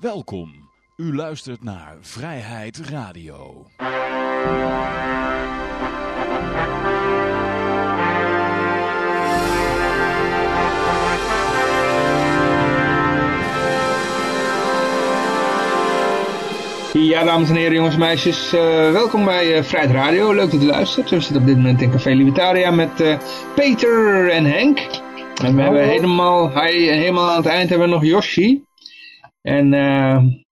Welkom. U luistert naar Vrijheid Radio. Ja, dames en heren, jongens en meisjes, eh, welkom bij uh, Vrijheid Radio. Leuk dat u luistert. We zitten op dit moment in Café Libertaria met uh, Peter en Henk. En we hebben helemaal, hij, helemaal aan het eind hebben we nog Yoshi. En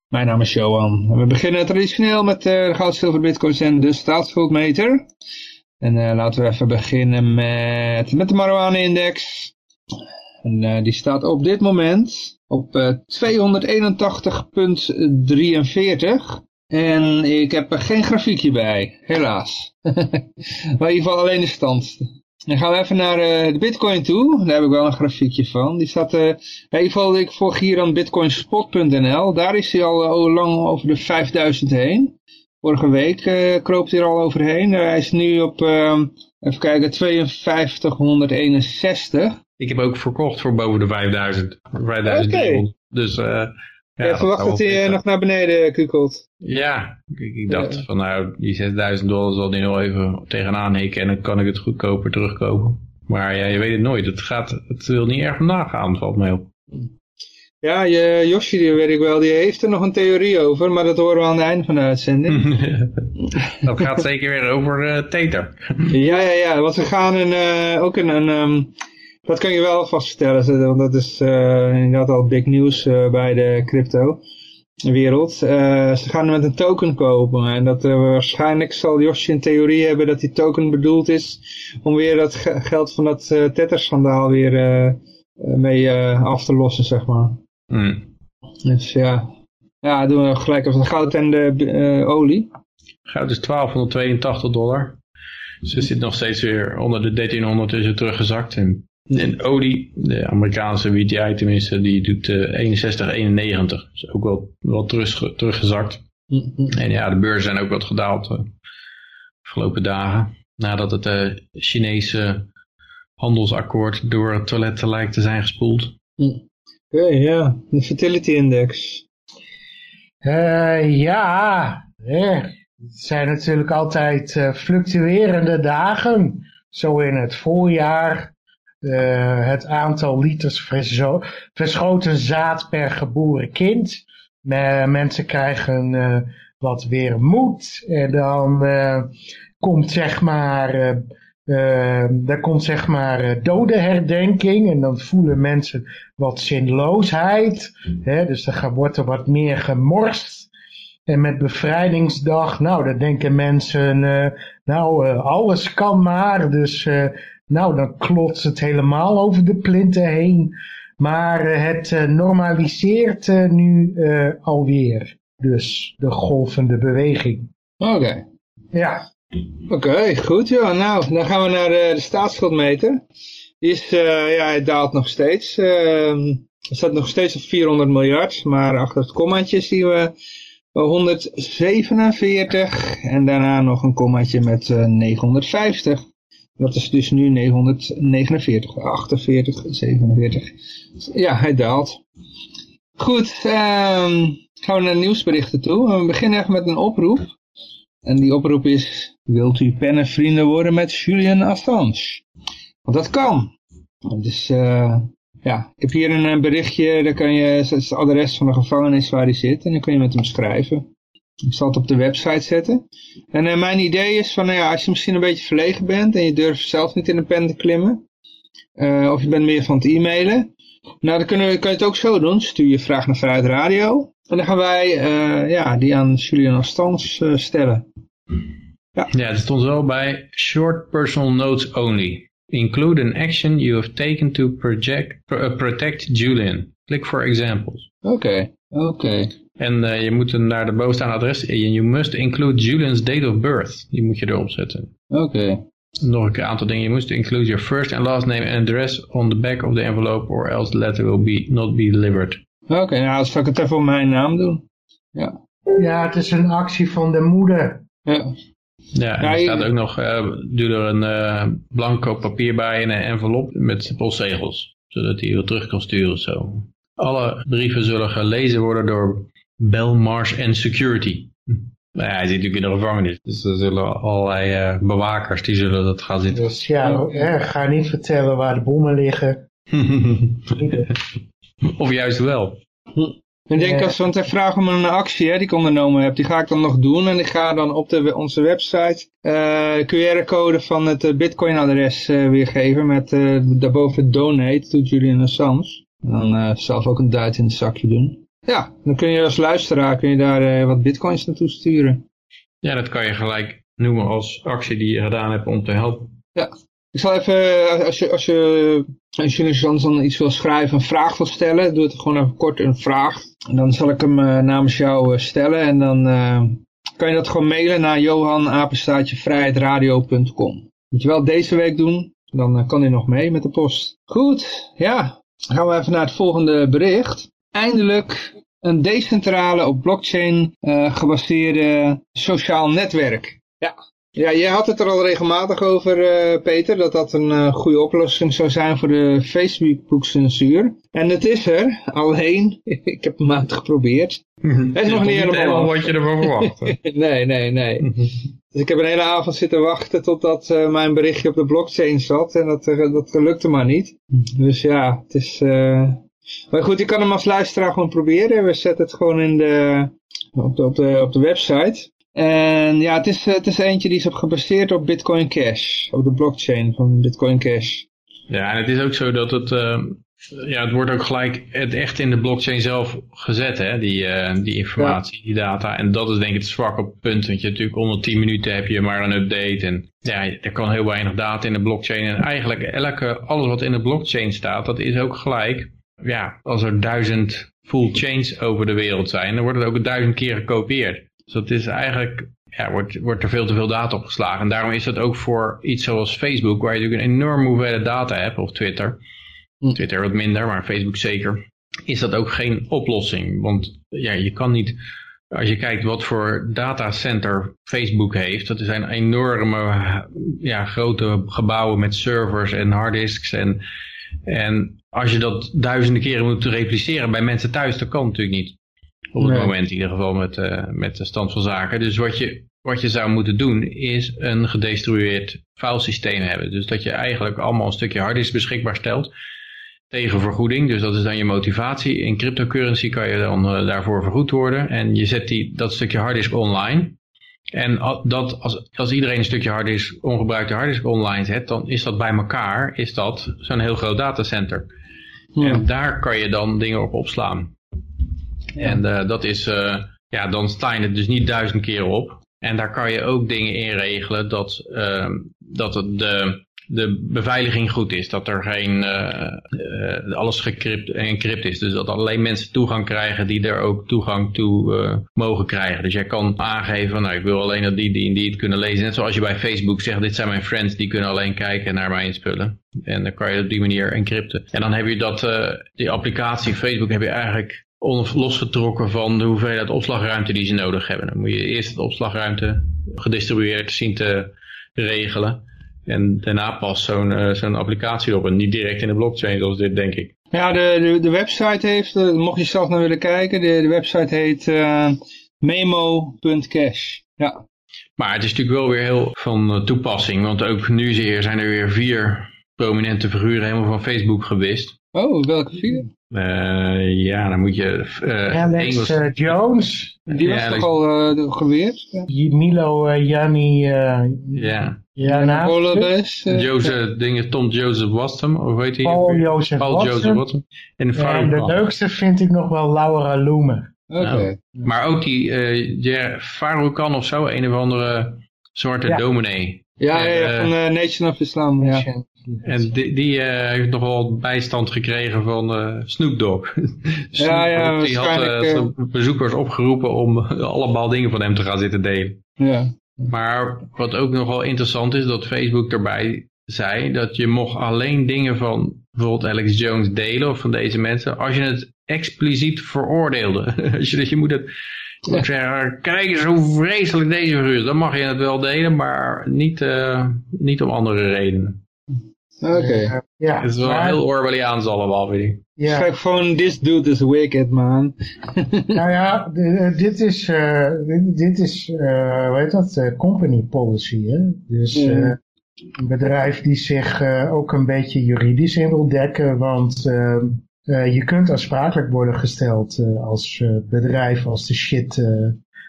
mijn naam is Johan. We beginnen traditioneel met de goud, zilver, bitcoins en de staatsschuldmeter. En laten we even beginnen met, met de marijuana-index. En die staat op dit moment op uh, 281.43. En ik heb er geen grafiekje bij, helaas. maar in ieder geval alleen de stand. Dan gaan we even naar uh, de bitcoin toe. Daar heb ik wel een grafiekje van. Die staat, uh, in ieder geval, ik volg hier aan bitcoinspot.nl. Daar is hij al uh, lang over de 5000 heen. Vorige week kroop hij er al overheen. hij is nu op, even kijken, 5261. Ik heb ook verkocht voor boven de 5000. 5000 okay. Dus ja, ja, verwacht dat hij nog naar beneden kukelt. Ja, ik, ik dacht ja. van nou, die 6000 dollar zal die nog even tegenaan hikken en dan kan ik het goedkoper terugkopen. Maar ja, je weet het nooit. Het, gaat, het wil niet erg vandaag gaan, valt mij op. Ja, je, Josje, die weet ik wel, die heeft er nog een theorie over, maar dat horen we aan het einde van de uitzending. dat gaat zeker weer over uh, Tether. ja, ja, ja, want we gaan een, uh, ook een, een um, dat kan je wel vaststellen, want dat is uh, inderdaad al big news uh, bij de crypto wereld. Uh, ze gaan met een token kopen en dat waarschijnlijk zal Josje een theorie hebben dat die token bedoeld is om weer dat geld van dat Tether-schandaal weer mee af te lossen, zeg maar. Mm. Dus ja, ja, doen we gelijk de goud en de olie. Goud is 1282 dollar. Dus het zit nog steeds weer onder de 1300 is het teruggezakt. En en olie, de Amerikaanse WTI tenminste, die doet uh, 61,91. Dus ook wel, wel terug, teruggezakt. Mm -hmm. En ja, de beurzen zijn ook wat gedaald de uh, afgelopen dagen. Nadat het uh, Chinese handelsakkoord door het toilet lijkt te zijn gespoeld. Mm. Oké, okay, ja. De fertility index. Uh, ja, het zijn natuurlijk altijd uh, fluctuerende dagen. Zo in het voorjaar uh, het aantal liters verschoten zaad per geboren kind. Mensen krijgen uh, wat weer moed. En dan komt zeg maar, er komt zeg maar dodenherdenking. En dan voelen mensen wat zinloosheid. Hè? Dus dan wordt er wat meer gemorst. En met bevrijdingsdag, nou, dan denken mensen, nou, alles kan maar. Dus nou, dan klotst het helemaal over de plinten heen. Maar uh, het uh, normaliseert uh, nu alweer. Dus de golvende beweging. Oké. Okay. Ja. Oké, okay, goed. Ja, nou, dan gaan we naar de, de staatsschuldmeter. Die is, ja, hij daalt nog steeds. Ehm, er staat nog steeds op 400 miljard. Maar achter het kommaatje zien we 147. En daarna nog een kommaatje met 950. Dat is dus nu 949, 48, 47. Ja, hij daalt. Goed, um, gaan we naar nieuwsberichten toe. We beginnen echt met een oproep. En die oproep is, wilt u pennenvrienden worden met Julian Assange? Want dat kan. Dus uh, ja, ik heb hier een berichtje, daar kan je het adres van de gevangenis waar hij zit. En dan kun je met hem schrijven. Ik zal het op de website zetten. En uh, mijn idee is van, nou ja, als je misschien een beetje verlegen bent en je durft zelf niet in een pen te klimmen. Uh, of je bent meer van het e-mailen. Nou, dan kunnen kan je het ook zo doen. Stuur je vraag naar Vrijheid Radio. En dan gaan wij uh, ja, die aan Julian Astans stellen. Ja. ja, stond wel bij short personal notes only. Include an action you have taken to project, protect Julian. Click for examples. Oké, okay, oké. Okay. En uh, je moet naar de bovenstaande adres. You must include Julian's date of birth. Die moet je erop zetten. Oké. Okay. Nog een aantal dingen. Je must include your first and last name and address on the back of the envelope or else the letter will be not be delivered. Oké, okay, nou zal ik het even op mijn naam doen. Ja. Ja, het is een actie van de moeder. Ja. Ja, en ja, er staat ook nog, uh, doe er een uh, blanco papier bij en een envelop met postzegels. Zodat hij weer terug kan sturen zo. Alle brieven zullen gelezen worden door Belmars and Security. Nou ja, hij zit natuurlijk in de gevangenis. Dus er zullen allerlei eh, bewakers die zullen dat gaan zitten. Dus ja, hè, ga niet vertellen waar de bommen liggen. of juist wel. Ik denk Ja. als want hij vraagt om een actie hè, die ik ondernomen heb, die ga ik dan nog doen. En ik ga dan op de, onze website eh QR-code van het eh, Bitcoin-adres eh, weergeven met eh, daarboven donate to Julian Assange. En dan eh, zelf ook een duit in het zakje doen. Ja, dan kun je als luisteraar kun je daar eh, wat bitcoins naartoe sturen. Ja, dat kan je gelijk noemen als actie die je gedaan hebt om te helpen. Ik zal even, eh, als je, als je, als je soms dan iets wil schrijven, een vraag wil stellen, doe het gewoon even kort een vraag. En dan zal ik hem eh, namens jou eh, stellen en dan eh, kan je dat gewoon mailen naar johanapenstaatjevrijheidradio.com. Moet je wel deze week doen, dan eh, kan hij nog mee met de post. Goed, ja. Dan gaan we even naar het volgende bericht. Eindelijk een decentrale op blockchain eh, gebaseerde sociaal netwerk. Ja, ja, jij had het er al regelmatig over, eh, Peter, dat dat een eh, goede oplossing zou zijn voor de Facebook-censuur. En het is er, alleen, ik heb hem uitgeprobeerd. Het is nog niet helemaal wat je ervan verwacht. nee, nee, nee. Dus ik heb een hele avond zitten wachten totdat eh, mijn berichtje op de blockchain zat en dat, dat lukte maar niet. Dus ja, het is... Maar goed, je kan hem als luisteraar gewoon proberen. We zetten het gewoon in de, op, de, op, de, op de website. En ja, het is, eh, het is eentje die is op gebaseerd op Bitcoin Cash. Op de blockchain van Bitcoin Cash. Ja, en het is ook zo dat het, eh, ja, het wordt ook gelijk het echt in de blockchain zelf gezet, hè, die, eh, die informatie, die data. En dat is denk ik het zwakke punt, want je natuurlijk onder 10 minuten heb je maar een update. En ja, er kan heel weinig data in de blockchain. En eigenlijk elke, alles wat in de blockchain staat, dat is ook gelijk. Ja, als er duizend full chains over de wereld zijn, dan wordt het ook duizend keer gekopieerd. Dus dat is eigenlijk ja, wordt, wordt er veel te veel data opgeslagen. En daarom is dat ook voor iets zoals Facebook, waar je natuurlijk een enorme hoeveelheid data hebt, of Twitter. Hm. Twitter wat minder, maar Facebook zeker. Is dat ook geen oplossing. Want ja, je kan niet, als je kijkt wat voor datacenter Facebook heeft, dat zijn enorme, ja, grote gebouwen met servers en harddisks. En, en als je dat duizenden keren moet repliceren bij mensen thuis, dat kan natuurlijk niet. Op het Nee. moment in ieder geval met, eh, met de stand van zaken. Dus wat je, wat je zou moeten doen is een gedistribueerd filesysteem hebben. Dus dat je eigenlijk allemaal een stukje harddisk beschikbaar stelt tegen vergoeding. Dus dat is dan je motivatie. In cryptocurrency kan je dan eh, daarvoor vergoed worden. En je zet die, dat stukje harddisk online. En dat, als, als iedereen een stukje harddisk, ongebruikte harddisk online zet, dan is dat bij elkaar, is dat zo'n heel groot datacenter. En daar kan je dan dingen op opslaan. En eh, dat is, eh, ja, dan sta je het dus niet duizend keer op. En daar kan je ook dingen in regelen dat, eh, dat de, de beveiliging goed is. Dat er geen, eh, alles gecrypt, encrypt is. Dus dat alleen mensen toegang krijgen die er ook toegang toe mogen krijgen. Dus jij kan aangeven, nou ik wil alleen dat die, die die het kunnen lezen. Net zoals je bij Facebook zegt, dit zijn mijn friends, die kunnen alleen kijken naar mijn spullen. En dan kan je op die manier encrypten. En dan heb je dat, die applicatie Facebook heb je eigenlijk losgetrokken van de hoeveelheid opslagruimte die ze nodig hebben. Dan moet je eerst de opslagruimte gedistribueerd zien te regelen. En daarna pas zo'n eh, zo'n applicatie op. En niet direct in de blockchain zoals dit, denk ik. Ja, de, de, de website heeft, eh, mocht je zelf naar willen kijken, de, de website heet eh, memo.cash. Ja. Maar het is natuurlijk wel weer heel van toepassing. Want ook nu zeer zijn er weer vier prominente figuren helemaal van Facebook gewist. Oh, welke vier? Eh, ja, dan moet je... eh, Alex Engels- eh, Jones, Die was Ja, toch ik- al uh, geweerd? Ja. Milo eh, Janni uh, ja, Jana, eh, Joseph, dingen, Tom Joseph Watson, of weet hij? Paul Jozef Paul Watson. Joseph Watson. En de leukste vind ik nog wel Laura Loemen. Oké. Nou, Maar ook die uh, Jer- Farouk Khan of zo, een of andere zwarte Ja. dominee. Ja, ja, ja, Eh, van eh, Nation of Islam. Ja. En die, die eh, heeft nogal bijstand gekregen van eh Snoop Dogg. Snoop Ja, ja, Dogg, die had eh, bezoekers opgeroepen om allemaal dingen van hem te gaan zitten delen. Ja. Maar wat ook nogal interessant is, dat Facebook erbij zei dat je mocht alleen dingen van bijvoorbeeld Alex Jones delen of van deze mensen, als je het expliciet veroordeelde. als je, dat je moet het zeggen, kijk eens hoe vreselijk deze figuur is. Dan mag je het wel delen, maar niet, niet om andere redenen. Oké. Eh, ja, Het is wel maar- heel Orwelliaans allemaal, weet ik. ja. Schrijf gewoon, this dude is wicked, man. Nou ja, eh, dit is, eh, dit, dit is eh, hoe heet dat, company policy. Hè? Dus eh, een bedrijf die zich eh, ook een beetje juridisch in wil dekken, want ehm, eh, je kunt aansprakelijk worden gesteld eh, als bedrijf als de shit eh,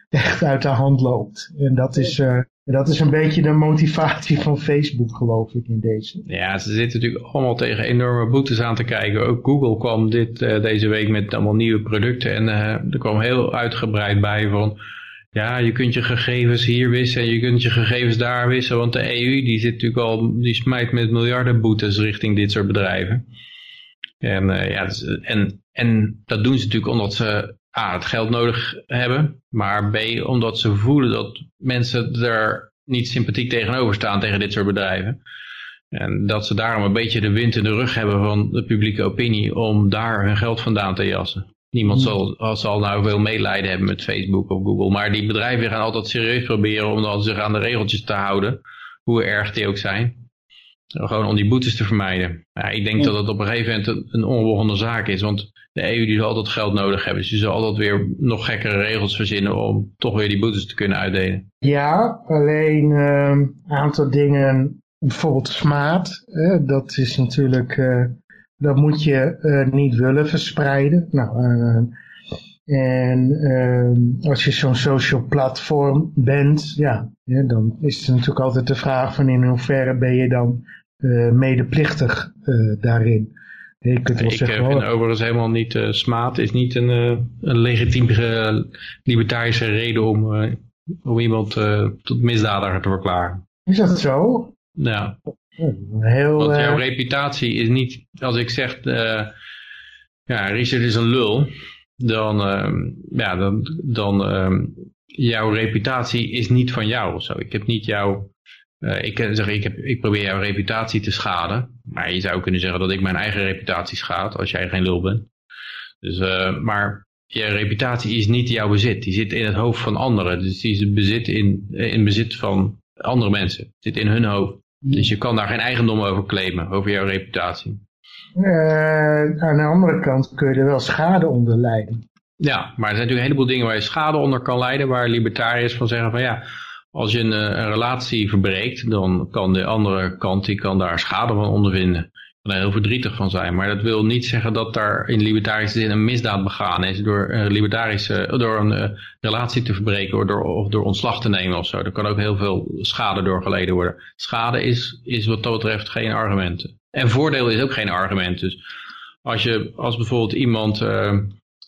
echt uit de hand loopt. En dat is, eh, dat is een beetje de motivatie van Facebook, geloof ik, in deze. Ja, ze zitten natuurlijk allemaal tegen enorme boetes aan te kijken. Ook Google kwam dit, eh, deze week met allemaal nieuwe producten. En eh, er kwam heel uitgebreid bij van... Ja, je kunt je gegevens hier wisselen en je kunt je gegevens daar wisselen. Want de EU die zit natuurlijk al, die smijt met miljarden boetes richting dit soort bedrijven. En, eh, ja, dus, en, en dat doen ze natuurlijk omdat ze A, het geld nodig hebben. Maar B, omdat ze voelen dat mensen er niet sympathiek tegenover staan tegen dit soort bedrijven. En dat ze daarom een beetje de wind in de rug hebben van de publieke opinie om daar hun geld vandaan te jassen. Niemand zal, zal nou veel medelijden hebben met Facebook of Google. Maar die bedrijven gaan altijd serieus proberen om dan zich aan de regeltjes te houden. Hoe erg die ook zijn. Gewoon om die boetes te vermijden. Ja, ik denk dat het op een gegeven moment een, een onbegonnen zaak is. Want de EU die zal altijd geld nodig hebben. Dus die zal altijd weer nog gekkere regels verzinnen om toch weer die boetes te kunnen uitdelen. Ja, alleen een aantal dingen, bijvoorbeeld smaad, dat is natuurlijk, eh, dat moet je eh, niet willen verspreiden. Nou, eh, en eh, als je zo'n social platform bent, ja, dan is het natuurlijk altijd de vraag van in hoeverre ben je dan medeplichtig daarin. Je kunt wel Ik zeggen, eh, vind oh, overigens helemaal niet, eh, smaad is niet een, eh, een legitieme libertarische reden om, om iemand tot misdadiger te verklaren. is dat zo? Ja, Heel, want jouw reputatie is niet, als ik zeg, ja, Richard is een lul, dan, ehm, ja, dan, dan ehm, jouw reputatie is niet van jou of zo. Ik heb niet jouw, eh, ik zeggen, ik, heb, ik probeer jouw reputatie te schaden, maar je zou kunnen zeggen dat ik mijn eigen reputatie schaad als jij geen lul bent. Dus, eh, maar je reputatie is niet jouw bezit. Die zit in het hoofd van anderen. Dus die is bezit in, in bezit van andere mensen. Zit in hun hoofd. Dus je kan daar geen eigendom over claimen, over jouw reputatie. eh, aan de andere kant kun je er wel schade onder lijden. Ja, maar er zijn natuurlijk een heleboel dingen waar je schade onder kan leiden, waar libertariërs van zeggen van ja, als je een, eh, een relatie verbreekt, dan kan de andere kant die kan daar schade van ondervinden. Kan er heel verdrietig van zijn. Maar dat wil niet zeggen dat daar in libertarische zin een misdaad begaan is door een, libertarische, door een eh, relatie te verbreken of door, door ontslag te nemen of zo. Er kan ook heel veel schade door geleden worden. Schade is, is wat dat betreft geen argument. En voordeel is ook geen argument. Dus als je, als bijvoorbeeld iemand eh,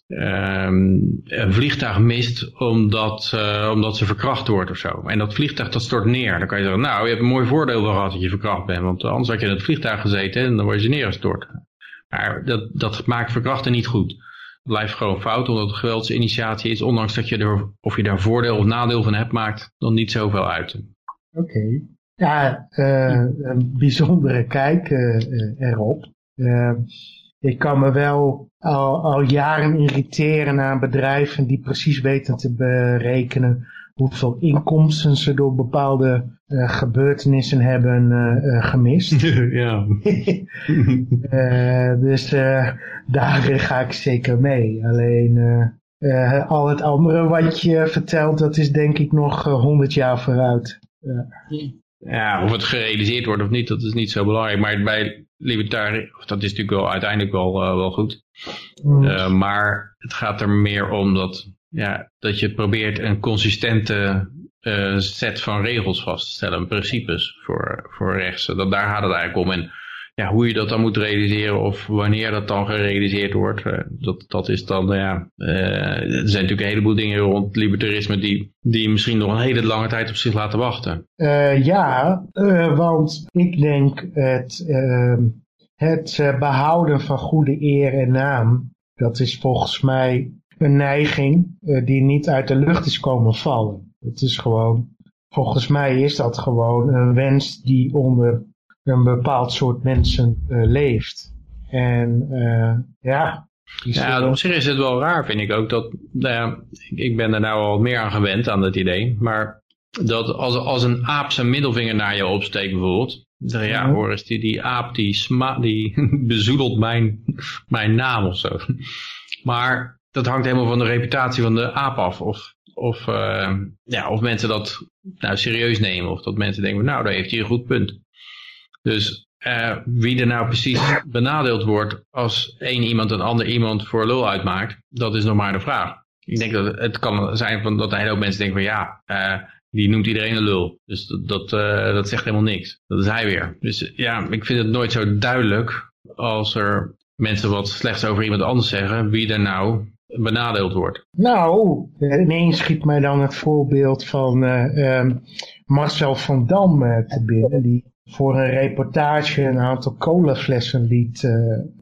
ehm, een vliegtuig mist omdat, eh, omdat ze verkracht wordt of zo. En dat vliegtuig dat stort neer. Dan kan je zeggen, nou je hebt een mooi voordeel gehad dat je verkracht bent. Want anders had je in het vliegtuig gezeten en dan word je neergestort. Maar dat, dat maakt verkrachten niet goed. Het blijft gewoon fout omdat het geweldsinitiatie is. Ondanks dat je er, of je daar voordeel of nadeel van hebt, maakt dan niet zoveel uit. Oké. Ja, eh, een bijzondere kijk eh, erop. Eh, ik kan me wel al, al jaren irriteren aan bedrijven die precies weten te berekenen hoeveel inkomsten ze door bepaalde eh, gebeurtenissen hebben eh, eh, gemist. ja. Eh, dus eh, daar ga ik zeker mee. Alleen al het andere wat je vertelt, dat is denk ik nog honderd jaar vooruit. Ja, of het gerealiseerd wordt of niet, dat is niet zo belangrijk. Maar bij libertariër, dat is natuurlijk wel uiteindelijk wel, eh, wel goed. Mm. Uh, maar het gaat er meer om dat, ja, dat je probeert een consistente uh, set van regels vast te stellen, principes voor, voor rechts. Dat, daar gaat het eigenlijk om. En ja, hoe je dat dan moet realiseren of wanneer dat dan gerealiseerd wordt, uh, dat, dat is dan, ja, er zijn natuurlijk een heleboel dingen rond libertarisme die, die misschien nog een hele lange tijd op zich laten wachten. ja, want ik denk het, ehm, het behouden van goede eer en naam, dat is volgens mij een neiging die niet uit de lucht is komen vallen. Het is gewoon, volgens mij is dat gewoon een wens die onder een bepaald soort mensen uh, leeft. En uh, ja. Ja, op zich is het wel raar, vind ik ook. Dat, nou ik, ik ben er nou al meer aan gewend, aan dat idee. Maar dat als, als een aap zijn middelvinger naar je opsteekt bijvoorbeeld. Ja Mhm. hoor eens, die, die aap die, sma die bezoedelt mijn, mijn naam of zo. Maar dat hangt helemaal van de reputatie van de aap af. Of, of, eh, ja, of mensen dat nou, serieus nemen. Of dat mensen denken, nou daar heeft hij een goed punt. Dus eh, wie er nou precies benadeeld wordt als één iemand een ander iemand voor lul uitmaakt, dat is nog maar de vraag. Ik denk dat het kan zijn van dat een hele mensen denken van ja, eh, die noemt iedereen een lul. Dus dat, dat, eh, dat zegt helemaal niks. Dat is hij weer. Dus ja, ik vind het nooit zo duidelijk als er mensen wat slechts over iemand anders zeggen, wie er nou benadeeld wordt. Nou, ineens schiet mij dan het voorbeeld van eh, ehm, Marcel van Dam te binnen. Die voor een reportage een aantal colaflessen liet eh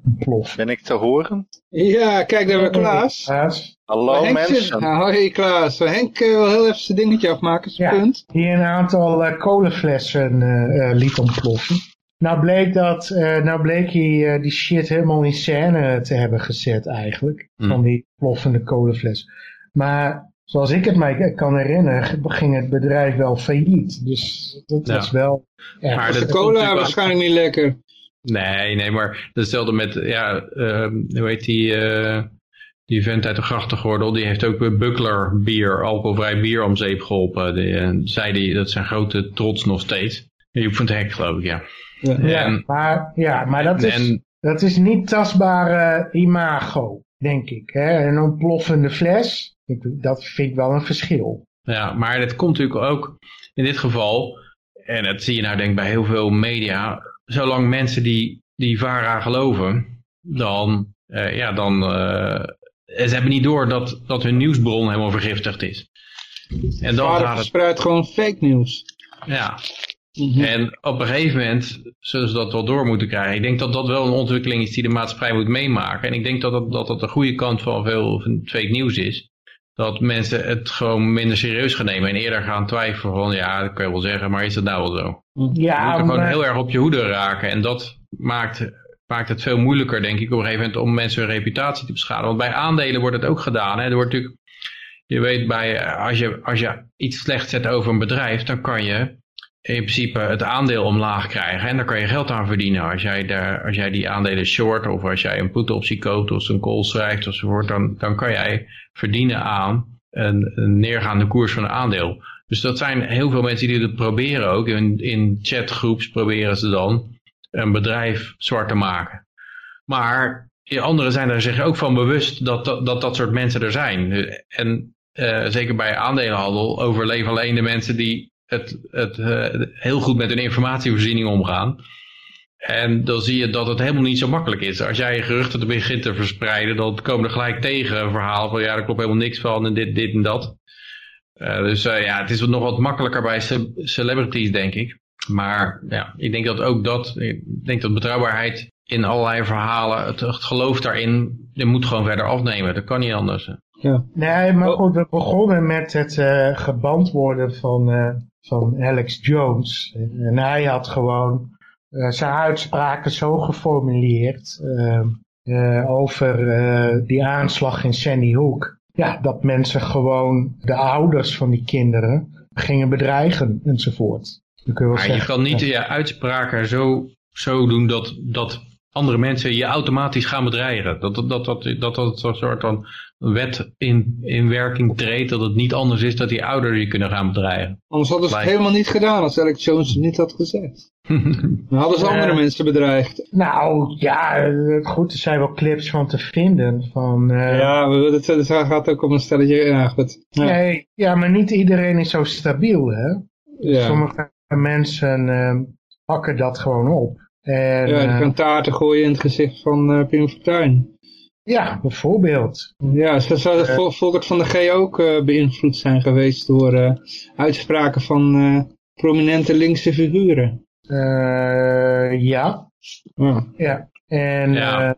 ontploffen. Ben ik te horen? Ja, kijk daar weer Klaas. Klaas, Hallo mensen. Ah, hoi Klaas. Henk eh, wil heel even zijn dingetje afmaken, zijn Ja. punt. die een aantal colaflessen eh, eh, liet ontploffen. Nou bleek, dat, eh, nou bleek hij eh, die shit helemaal in scène te hebben gezet eigenlijk. Hmm. Van die ploffende colafles. Maar zoals ik het mij kan herinneren, ging het bedrijf wel failliet. Dus dat Ja. was wel... erg. Maar De dat cola waarschijnlijk niet lekker. Nee, nee, maar hetzelfde met, ja, ehm, hoe heet die, eh, die vent uit de grachtengordel, die heeft ook Buckler bier, alcoholvrij bier om zeep geholpen. Die, eh, zei die, dat is zijn grote trots nog steeds. Joep van het Hek, geloof ik, ja. Ja. ja, en- maar, ja, maar dat is, En dat is niet tastbare imago, denk ik. Hè? Een ontploffende fles, ik, dat vind ik wel een verschil. Ja, maar dat komt natuurlijk ook in dit geval, en dat zie je nou denk ik bij heel veel media, zolang mensen die, die VARA geloven, dan, eh, ja, dan, eh, ze hebben niet door dat, dat hun nieuwsbron helemaal vergiftigd is. En dan Vader gaat het, verspreidt gewoon fake nieuws. ja, Mhm. en op een gegeven moment zullen ze dat wel door moeten krijgen. Ik denk dat dat wel een ontwikkeling is die de maatschappij moet meemaken. En ik denk dat dat, dat, dat de goede kant van veel van fake nieuws is. Dat mensen het gewoon minder serieus gaan nemen en eerder gaan twijfelen van ja, dat kan je wel zeggen, maar is dat nou wel zo? Je Ja, moet er gewoon maar- heel erg op je hoede raken en dat maakt, maakt het veel moeilijker denk ik op een gegeven moment om mensen hun reputatie te beschadigen. Want bij aandelen wordt het ook gedaan. Hè? Er wordt natuurlijk, je weet, bij, als, je, als je iets slecht zet over een bedrijf, dan kan je in principe het aandeel omlaag krijgen. En daar kan je geld aan verdienen. Als jij, daar, als jij die aandelen short of als jij een put optie koopt of een call schrijft enzovoort, dan, dan kan jij verdienen aan een, neergaande koers van een aandeel. Dus dat zijn heel veel mensen die dat proberen ook. In, in chatgroeps proberen ze dan een bedrijf zwart te maken. Maar anderen zijn er zich ook van bewust dat dat, dat, dat soort mensen er zijn. En eh, zeker bij aandelenhandel overleven alleen de mensen die het, het eh, heel goed met hun informatievoorziening omgaan. En dan zie je dat het helemaal niet zo makkelijk is. Als jij geruchten begint te verspreiden, dan komen er gelijk tegen verhalen van ja, er klopt helemaal niks van en dit, dit en dat. Eh, dus eh, ja, het is nog wat makkelijker bij ce- celebrities, denk ik. Maar ja, ik denk dat ook dat, ik denk dat betrouwbaarheid in allerlei verhalen, het, het geloof daarin, je moet gewoon verder afnemen. Dat kan niet anders. Nee, maar Oh. goed, we begonnen met het eh, geband worden van, van Alex Jones. En hij had gewoon eh, zijn uitspraken zo geformuleerd eh, eh, over eh, die aanslag in Sandy Hook. Ja, dat mensen gewoon de ouders van die kinderen gingen bedreigen enzovoort. Je je kan niet ja. je uitspraken zo, zo doen dat, dat andere mensen je automatisch gaan bedreigen. Dat dat, dat, dat, dat, dat soort van wet in, in werking treedt, dat het niet anders is dat die ouders je kunnen gaan bedreigen. Anders hadden ze het Lijkt- helemaal niet gedaan als Alex Jones het niet had gezegd. Dan hadden ze andere mensen bedreigd. Nou ja, eh, goed, er zijn wel clips van te vinden. Van, eh, Ja, we- het, het gaat ook om een stelletje. Ja, goed. Ja. Nee, ja, maar niet iedereen is zo stabiel, hè? Ja. Sommige mensen eh, pakken dat gewoon op. En, Ja, die eh, gaan taarten gooien in het gezicht van eh Pim Fortuyn. Ja, bijvoorbeeld. Ja, zo zou Vol- Volkert van de G ook eh, beïnvloed zijn geweest door eh, uitspraken van eh, prominente linkse figuren. Eh, ja, Ja. ja. En Ja. eh,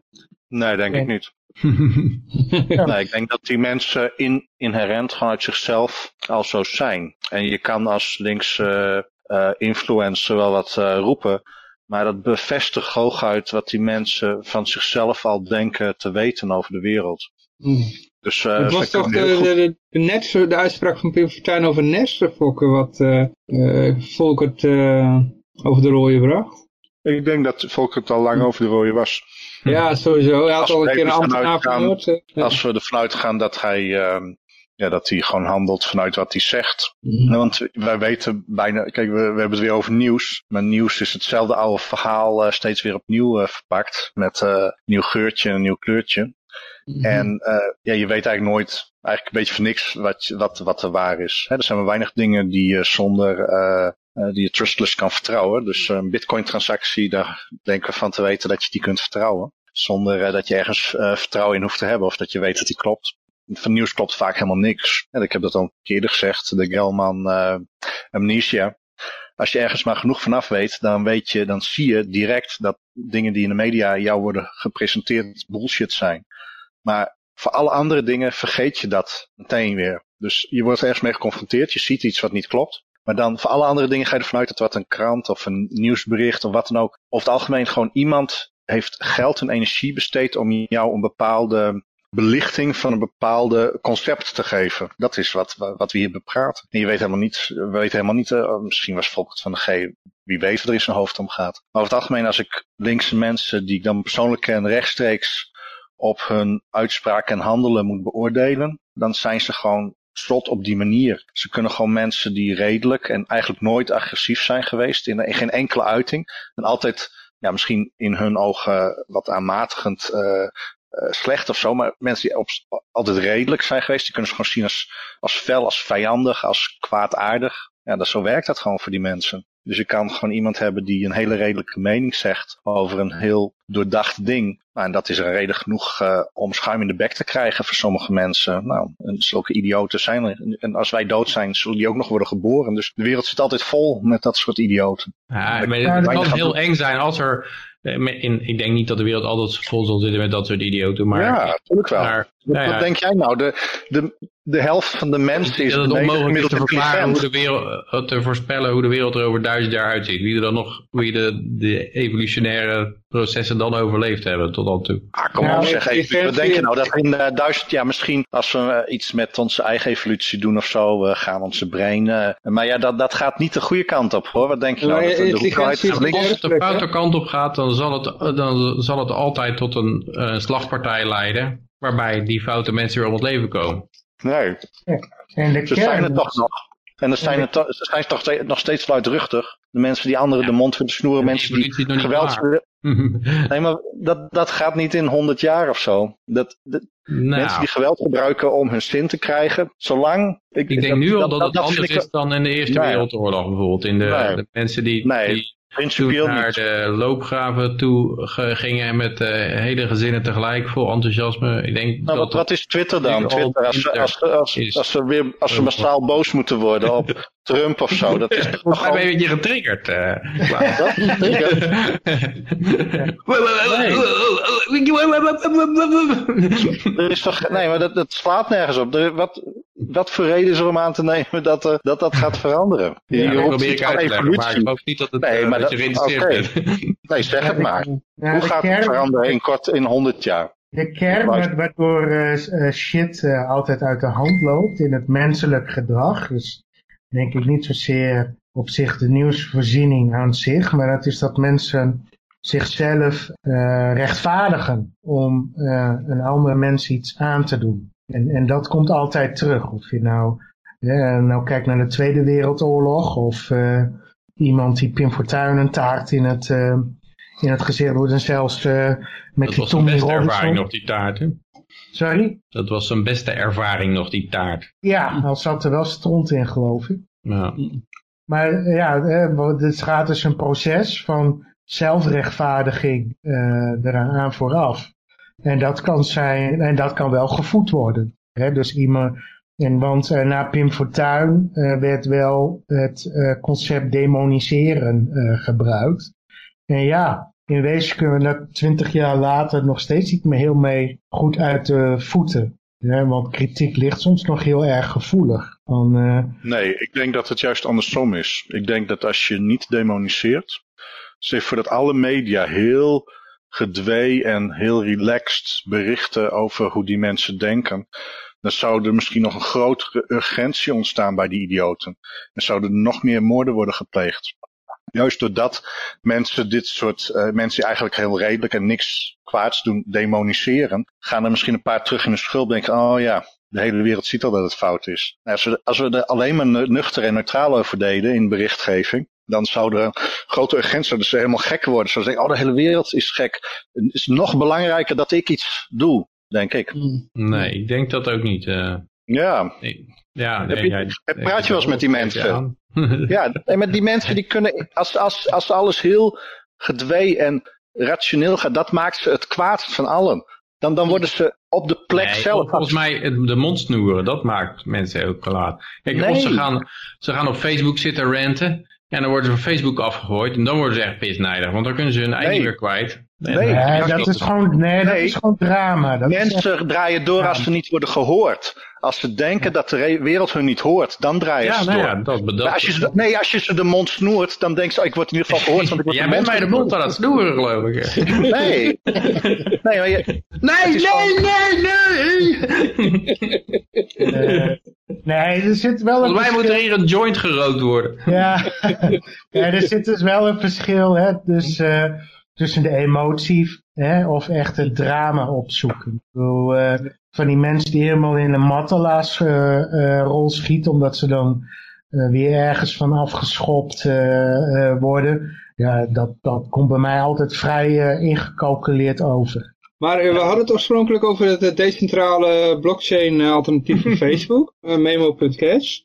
Nee, denk ik niet. Nee, ik denk dat die mensen in, inherent gewoon uit zichzelf al zo zijn. En je kan als links eh, eh, influencer wel wat eh, roepen. Maar dat bevestigt hooguit wat die mensen van zichzelf al denken te weten over de wereld. Mm. Dus eh, Het was toch de, goed- de, de, de, netste- de uitspraak van Pim Fortuyn over nesterfokken wat eh eh Volkert eh, over de rode bracht? Ik denk dat Volker het al lang over de rode was. Ja, sowieso. Hij had Als al een we keer een ambtenaar. Als we ervan uitgaan dat hij, ehm, ja, dat hij gewoon handelt vanuit wat hij zegt. Mhm. Want wij weten bijna, kijk, we, we hebben het weer over nieuws. Maar nieuws is hetzelfde oude verhaal eh, steeds weer opnieuw eh, verpakt. Met eh, nieuw geurtje en een nieuw kleurtje. Mhm. En ja, je weet eigenlijk nooit, eigenlijk een beetje van niks wat, wat, wat er waar is. Hè, er zijn maar weinig dingen die je zonder, die je trustless kan vertrouwen. Dus een bitcoin transactie, daar denken we van te weten dat je die kunt vertrouwen. Zonder dat je ergens vertrouwen in hoeft te hebben of dat je weet dat die klopt. Van nieuws klopt vaak helemaal niks. En ik heb dat al een keer gezegd, de Gelman eh amnesia. Als je ergens maar genoeg vanaf weet, dan weet je, dan zie je direct dat dingen die in de media jou worden gepresenteerd bullshit zijn. Maar voor alle andere dingen vergeet je dat meteen weer. Dus je wordt ergens mee geconfronteerd, je ziet iets wat niet klopt. Maar dan voor alle andere dingen ga je ervan uit dat wat een krant of een nieuwsbericht of wat dan ook. Over het algemeen gewoon iemand heeft geld en energie besteed om jou een bepaalde belichting van een bepaalde concept te geven. Dat is wat, wat we hier bepraten. En je weet helemaal niet, we weten helemaal niet, eh, misschien was Volkert van de G, wie weet er in zijn hoofd omgaat. Maar over het algemeen, als ik linkse mensen die ik dan persoonlijk ken rechtstreeks op hun uitspraak en handelen moet beoordelen, dan zijn ze gewoon slot op die manier. Ze kunnen gewoon mensen die redelijk en eigenlijk nooit agressief zijn geweest, in, geen enkele uiting, en altijd, ja, misschien in hun ogen wat aanmatigend eh, slecht of zo, maar mensen die op, altijd redelijk zijn geweest, die kunnen ze gewoon zien als, als fel, als vijandig, als kwaadaardig. Ja, dat, zo werkt dat gewoon voor die mensen. Dus je kan gewoon iemand hebben die een hele redelijke mening zegt over een heel doordacht ding. Nou, en dat is een reden genoeg uh, om schuim in de bek te krijgen voor sommige mensen. Nou, en zulke idioten zijn er. En als wij dood zijn, zullen die ook nog worden geboren. Dus de wereld zit altijd vol met dat soort idioten. Ja, maar het kan- heel eng zijn als er... eh, In, ik denk niet dat de wereld altijd vol zal zitten met dat soort idioten, maar... ja, natuurlijk wel. maar wat, nou ja, wat denk jij nou? De, de, de helft van de mensen is is het onmogelijk is te verklaren hoe de wereld, eh, te voorspellen hoe de wereld er over duizend jaar uitziet. Wie er dan nog, je de, de evolutionaire processen dan overleefd hebben tot dan toe. Ah, kom Ja, op maar zeg even. Wat denk je nou? Dat in eh, duizend jaar misschien, als we eh, iets met onze eigen evolutie doen of zo, we gaan onze brein... eh, maar ja, dat, dat gaat niet de goede kant op hoor. Wat denk je nou? Dat de intelligentie hoeveelheid is van links- Als het de foute kant op gaat, dan zal het, dan zal het altijd tot een eh, slagpartij leiden. Waarbij die foute mensen weer om het leven komen. Nee, En de ze zijn er toch nog. En er zijn, er to- ze zijn toch nog steeds luidruchtig. De mensen die anderen de mond willen snoeren, Ja, mensen die geweld willen- Nee, maar dat, dat gaat niet in 100 jaar of zo. Dat, dat- Mensen nou, die geweld gebruiken om hun zin te krijgen, zolang... ik denk nu al dat, het vind anders ik- is dan in de Eerste Nee. Wereldoorlog bijvoorbeeld. In de, Nee. de mensen die, Nee, die toen Principieel naar niet. de loopgraven toe ge- gingen met eh, hele gezinnen tegelijk vol enthousiasme. Ik denk Nou, dat wat, wat is Twitter dan? Twitter, als, ze- als, als, is. als, ze weer, als ze massaal boos moeten worden op Trump of zo. Dat is toch mij ben je gewoon... een beetje getriggerd. eh? Er is toch, nee, maar dat, dat slaat nergens op. Er, wat, wat voor reden is er om aan te nemen dat er, dat, dat gaat veranderen? Je, Ja, roept probeer ik uit te leggen, maar ik geloof niet dat, het, Nee, eh, maar dat. Nee, zeg het maar. Ja, Hoe gaat het veranderen in kort, in 100 jaar? De kern waardoor eh, eh, shit eh, altijd uit de hand loopt in het menselijk gedrag. Dus denk ik niet zozeer op zich de nieuwsvoorziening aan zich, maar dat is dat mensen zichzelf eh, rechtvaardigen om eh, een andere mens iets aan te doen. En, en dat komt altijd terug. Of je nou, eh, nou kijkt naar de Tweede Wereldoorlog of iemand die Pim Fortuyn een taart in het, in het gezicht doet en zelfs met Dat die Tommy Robinson. nog, die taart. Hè? Sorry? Dat was zijn beste ervaring nog, die taart. Ja, al zat er wel stront in, geloof ik. Ja. Maar ja, het gaat dus een proces van zelfrechtvaardiging eh eraan aan vooraf. En dat kan zijn, en dat kan wel gevoed worden. Hè? Dus iemand, en want eh, na Pim Fortuyn eh, werd wel het concept demoniseren gebruikt. En ja, in wezen kunnen we dat twintig jaar later nog steeds niet meer heel mee goed uit de voeten. Ja, want kritiek ligt soms nog heel erg gevoelig. Eh, Nee, ik denk dat het juist andersom is. Ik denk dat als je niet demoniseert, zeg voor dat alle media heel gedwee en heel relaxed berichten over hoe die mensen denken, dan zou er misschien nog een grotere urgentie ontstaan bij die idioten. En zouden er nog meer moorden worden gepleegd. Juist doordat mensen dit soort uh, mensen die eigenlijk heel redelijk en niks kwaads doen, demoniseren, gaan er misschien een paar terug in de schuld denken, oh ja, de hele wereld ziet al dat het fout is. Nou, als, we, als we er alleen maar nuchter en neutraal over deden in berichtgeving, dan zouden grote agenten dus helemaal gek worden. Zouden zeggen, oh de hele wereld is gek. Het is nog belangrijker dat ik iets doe, denk ik. Hmm. Nee, ik denk dat ook niet. Uh... Ja. Nee. Ja, nee, jij, praat je wel eens met die mensen? ja, en met die mensen die kunnen, als, als, als alles heel gedwee en rationeel gaat, dat maakt ze het kwaadst van allen. Dan, dan worden ze op de plek nee, zelf. Volgens mij de mond snoeren, dat maakt mensen heel kwaad. Kijk, nee. ze gaan, ze gaan op Facebook zitten ranten. En dan worden ze van Facebook afgegooid. En dan worden ze echt pisnijdig. Want dan kunnen ze hun eigen weer kwijt. Nee, nee, dat, is gewoon, nee, dat is gewoon drama. Dat Mensen draaien door als ze niet worden gehoord. Als ze denken dat de wereld hun niet hoort, dan draaien ja, ze nou door. Ja, dat, als je ze, nee, als je ze de mond snoert, dan denken ze, oh, ik word in ieder geval gehoord. Want ik word Jij bent mij de mond aan het snoeren, geloof ik. Nee. nee, maar je, nee, nee, nee, nee, nee. nee, er zit wel een Volgens mij moet er hier een joint gerookt worden. Ja, ja er zit dus wel een verschil, hè. Dus... Uh, tussen de emotie hè, of echt het drama opzoeken. Ik bedoel, uh, van die mensen die helemaal in een mattelaas uh, uh, rol schieten, omdat ze dan weer ergens van afgeschopt worden. Ja, dat, dat komt bij mij altijd vrij ingecalculeerd over. Maar we hadden het oorspronkelijk over het decentrale blockchain alternatief van Facebook, memo.cash.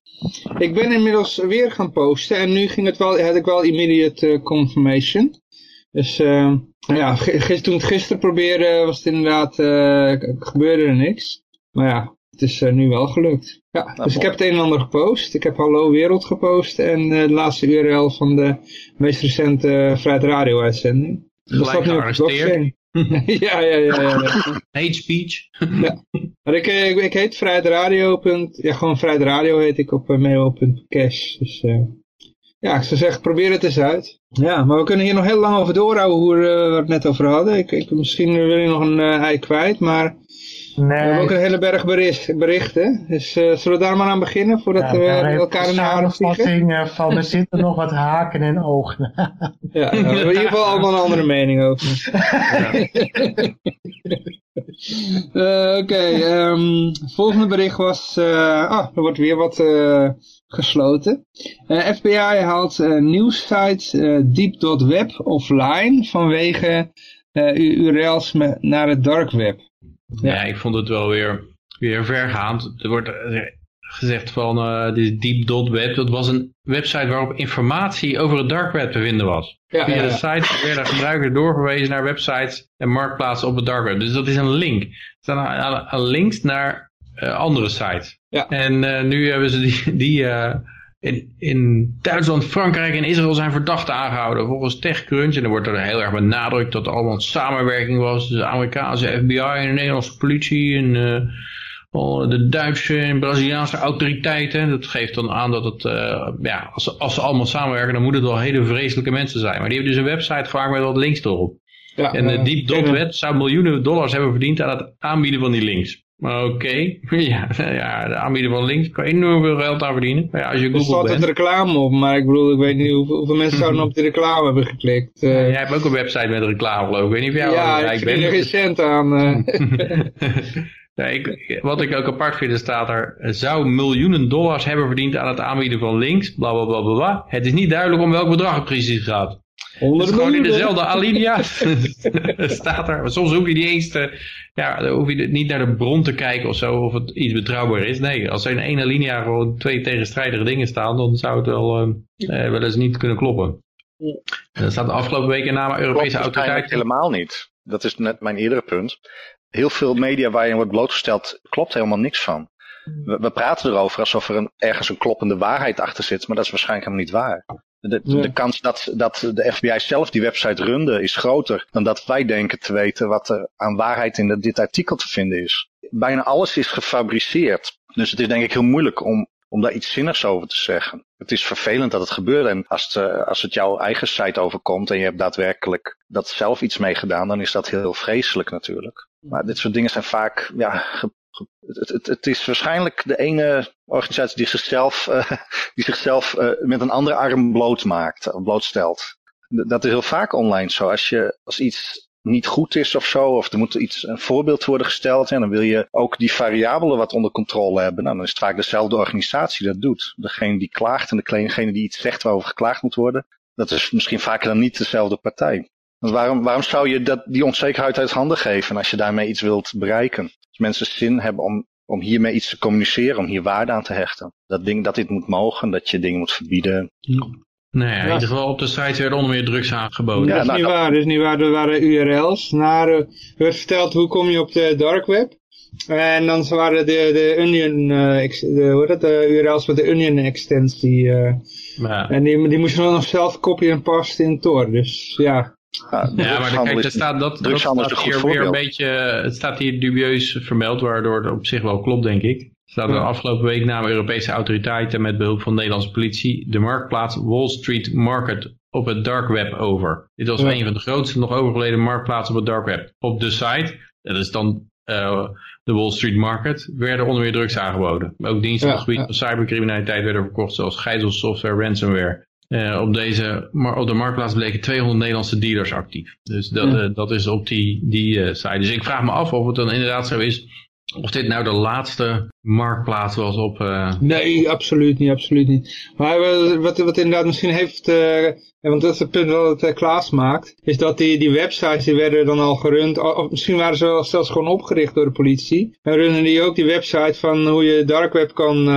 Ik ben inmiddels weer gaan posten en nu ging het wel, had ik wel immediate confirmation. Dus uh, ja, toen het gisteren probeerde was het inderdaad, uh, gebeurde er niks. Maar ja, het is uh, nu wel gelukt. Ja, nou, dus ik heb het een en ander gepost. Ik heb Hallo Wereld gepost en de laatste URL van de meest recente Vrijheid Radio uitzending. Gelijk gearresteerd. ja, ja, ja, ja, Hate speech. ja. Maar ik, ik, ik heet Vrijheid Radio. Ja, gewoon Vrijheid Radio heet ik op mail.cash. Dus ja, ik zou zeggen, probeer het eens uit. Ja, maar we kunnen hier nog heel lang over doorhouden hoe we, uh, het net over hadden. Ik, ik, misschien wil je nog een uh, ei kwijt, maar nee. we hebben ook een hele berg bericht, berichten. Dus uh, zullen we daar maar aan beginnen, voordat ja, we elkaar in de haren vliegen? van, er zitten nog wat haken en ogen. ja, we hebben in ieder geval allemaal een andere mening over. Oké, okay, um, het volgende bericht was, ah, er wordt weer wat gesloten. Uh, eh, FBI haalt uh, nieuwssite uh, deep.web offline vanwege URL's naar het dark web. Ja. ja, ik vond het wel weer, weer vergaand. Er wordt gezegd van uh, deep.web, dat was een website waarop informatie over het dark web te vinden was. Ja, Via de site werden gebruikers doorverwezen naar websites en marktplaatsen op het dark web. Dus dat is een link. Er staan links naar andere sites. Ja. En uh, nu hebben ze die, die uh, in, in Duitsland, Frankrijk en Israël zijn verdachten aangehouden. Volgens TechCrunch, en er wordt er heel erg benadrukt dat er allemaal samenwerking was tussen de Amerikaanse FBI en de Nederlandse politie en de Duitse en Braziliaanse autoriteiten. Dat geeft dan aan dat het, ja, als, als ze allemaal samenwerken, dan moeten het wel hele vreselijke mensen zijn. Maar die hebben dus een website gemaakt met wat links erop. Ja, en de Deep.web zou miljoenen dollars hebben verdiend aan het aanbieden van die links. Oké, okay. ja, ja, de aanbieder van links kan enorm veel geld aan verdienen. Maar ja, als je Google er staat bent... reclame op, maar ik bedoel, ik weet niet hoeveel, hoeveel mensen zouden op die reclame hebben geklikt. Uh... Ja, jij hebt ook een website met reclame geloof ik. Ik weet niet of jij ja, ik ben. er geen cent aan. Ik, wat ik ook apart vind, staat er, zou miljoenen dollars hebben verdiend aan het aanbieden van links, bla bla bla bla. Het is niet duidelijk om welk bedrag het precies gaat. Het is gewoon in dezelfde alinea staat er. Soms hoef je niet eens te, ja, dan hoef je niet naar de bron te kijken of zo, of het iets betrouwbaar is. Nee, als er in één alinea gewoon twee tegenstrijdige dingen staan, dan zou het wel, uh, wel eens niet kunnen kloppen. En dat staat de afgelopen weken na Europese autoriteiten. helemaal niet. Dat is net mijn eerdere punt. Heel veel media waar je wordt blootgesteld, klopt helemaal niks van. We, we praten erover alsof er een, ergens een kloppende waarheid achter zit, maar dat is waarschijnlijk helemaal niet waar. De, de kans dat, dat de FBI zelf die website runde is groter dan dat wij denken te weten wat er aan waarheid in dit artikel te vinden is. Bijna alles is gefabriceerd. Dus het is denk ik heel moeilijk om, om daar iets zinnigs over te zeggen. Het is vervelend dat het gebeurt en als het, eh, als het jouw eigen site overkomt en je hebt daadwerkelijk dat zelf iets mee gedaan, dan is dat heel vreselijk natuurlijk. Maar dit soort dingen zijn vaak ja, Het, het, het is waarschijnlijk de ene organisatie die zichzelf, uh, die zichzelf uh, met een andere arm bloot maakt, blootstelt. Dat is heel vaak online zo. Als, je, als iets niet goed is of zo, of er moet iets, een voorbeeld worden gesteld, en dan wil je ook die variabelen wat onder controle hebben. Nou, dan is het vaak dezelfde organisatie dat doet. Degene die klaagt en degene die iets zegt waarover geklaagd moet worden, dat is misschien vaker dan niet dezelfde partij. Want waarom, waarom zou je dat, die onzekerheid uit handen geven als je daarmee iets wilt bereiken? Mensen zin hebben om, om hiermee iets te communiceren, om hier waarde aan te hechten. Dat, ding, dat dit moet mogen, dat je dingen moet verbieden. Nee, in ieder geval op de site werden onder meer drugs aangeboden. Ja, dat is nou, niet dat- waar. Dat is niet waar. Er waren URL's. Naar, eh, er werd verteld hoe kom je op de dark web. En dan waren de, de Onion, eh, ex- de, hoe heet dat, de URL's met de Onion extensie. eh, Maar, en die, die moest je dan nog zelf copy en pasten in Tor. Dus ja. Ja, ja, maar kijk, er staat dat, dat staat hier weer een beetje, het staat hier dubieus vermeld, waardoor het op zich wel klopt, denk ik. Er staat er afgelopen week namen Europese autoriteiten met behulp van Nederlandse politie de marktplaats Wall Street Market op het dark web over. Dit was Ja. een van de grootste nog overgeleden marktplaatsen op het dark web. Op de site, dat is dan eh, de Wall Street Market, werden onder meer drugs aangeboden. Ook diensten op het gebied ja. van cybercriminaliteit werden verkocht, zoals gijzelsoftware, ransomware. Eh, op, deze, maar op de marktplaats bleken 200 Nederlandse dealers actief. Dus dat, Ja. eh, dat is op die, die eh, site. Dus ik vraag me af of het dan inderdaad zo is. Of dit nou de laatste marktplaats was op... Nee, absoluut niet, absoluut niet. Maar wat, wat inderdaad misschien heeft, want dat is het punt wat het Klaas maakt, is dat die, die websites die werden dan al gerund, of misschien waren ze wel zelfs gewoon opgericht door de politie. En runnen die ook die website van hoe je dark web kan,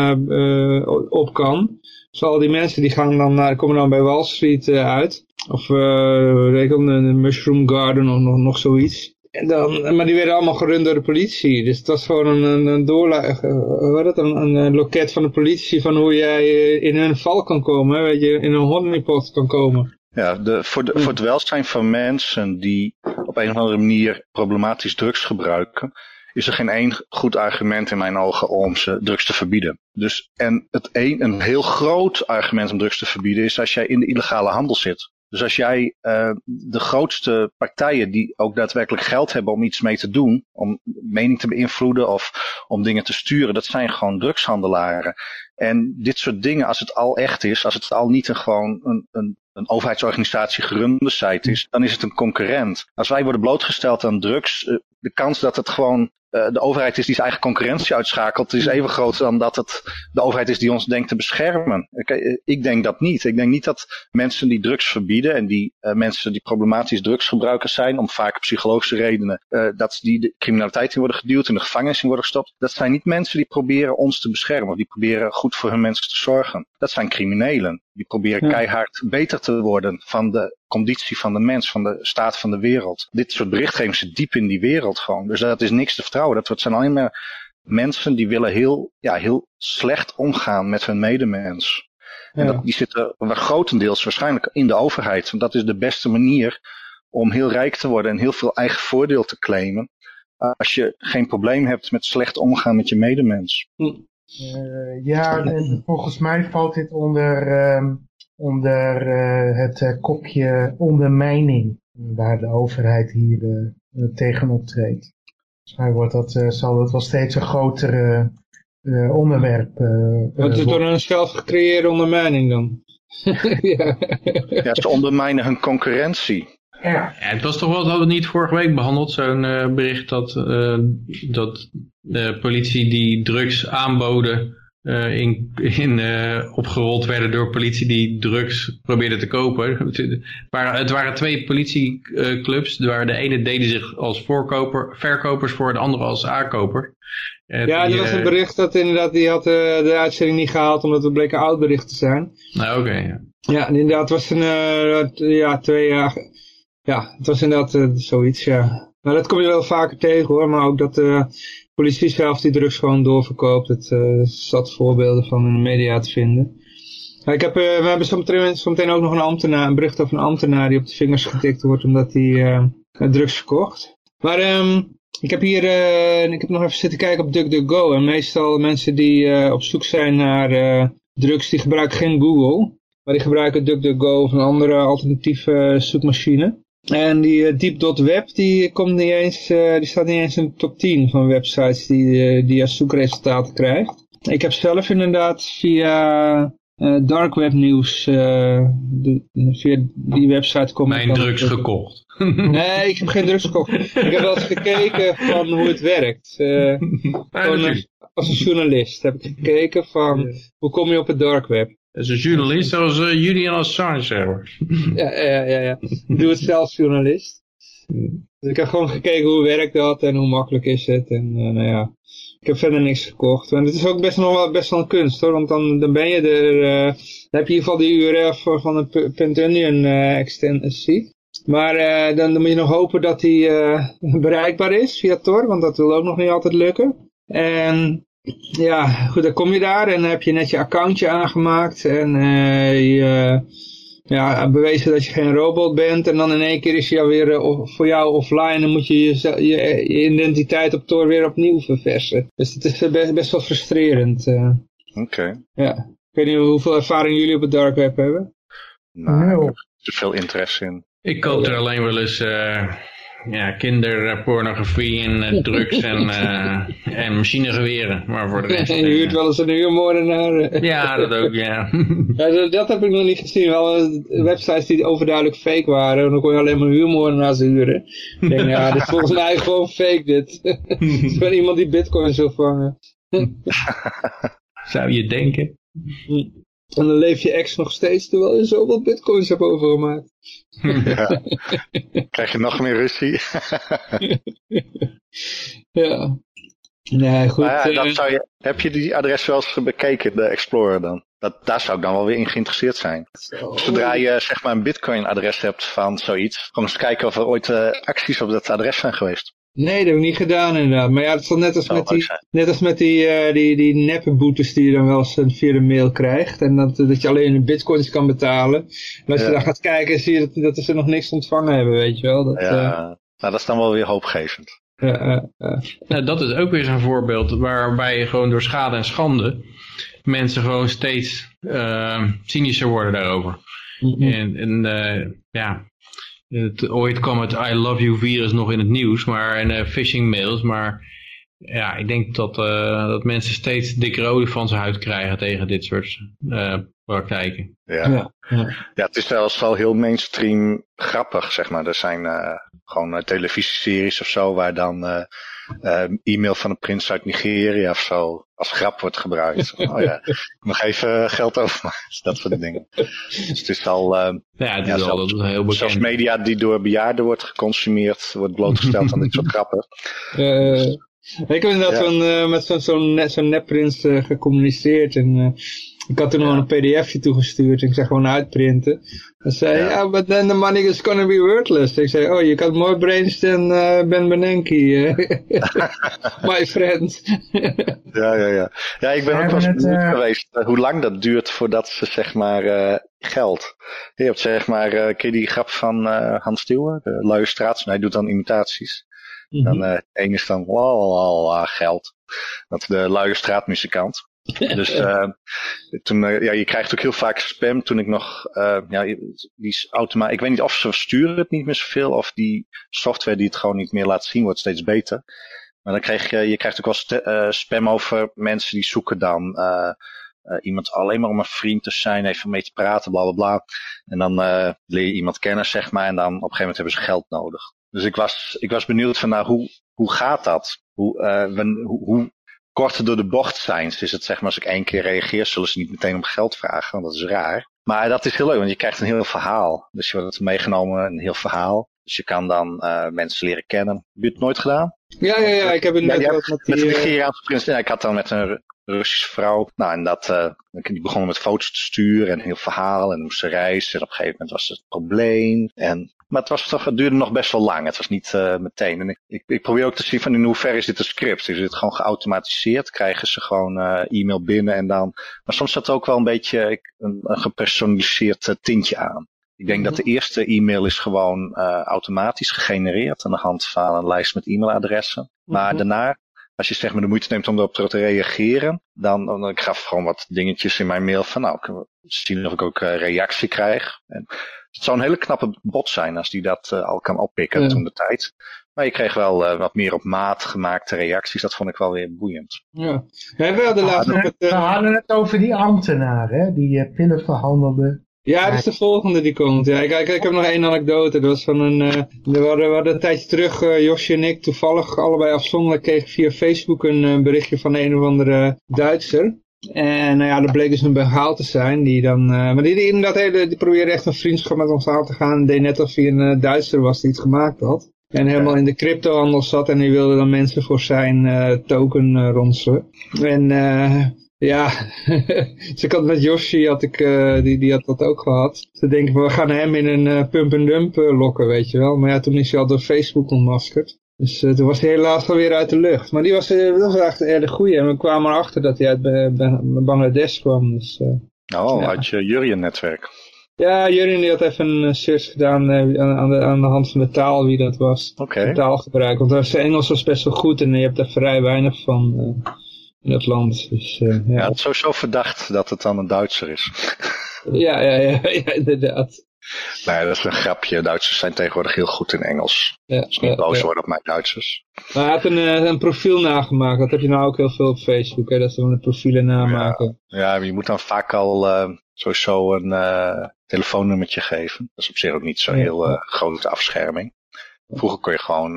op kan. Dus al die mensen die gaan dan naar, komen dan bij Wall Street eh, uit. Of uh, de Mushroom Garden of nog, nog zoiets. En dan, maar die werden allemaal gerund door de politie. Dus het was gewoon een, een, een, doorla- eh, hoe heet het, een, een, een loket van de politie van hoe jij eh, in hun val kan komen. Weet je, in een honeypot kan komen. Ja, de, voor, de, voor het welzijn van mensen die op een of andere manier problematisch drugs gebruiken, is er geen één goed argument in mijn ogen om ze drugs te verbieden. Dus, en het een, een heel groot argument om drugs te verbieden is als jij in de illegale handel zit. Dus als jij uh, de grootste partijen die ook daadwerkelijk geld hebben om iets mee te doen, om mening te beïnvloeden of om dingen te sturen, dat zijn gewoon drugshandelaren. En dit soort dingen, als het al echt is, als het al niet een, gewoon een, een, een overheidsorganisatie gerunde site is, dan is het een concurrent. Als wij worden blootgesteld aan drugs, uh, de kans dat het gewoon de overheid is die zijn eigen concurrentie uitschakelt, is even groot dan dat het de overheid is die ons denkt te beschermen. Ik, ik denk dat niet. Ik denk niet dat mensen die drugs verbieden en die uh, mensen die problematisch drugsgebruikers zijn, om vaak psychologische redenen, uh, dat die de criminaliteit in worden geduwd, in de gevangenis in worden gestopt. Dat zijn niet mensen die proberen ons te beschermen, of die proberen goed voor hun mensen te zorgen. Dat zijn criminelen. Die proberen ja. keihard beter te worden van de conditie van de mens, van de staat van de wereld. Dit soort berichtgeving zit diep in die wereld gewoon. Dus dat is niks te vertrouwen. Dat zijn alleen maar mensen die willen heel, ja, heel slecht omgaan met hun medemens. Ja. En dat, die zitten grotendeels waarschijnlijk in de overheid. Want dat is de beste manier om heel rijk te worden en heel veel eigen voordeel te claimen. Als je geen probleem hebt met slecht omgaan met je medemens. Uh, ja, en volgens mij valt dit onder, uh, onder uh, het uh, kopje ondermijning, waar de overheid hier uh, tegen optreedt. Volgens mij wordt dat, zal dat wel steeds een grotere onderwerp Wordt het door een zelf gecreëerde ondermijning dan? ja. ja, ze ondermijnen hun concurrentie. Ja. het was toch wel, dat hadden we niet vorige week behandeld, zo'n uh, bericht dat, uh, dat de politie die drugs aanboden uh, in, in, opgerold werden door politie die drugs probeerde te kopen. Maar het waren twee politieclubs, waar de ene deden zich als voorkoper, verkopers voor, de andere als aankoper. ja, er was een bericht dat inderdaad, die had de uitzending niet gehaald omdat het bleek een oud bericht te zijn. Nou, oké, okay, ja. Ja, inderdaad, het was een, ja, twee jaar ja, het was inderdaad uh, zoiets, ja. Nou, dat kom je wel vaker tegen hoor, maar ook dat de uh, politie zelf die drugs gewoon doorverkoopt. Het uh, zat voorbeelden van in de media te vinden. Nou, ik heb, we hebben zometeen, zometeen ook nog een ambtenaar, een bericht over een ambtenaar die op de vingers getikt wordt omdat hij drugs verkocht. Maar um, ik heb hier, ik heb nog even zitten kijken op DuckDuckGo en meestal mensen die op zoek zijn naar drugs, die gebruiken geen Google. Maar die gebruiken DuckDuckGo of een andere alternatieve zoekmachine. En die uh, deep.web die komt niet eens, uh, die staat niet eens in de top 10 van websites die, uh, die als zoekresultaten krijgt. Ik heb zelf inderdaad via dark web nieuws, de, via die website. Mijn drugs gekocht. Nee, ik heb geen drugs gekocht. ik heb wel eens gekeken van hoe het werkt. Gewoon, als een journalist heb ik gekeken van hoe kom je op het dark web. Als een journalist zoals uh, Julian Assange, zeg maar. ja, ja, ja, ja. Doe het zelf journalist. Dus ik heb gewoon gekeken hoe werkt dat en hoe makkelijk is het. En uh, nou ja, ik heb verder niks gekocht. En het is ook best nog wel, best wel een kunst hoor. Want dan, dan ben je er, uh, dan heb je in ieder geval die URL van de Pentunion extensie. Maar dan, dan moet je nog hopen dat die bereikbaar is via Tor. Want dat wil ook nog niet altijd lukken. En ja, goed, dan kom je daar en dan heb je net je accountje aangemaakt en uh, je ja, bewezen dat je geen robot bent en dan in één keer is hij alweer uh, voor jou offline en dan moet je je, je, je identiteit op Tor weer opnieuw verversen. Dus het is best, best wel frustrerend. Uh. Oké. Okay. Ja. Ik weet niet hoeveel ervaring jullie op het dark web hebben. Nou, ik heb er veel interesse in. Ik koop er alleen wel eens ja, kinderpornografie en uh, drugs en, uh, en machinegeweren. Maar voor de rest... je huurt wel eens een huurmoordenaar. ja, dat ook, ja. ja dat, dat, heb ik nog niet gezien. Wel websites die overduidelijk fake waren. Dan kon je alleen maar huurmoordenaars huren. Ik denk, ja, dit is volgens mij gewoon fake dit. Het is gewoon iemand die bitcoins wil vangen. Zou je denken? En dan leef je ex nog steeds terwijl je zoveel bitcoins hebt overgemaakt. Ja. Krijg je nog meer ruzie? ja. Nee, goed. ja, eh, zou je, heb je die adres wel eens bekeken, de Explorer dan? Dat, daar zou ik dan wel weer in geïnteresseerd zijn. Zo. Zodra je zeg maar een bitcoin adres hebt van zoiets, gewoon eens kijken of er ooit uh, acties op dat adres zijn geweest. Nee, dat heb ik niet gedaan inderdaad. Maar ja, het is dan net als met die, net als met die, uh, die, die neppe boetes die je dan wel eens via de mail krijgt. En dat, dat je alleen in bitcoins kan betalen. En als ja. je dan gaat kijken, zie je dat, dat ze nog niks ontvangen hebben, weet je wel. Dat, ja, uh, nou, dat is dan wel weer hoopgevend. Ja, uh, nou, dat is ook weer zo'n voorbeeld waarbij je gewoon door schade en schande mensen gewoon steeds cynischer worden daarover. Mm -hmm. En, en ja, het, ooit kwam het I love you virus nog in het nieuws, maar en uh, phishing mails, maar ja, ik denk dat, uh, dat mensen steeds dikke olifantshuid krijgen tegen dit soort uh, praktijken. Ja. Ja, ja. ja, het is zelfs wel heel mainstream grappig, zeg maar. Er zijn gewoon televisieseries of zo waar dan e-mail van een prins uit Nigeria of zo als grap wordt gebruikt. oh ja, nog even geld overmaken, dat soort dingen. Dus het is al, uh, ja, het is ja, al zelfs, heel bekend. Zelfs media die door bejaarden wordt geconsumeerd, wordt blootgesteld aan dit soort grappen. Uh, ik heb inderdaad ja. uh, met zo'n zo zo nepprins uh, gecommuniceerd en ik had toen nog een pdfje toegestuurd. Ik zei gewoon uitprinten. Dan zei ja, yeah, but then the money is gonna be worthless. Ik zei, oh, je kan more brains dan uh, Ben Bernanke. My friend. ja, ja, ja. Ja, ik ben ook wel eens benieuwd uh... geweest uh, hoe lang dat duurt voordat ze, zeg maar, uh, geld. Je hebt, zeg maar, uh, ken je die grap van Hans Steeuwen? De luie straat. Hij doet dan imitaties. Mm -hmm. Dan, uh, één is dan, la, geld. Dat de luie straatmuzikant. Dus uh, toen, uh, ja, je krijgt ook heel vaak spam. Toen ik nog, uh, ja, die automa ik weet niet of ze sturen het niet meer zoveel of die software die het gewoon niet meer laat zien wordt steeds beter. Maar dan krijg je, je krijgt ook wel spam over mensen die zoeken dan iemand alleen maar om een vriend te zijn, even mee te praten, bla bla bla. En dan leer je iemand kennen, zeg maar, en dan op een gegeven moment hebben ze geld nodig. Dus ik was, ik was benieuwd van, nou, hoe, hoe gaat dat? Hoe, hoe, hoe kort door de bocht zijn. Dus is het zeg maar als ik één keer reageer, zullen ze niet meteen om geld vragen, want dat is raar. Maar dat is heel leuk, want je krijgt een heel verhaal. Dus je wordt meegenomen, een heel verhaal. Dus je kan dan uh, mensen leren kennen. Heb je het nooit gedaan? Ja, ja, ja. Ik heb het net ja, met, die... Met de Nigeriaanse prins. Ja, ik had dan met een Russische vrouw. Nou, en dat, uh, die begonnen met foto's te sturen en een heel verhaal. En moest ze reizen. En op een gegeven moment was het een probleem. En maar het, was toch, het duurde nog best wel lang. Het was niet uh, meteen. En ik, ik, ik, probeer ook te zien van in hoeverre is dit een script. Is dit gewoon geautomatiseerd? Krijgen ze gewoon uh, e-mail binnen en dan... Maar soms zat er ook wel een beetje een, een gepersonaliseerd uh, tintje aan. Ik denk mm -hmm. dat de eerste e-mail is gewoon automatisch gegenereerd aan de hand van een lijst met e-mailadressen. Maar mm -hmm. daarna als je zeg maar de moeite neemt om erop te reageren, dan, dan ik gaf gewoon wat dingetjes in mijn mail van nou, ik zien of ik ook uh, reactie krijg. En Het zou een hele knappe bot zijn als die dat eh, al kan oppikken Ja. toen de tijd. Maar je kreeg wel eh, wat meer op maat gemaakte reacties. Dat vond ik wel weer boeiend. Ja. We hadden laatst nog het... We eh, hadden het over die ambtenaar, hè, die pillen verhandelde. Ja, dat is de volgende die komt. Ja, ik, ik, ik heb nog één anekdote. Dat was van een, eh, we, hadden, we hadden een tijdje terug, eh, Josje en ik, toevallig allebei afzonderlijk kregen via Facebook een berichtje van een of andere Duitser. En nou ja, dat bleek dus een behaal te zijn. Die dan, eh, maar die, die inderdaad hele, die probeerde echt een vriendschap met ons aan te gaan. En deed net alsof hij een eh, Duitser was die iets gemaakt had. En helemaal in de cryptohandel zat en die wilde dan mensen voor zijn eh, token ronselen. En ja, dus ik had met Yoshi, had ik, die, die had dat ook gehad. Ze denken, we gaan hem in een pump-and-dump lokken, weet je wel. Maar ja, toen is hij al door Facebook ontmaskerd. Dus eh, toen was hij helaas alweer uit de lucht. Maar die was, eh, dat was echt een erg goeie. En we kwamen erachter dat hij uit Ba- Ba- Bangladesh kwam. Dus, eh, Oh, Ja. uit je Jurien-netwerk. ja, Jurien die had even een search gedaan aan, de, aan de hand van de taal, wie dat was. Oké. De taalgebruik. Want zijn Engels was best wel goed en je hebt er vrij weinig van in dat land. Dus Ja, ja. het is sowieso verdacht dat het dan een Duitser is. Ja, ja, ja, ja, inderdaad. Nee, dat is een grapje. Duitsers zijn tegenwoordig heel goed in Engels. Ja, Dus niet ja, boos ja. worden op mijn Duitsers. Maar hij had een, eh, een profiel nagemaakt. Dat heb je nou ook heel veel op Facebook. Hè? Dat ze een profielen namaken. Ja, je moet dan vaak al eh, sowieso een eh, telefoonnummertje geven. Dat is op zich ook niet zo'n heel grote afscherming. Vroeger kon je gewoon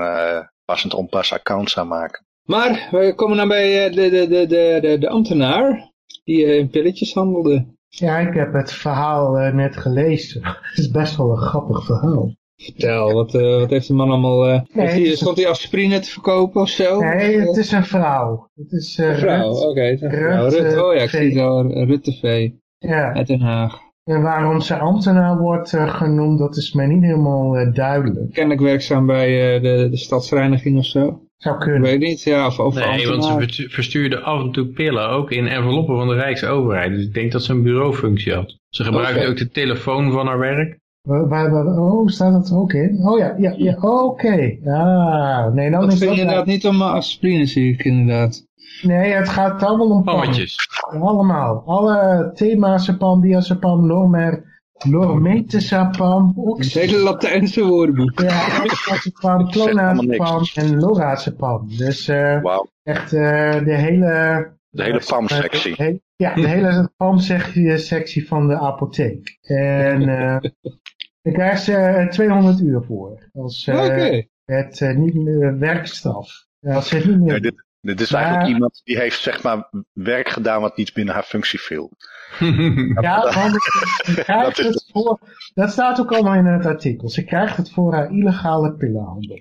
passend onpas accounts aanmaken. Maar we komen nou bij de, de, de, de, de, ambtenaar. Die in pilletjes handelde. Ja, ik heb het verhaal eh, net gelezen. Het is best wel een grappig verhaal. Vertel, wat, eh, wat heeft de man allemaal... eh Nee, hij, het is- stond hij aspirine te verkopen of zo? Nee, het is een vrouw. Het is Een vrouw, oké. Rut, Rut, oh ja, ik V. zie het al. Rut TV Ja, uit Den Haag. en waarom ze ambtenaar wordt genoemd, dat is mij niet helemaal duidelijk. Kennelijk werkzaam bij de, de stadsreiniging of zo. Zou kunnen. weet niet, ja, of Nee, want ze verstuurden af en toe pillen ook in enveloppen van de Rijksoverheid. Dus ik denk dat ze een bureaufunctie had. Ze gebruikte ook de telefoon van haar werk. Waar, waar, waar- oh, staat dat er ook in? Oh ja, ja, ja oké. Ah, nee, dan Dat is ging dat... inderdaad niet om eh, aspirine, zie ik inderdaad. Nee, het gaat allemaal om pam. Pammetjes. Allemaal. Alle themazepam, diazepam, normer, lormetazepam, Het ox, hele Latijnse woordenboek. ja, oxazepam, clonazepam en lorazepam. Dus eh, echt eh, de hele... de hele PAM-sectie. Eh, he- ja, de hele PAM-sectie sectie van de apotheek. En eh daar krijgt ze eh, 200 uur voor. Als eh, Oké. het eh, niet meer werkstraf. Als ze het niet meer Ja, dit, dit is Maar- eigenlijk iemand die heeft zeg maar werk gedaan wat niet binnen haar functie viel. Ja, want ze krijgt het voor, dat staat ook allemaal in het artikel. Ze krijgt het voor haar illegale pillenhandel.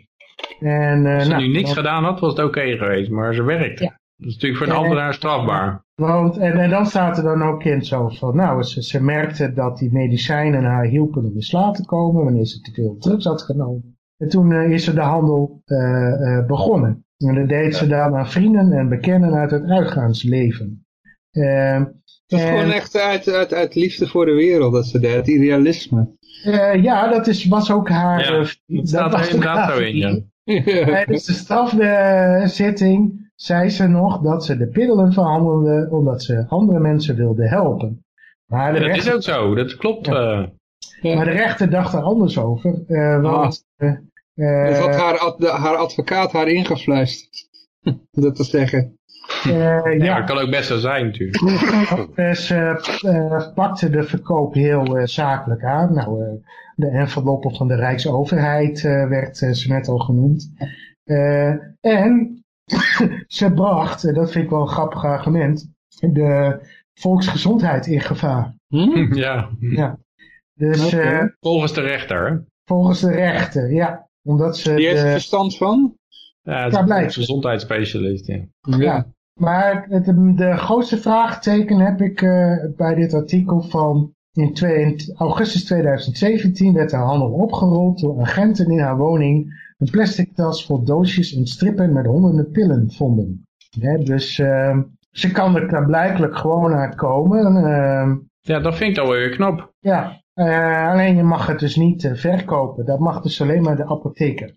En, eh, Als ze nou, nu niks gedaan had, was het oké geweest. Maar ze werkte. Ja. Dat is natuurlijk voor een ambtenaar strafbaar. Want, en, en dan staat er dan ook in zo van, nou, ze, ze merkte dat die medicijnen haar hielpen om in slaap te komen, wanneer ze te veel drugs had genomen. En toen eh, is ze de handel eh, eh, begonnen. En dat deed ze dan aan vrienden en bekenden uit het uitgaansleven. Het is en- gewoon echt uit, uit, uit liefde voor de wereld dat ze deed, het idealisme. Eh, ja, dat is, was ook haar... Ja, eh, Dat staat was er inderdaad zo in, ja. Tijdens de strafzitting zei ze nog dat ze de pillen verhandelde omdat ze andere mensen wilde helpen. Maar de, Dat is ook zo, dat klopt. eh. maar de rechter dacht er anders over. eh, want eh, Dus had eh, haar, ad- haar advocaat haar ingefluisterd. dat te zeggen. Eh, ja, ja, dat kan ook best zo zijn natuurlijk. eh, ze eh, pakte de verkoop heel eh, zakelijk aan. Nou, eh, de enveloppen van de Rijksoverheid eh, werd eh, ze net al genoemd. Eh, en ze bracht, en dat vind ik wel een grappig argument, de volksgezondheid in gevaar. Hm? ja, Ja. Dus eh, volgens de rechter. hè. volgens de rechter, ja. Omdat ze Die heeft de, verstand van? Ja, het is een gezondheidsspecialist. Ja. Ja. Maar het, de grootste vraagteken heb ik eh, bij dit artikel van in, twee- in augustus 2017 werd de handel opgerold door agenten in haar woning een plastic tas vol doosjes en strippen met honderden pillen vonden. Dus eh, ze kan er klaarblijkelijk gewoon aan komen. eh, ja, dat vind ik dan weer knap. ja, eh, alleen je mag het dus niet eh, verkopen. Dat mag dus alleen maar de apotheker.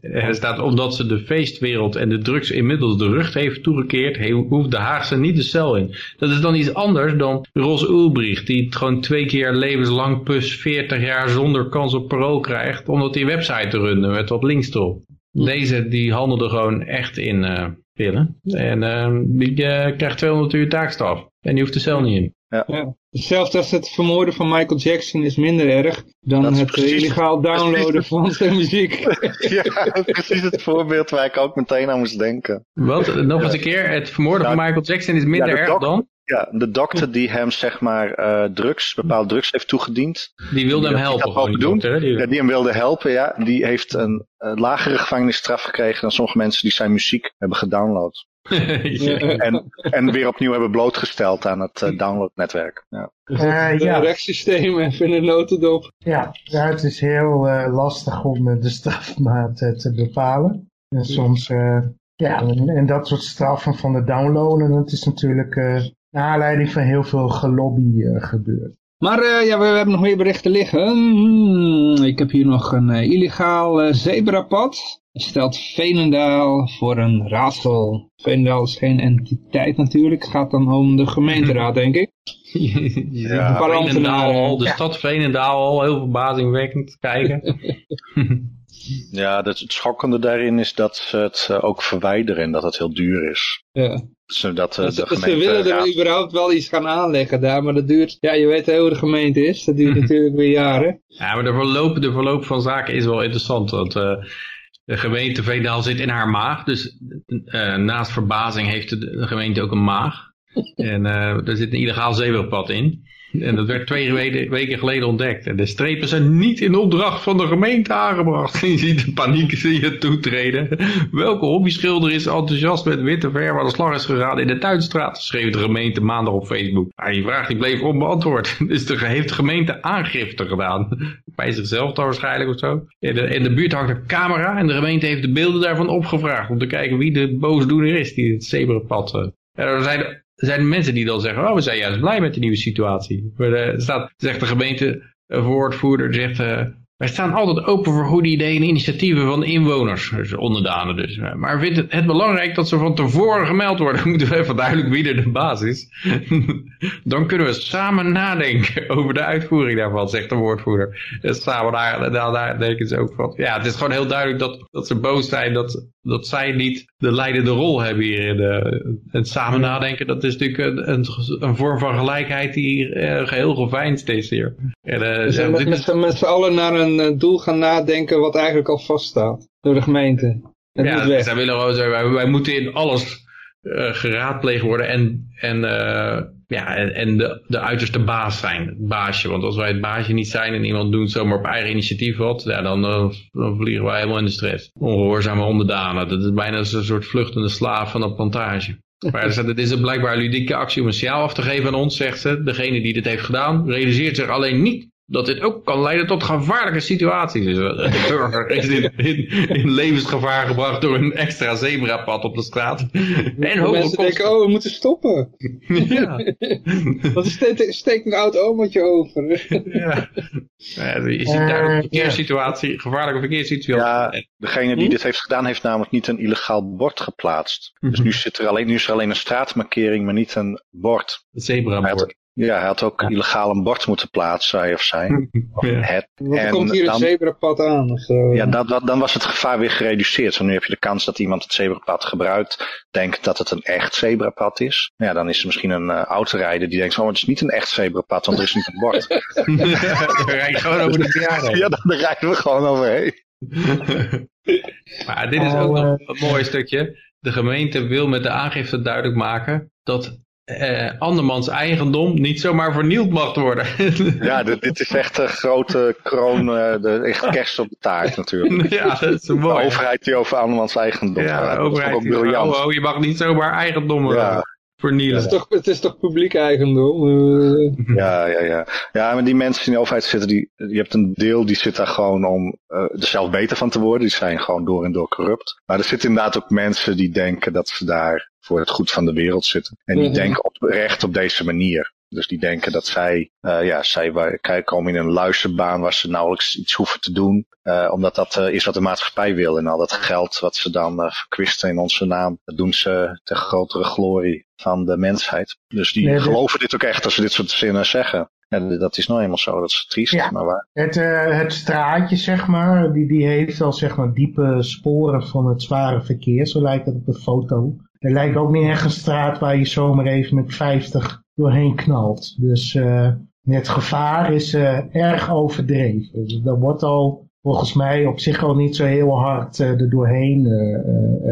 Er staat omdat ze de feestwereld en de drugs inmiddels de rug heeft toegekeerd, hoeft de Haagse niet de cel in. Dat is dan iets anders dan Ros Ulbricht, die het gewoon twee keer levenslang plus 40 jaar zonder kans op parool krijgt, omdat die website te runnen met wat links erop. Deze die handelde gewoon echt in eh pillen. En eh, die eh, krijgt 200 uur taakstraf. En die hoeft de cel niet in. Ja. Hetzelfde als het vermoorden van Michael Jackson is minder erg dan het precies- illegaal downloaden van zijn muziek. ja, precies het voorbeeld waar ik ook meteen aan moest denken. Wat? Nog eens een keer, het vermoorden van Michael Jackson is minder erg dan? Ja, de dokter die hem zeg maar eh, drugs, bepaalde drugs heeft toegediend. Die wilde hem Die helpen. dat ook gewoon, die doen. dokter? Die- Ja, die hem wilde helpen, ja. Die heeft een eh, lagere gevangenisstraf gekregen dan sommige mensen die zijn muziek hebben gedownload. Ja. En, en weer opnieuw hebben blootgesteld aan het eh, downloadnetwerk. Ja. Eh, Het ja. rechtssysteem even in de notendop. Ja, ja, het is heel eh, lastig om eh, de strafmaat eh, te bepalen. En soms, eh, ja, en, en dat soort straffen van de downloaden, dat is natuurlijk eh naar aanleiding van heel veel gelobby eh, gebeurd. Maar eh, ja, we, we hebben nog meer berichten liggen. Hmm, ik heb hier nog een eh, illegaal eh, zebrapad. Stelt Veenendaal voor een raadsel. Veenendaal is geen entiteit natuurlijk. Het gaat dan om de gemeenteraad, denk ik. Ja, Een paar Veenendaal ambtenaren. al, de Ja. stad Veenendaal al, heel verbazingwekkend kijken. Ja, dat, het schokkende daarin is dat ze het eh, ook verwijderen en dat het heel duur is. Ja. Zodat eh, Ze, de ze gemeente... willen er überhaupt wel iets gaan aanleggen daar, maar dat duurt... Ja, je weet hoe de gemeente is. Dat duurt natuurlijk weer jaren. Ja, maar de verloop, de verloop van zaken is wel interessant. Want eh, de gemeente Veenendaal zit in haar maag. Dus eh, naast verbazing heeft de, de gemeente ook een maag. En eh er zit een illegaal zebrapad in. En dat werd twee weken, geleden ontdekt. En de strepen zijn niet in opdracht van de gemeente aangebracht. Je ziet de paniek zie je toetreden. Welke hobbyschilder is enthousiast met witte verf aan de slag is gegaan in de Tuinstraat? Schreef de gemeente maandag op Facebook. Maar die vraag die bleef onbeantwoord. Dus de, heeft de gemeente aangifte gedaan. Bij zichzelf dan waarschijnlijk of zo. In de, in de buurt hangt een camera en de gemeente heeft de beelden daarvan opgevraagd. Om te kijken wie de boosdoener is die het zebrapad... eh, en er zijn, er zijn mensen die dan zeggen, oh we zijn juist blij met de nieuwe situatie. Maar er staat, zegt de gemeente een woordvoerder, zegt, eh, wij staan altijd open voor goede ideeën en initiatieven van de inwoners, dus onderdanen dus. Maar vindt het, het belangrijk dat ze van tevoren gemeld worden, moeten we even duidelijk wie er de baas is. Dan kunnen we samen nadenken over de uitvoering daarvan, zegt de woordvoerder. Daar, daar, daar denken ze ook van, ja het is gewoon heel duidelijk dat, dat ze boos zijn dat, dat zij niet de leidende rol hebben hier in de, het samen nadenken. Dat is natuurlijk een, een, vorm van gelijkheid die eh, geheel geveinsd is hier. En, eh, We ja, met, met, is- z'n- met z'n allen naar een eh, doel gaan nadenken wat eigenlijk al vaststaat. Door de gemeente. Ja, zij willen gewoon zeggen, wij, wij moeten in alles eh, geraadpleegd worden en, en, eh, ja, en, de, de uiterste baas zijn, baasje. Want als wij het baasje niet zijn en iemand doet zomaar op eigen initiatief wat, ja, dan, eh, dan vliegen wij helemaal in de stress. Ongehoorzame onderdanen, dat is bijna een soort vluchtende slaaf van een plantage. Maar het is een blijkbaar ludieke actie om een signaal af te geven aan ons, zegt ze. Degene die dit heeft gedaan, realiseert zich alleen niet dat dit ook kan leiden tot gevaarlijke situaties. Dus eh, de burger is in, in, in levensgevaar gebracht door een extra zebrapad op de straat. En hoge Mensen kosten. denken, oh, we moeten stoppen. Ja. Want er steekt, een oud omaatje over. ja. Ja, je ziet Eh, daar een ja. verkeerssituatie, gevaarlijke verkeerssituatie. Ja, degene die dit heeft gedaan heeft namelijk niet een illegaal bord geplaatst. Dus nu, zit er alleen, nu is er alleen een straatmarkering, maar niet een bord. Het Hij zebrabord. Ja, hij had ook illegaal een bord moeten plaatsen, hij of zij. Of Ja. het. Er En komt hier een dan- zebrapad aan of zo. Ja, dat, dat, dan was het gevaar weer gereduceerd. Want nu heb je de kans dat iemand het zebrapad gebruikt, denkt dat het een echt zebrapad is. Ja, dan is er misschien een uh, autorijder die denkt van, oh, het is niet een echt zebrapad, want er is niet een bord. Dan rij je gewoon over de ja, dan rijden we gewoon overheen. Maar dit is ook nog een mooi stukje. De gemeente wil met de aangifte duidelijk maken dat eh, andermans eigendom niet zomaar vernield mag worden. Ja, dit, dit is echt een grote kroon, uh, de, echt kerst op de taart natuurlijk. ja, dat is De mooi. overheid die over andermans eigendom Ja, gaat. de overheid ook briljant. oh, oh, je mag niet zomaar Ja. eh, vernielen. Het is, toch, het is toch publiek eigendom? Eh, Ja, ja, ja. Ja, maar die mensen die in de overheid zitten, die, je hebt een deel die zit daar gewoon om uh, er zelf beter van te worden. Die zijn gewoon door en door corrupt. Maar er zitten inderdaad ook mensen die denken dat ze daar voor het goed van de wereld zitten. En die Mhm. denken oprecht op deze manier. Dus die denken dat zij, uh, ja, zij komen in een luisterbaan waar ze nauwelijks iets hoeven te doen. Uh, omdat dat uh, is wat de maatschappij wil. En al dat geld wat ze dan verkwisten in onze naam, dat doen ze ter grotere glorie van de mensheid. Dus die geloven dit ook echt als ze dit soort zinnen zeggen. En dat is nou eenmaal zo, dat is triest, ja, maar waar. Het, uh, het straatje, zeg maar, die, die heeft al zeg maar diepe sporen van het zware verkeer, zo lijkt het op de foto. Er lijkt ook niet echt een straat waar je zomaar even met 50 doorheen knalt. Dus uh, het gevaar is uh, erg overdreven. Dus dat wordt al volgens mij op zich al niet zo heel hard er doorheen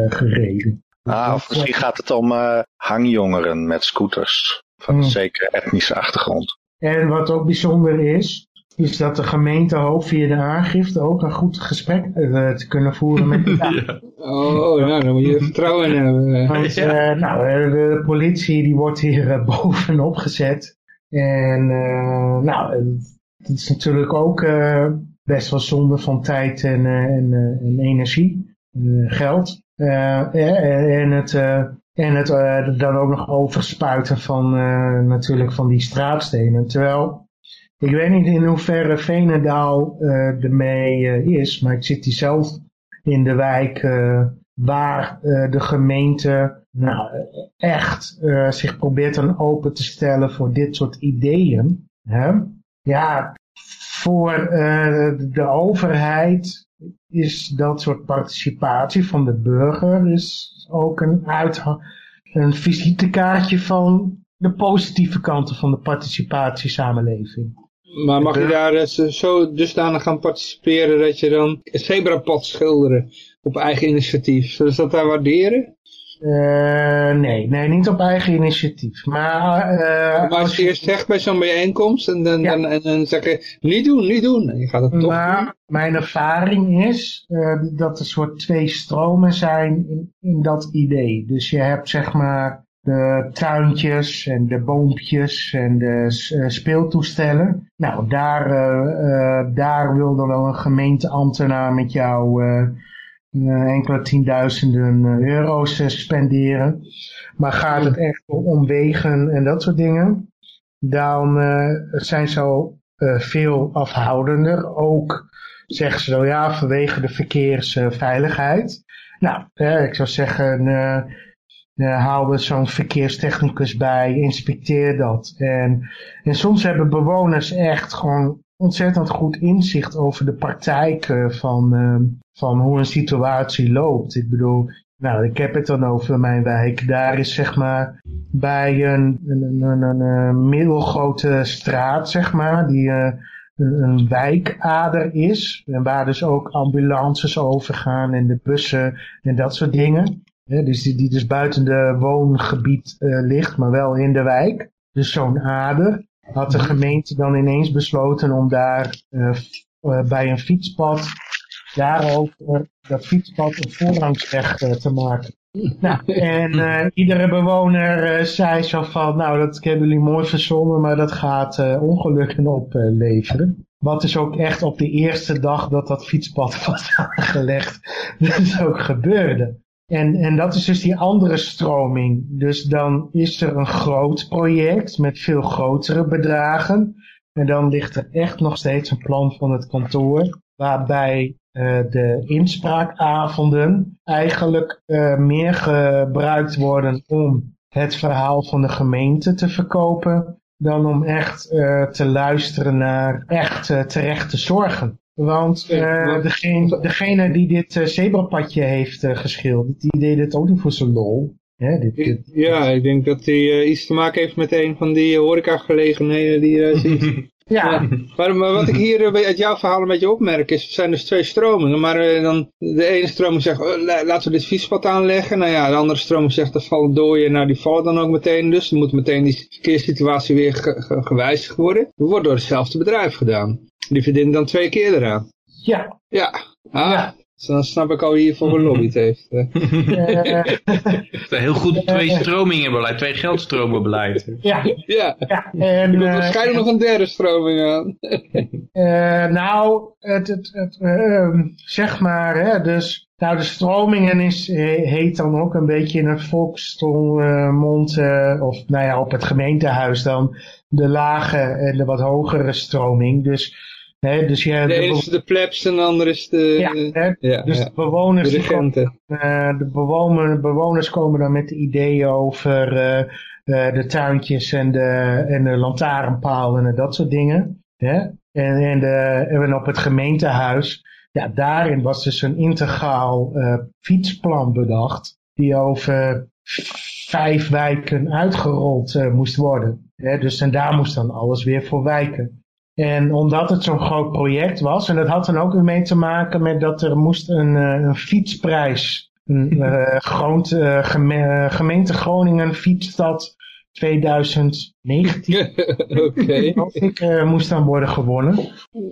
gereden. Ah, of misschien gaat het om hangjongeren met scooters van een hmm. zekere etnische achtergrond. En wat ook bijzonder is, is dat de gemeente hoopt via de aangifte ook een goed gesprek uh, te kunnen voeren met de ja. Oh, nou, dan moet je vertrouwen in hebben. Want, uh, nou, eh, de politie die wordt hier bovenop gezet. En nou, het is natuurlijk ook best wel zonde van tijd en, en, en energie, geld. en het en het uh, dan ook nog overspuiten van uh, natuurlijk van die straatstenen. Terwijl, ik weet niet in hoeverre Venendaal uh, ermee is, maar ik zit hier zelf in de wijk waar de gemeente nou, echt zich probeert dan open te stellen voor dit soort ideeën. Hè? Ja, voor de overheid is dat soort participatie van de burger is ook een, uit, een visitekaartje van de positieve kanten van de participatiesamenleving. Maar mag je daar eh, zo dusdanig gaan participeren dat je dan een zebrapad schilderen op eigen initiatief? Zullen ze dat daar waarderen? Uh, nee, nee, niet op eigen initiatief. Maar, uh, maar als je eerst zegt bij zo'n bijeenkomst en dan, dan, en dan zeg je niet doen, niet doen. En je gaat het toch maar doen. mijn ervaring is uh, dat er soort twee stromen zijn in, in dat idee. Dus je hebt zeg maar de tuintjes en de boompjes en de speeltoestellen. Nou, daar, daar wil dan wel een gemeenteambtenaar met jou eh, enkele tienduizenden eh, euro's eh, spenderen. Maar gaat het echt om wegen en dat soort dingen, dan zijn ze al veel afhoudender. Ook zeggen ze wel ja, vanwege de verkeersveiligheid. nou, ik zou zeggen, haal er zo'n verkeerstechnicus bij, inspecteer dat. En, en soms hebben bewoners echt gewoon ontzettend goed inzicht over de praktijk van, ehm, van hoe een situatie loopt. Ik bedoel, nou, ik heb het dan over mijn wijk. Daar is zeg maar bij een, een, een, middelgrote straat, zeg maar, die uh, een, wijkader is. En waar dus ook ambulances overgaan en de bussen en dat soort dingen. Dus die, die dus buiten de woongebied uh, ligt, maar wel in de wijk. Dus zo'n ader had de gemeente dan ineens besloten om daar uh, bij een fietspad daarover dat fietspad een voorrangsweg uh, te maken. Nou, en uh, iedere bewoner uh, zei zo van, nou dat hebben jullie mooi verzonnen, maar dat gaat ongelukken opleveren. Wat is ook echt op de eerste dag dat dat fietspad was aangelegd, dus ook gebeurde. En, en dat is dus die andere stroming. Dus dan is er een groot project met veel grotere bedragen. En dan ligt er echt nog steeds een plan van het kantoor. Waarbij uh, de inspraakavonden eigenlijk uh, meer gebruikt worden om het verhaal van de gemeente te verkopen. Dan om echt uh, te luisteren naar echt terechte zorgen. Want uh, degene, degene die dit uh, zebrapadje heeft uh, geschilderd, die deed het ook niet voor zijn lol. dit, dit, ja, ik denk dat hij iets te maken heeft met een van die horecagelegenheden die je ziet. Ja. Maar, maar, wat ik hier uit jouw verhaal een beetje opmerk is, er zijn dus twee stromingen. Maar dan de ene stroming zegt, oh, laten we dit fietspad aanleggen. Nou ja, de andere stroming zegt, er vallen dooien. Nou, die vallen dan ook meteen dus. Dan moet meteen die verkeerssituatie weer gewijzigd worden. Dat wordt door hetzelfde bedrijf gedaan. Die verdient dan twee keer eraan. Ja. Ja. Ah, ja. dan snap ik al wie hiervoor gelobbyd heeft. een heel goed twee stromingen beleid, twee geldstromen beleid. Ja. Ja. ja. En, uh, waarschijnlijk nog een derde stroming aan. uh, nou, het, het, het uh, zeg maar, hè, dus Nou, de stromingen is, heet dan ook een beetje in het volksmond, uh, of nou ja, op het gemeentehuis dan, de lage en de wat hogere stroming. Dus, hè, dus je, de, ene is de plebs en de andere is de... Ja, hè, ja dus ja. de bewoners, De komen, regenten. eh, de bewoner, bewoners komen dan met de ideeën over eh, eh, de tuintjes en de, en de lantaarnpalen en dat soort dingen. Hè? En, en, de, en op het gemeentehuis, ja, daarin was dus een integraal fietsplan bedacht, die over vijf wijken uitgerold moest worden. Hè? Dus en daar moest dan alles weer voor wijken. En omdat het zo'n groot project was, en dat had dan ook weer mee te maken met dat er moest een, eh, een fietsprijs, een eh, groot, eh, geme- gemeente Groningen fietsstad 2019, Oké. ik, moest dan worden gewonnen.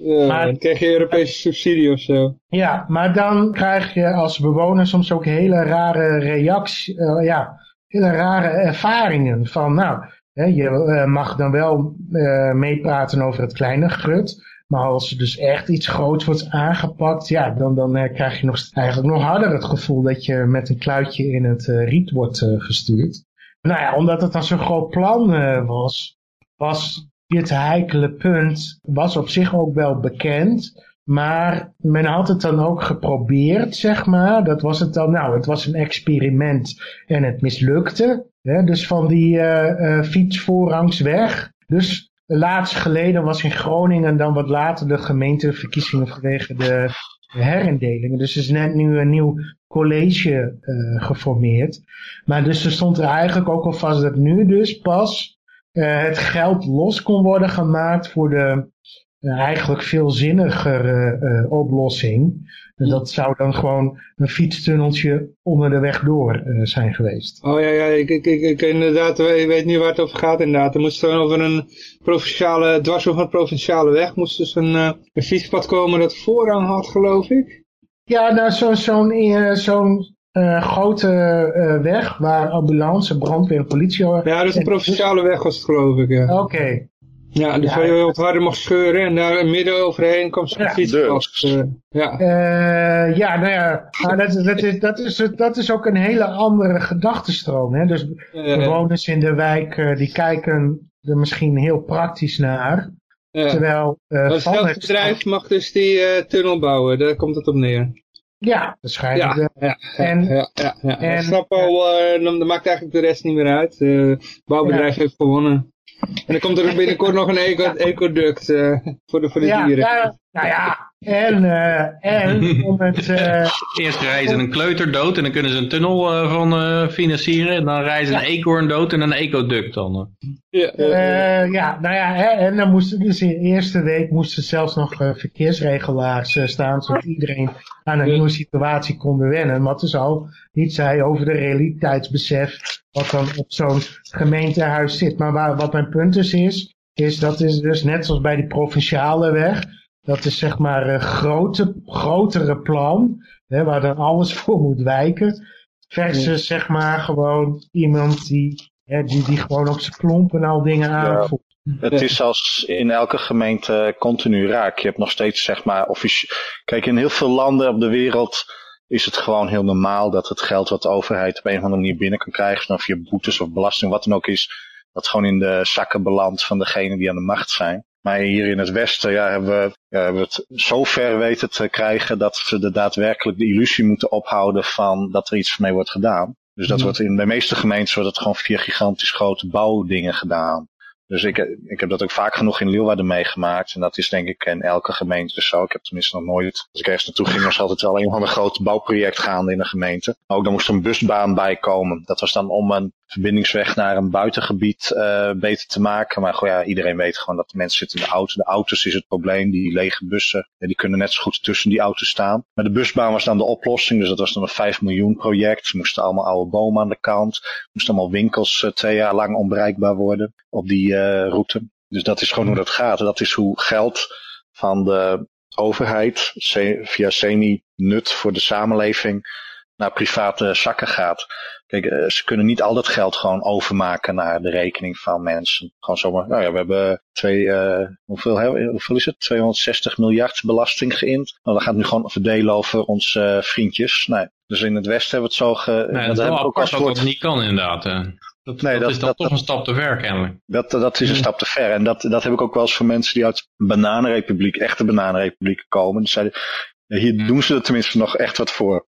Ja, Maar- dan krijg je Europese subsidie of zo. Ja, maar dan krijg je als bewoner soms ook hele rare reacties, ja, hele rare ervaringen van, nou, je eh, mag dan wel eh, meepraten over het kleine grut, maar als er dus echt iets groots wordt aangepakt, ja, dan, dan eh, krijg je nog, eigenlijk nog harder het gevoel dat je met een kluitje in het riet wordt gestuurd. Nou ja, omdat het dan zo'n groot plan was, was dit heikele punt, was op zich ook wel bekend, maar men had het dan ook geprobeerd, zeg maar. Dat was het dan, nou, het was een experiment en het mislukte. Hè? Dus van die eh, fietsvoorrangsweg. Dus laatst geleden was in Groningen dan wat later de gemeenteverkiezingen vanwege de herindelingen. Dus er is net nu een nieuw college eh, geformeerd. Maar dus er stond er eigenlijk ook al vast dat nu dus pas het geld los kon worden gemaakt voor de eigenlijk veel zinnigere eh, oplossing. En dat zou dan gewoon een fietstunneltje onder de weg door eh, zijn geweest. Oh ja, ja ik, ik, ik, ik inderdaad, ik weet niet waar het over gaat inderdaad. Er moest dan over een provinciale, dwars over een provinciale weg, moest dus een, eh, een fietspad komen dat voorrang had, geloof ik. Ja, nou zo- zo'n eh, zo'n eh, grote eh, weg waar ambulance, brandweer en politie... Ja, dus een provinciale weg was het, geloof ik, ja. Oké, Ja, dus Ja. waar je wat harder mocht scheuren en daar midden overheen kwam zo'n Ja. fietspad. eh, ja. Eh, ja, nou ja, maar dat, dat, is, dat, is, dat is ook een hele andere gedachtenstroom. Hè? Dus bewoners in de wijk, eh, die kijken er misschien heel praktisch naar. ja. Terwijl eh, Maar van Hetzelfde het- bedrijf mag dus die eh, tunnel bouwen, daar komt het op neer. Ja, waarschijnlijk. Ja, wel. ja, ja, En- ja, ja, ja. en- ik snap al, dan, dan maakt eigenlijk de rest niet meer uit. Eh, Het bouwbedrijf heeft gewonnen. En dan komt er binnenkort nog een eco- ecoduct eh, voor de, voor de ja, dieren. ja, nou ja, en, eh, en om het... eh, Eerst rijden ze een kleuter dood en dan kunnen ze een tunnel eh, van eh, financieren. En dan rijden ze een eekhoorn dood en een ecoduct dan. Ja, ja, nou ja, hè, en dan moesten dus in de eerste week moesten zelfs nog verkeersregelaars staan, zodat iedereen aan een nieuwe situatie kon wennen. Wat dus al niet zei over de realiteitsbesef wat dan op zo'n gemeentehuis zit. Maar waar, wat mijn punt dus is, is dat is dus net zoals bij die provinciale weg, dat is zeg maar een grote, grotere plan, hè, waar dan alles voor moet wijken, versus zeg maar gewoon iemand die ja, die, die gewoon op zijn klompen al dingen aanvoelt. Het is als in elke gemeente continu raak. Je hebt nog steeds, zeg maar, offici- Kijk, in heel veel landen op de wereld is het gewoon heel normaal dat het geld wat de overheid op een of andere manier binnen kan krijgen, of je boetes of belasting, wat dan ook is, dat gewoon in de zakken belandt van degenen die aan de macht zijn. Maar hier in het Westen ja, hebben, we, ja, hebben we het zo ver weten te krijgen dat we de daadwerkelijk de illusie moeten ophouden van dat er iets mee wordt gedaan. Dus dat Mhm. wordt in de meeste gemeenten wordt het gewoon via gigantisch grote bouwdingen gedaan. Dus ik, ik heb dat ook vaak genoeg in Leeuwarden meegemaakt. En dat is denk ik in elke gemeente zo. Ik heb tenminste nog nooit, als ik ergens naartoe ging, was altijd wel een van een groot bouwproject gaande in een gemeente. Maar ook dan moest er een busbaan bij komen. Dat was dan om een verbindingsweg naar een buitengebied eh, beter te maken. Maar gewoon, ja, iedereen weet gewoon dat de mensen zitten in de auto. De auto's is het probleem. Die lege bussen, ja, die kunnen net zo goed tussen die auto's staan. Maar de busbaan was dan de oplossing. Dus dat was dan een 5 miljoen project. Ze moesten allemaal oude bomen aan de kant. moesten allemaal winkels eh, twee jaar lang onbereikbaar worden op die eh, route. Dus dat is gewoon hoe dat gaat. Dat is hoe geld van de overheid via semi-nut voor de samenleving naar private zakken gaat. Kijk, eh, ze kunnen niet al dat geld gewoon overmaken naar de rekening van mensen. Gewoon zomaar, nou ja, we hebben twee, eh, hoeveel, hebben hoeveel is het? 260 miljard belasting geïnd. Nou, dan gaat het nu gewoon verdelen over onze eh, vriendjes. Nee. Dus in het Westen hebben we het zo ge... Nee, dat het is wel ook apart dat dat woord- niet kan inderdaad. Dat, Nee, dat, dat- is dan dat- toch een stap te ver kennelijk. Dat, dat is een stap te ver. En dat, dat heb ik ook wel eens van mensen die uit bananenrepubliek, echte bananenrepublieken komen. Die zeiden, hier doen ze er tenminste nog echt wat voor.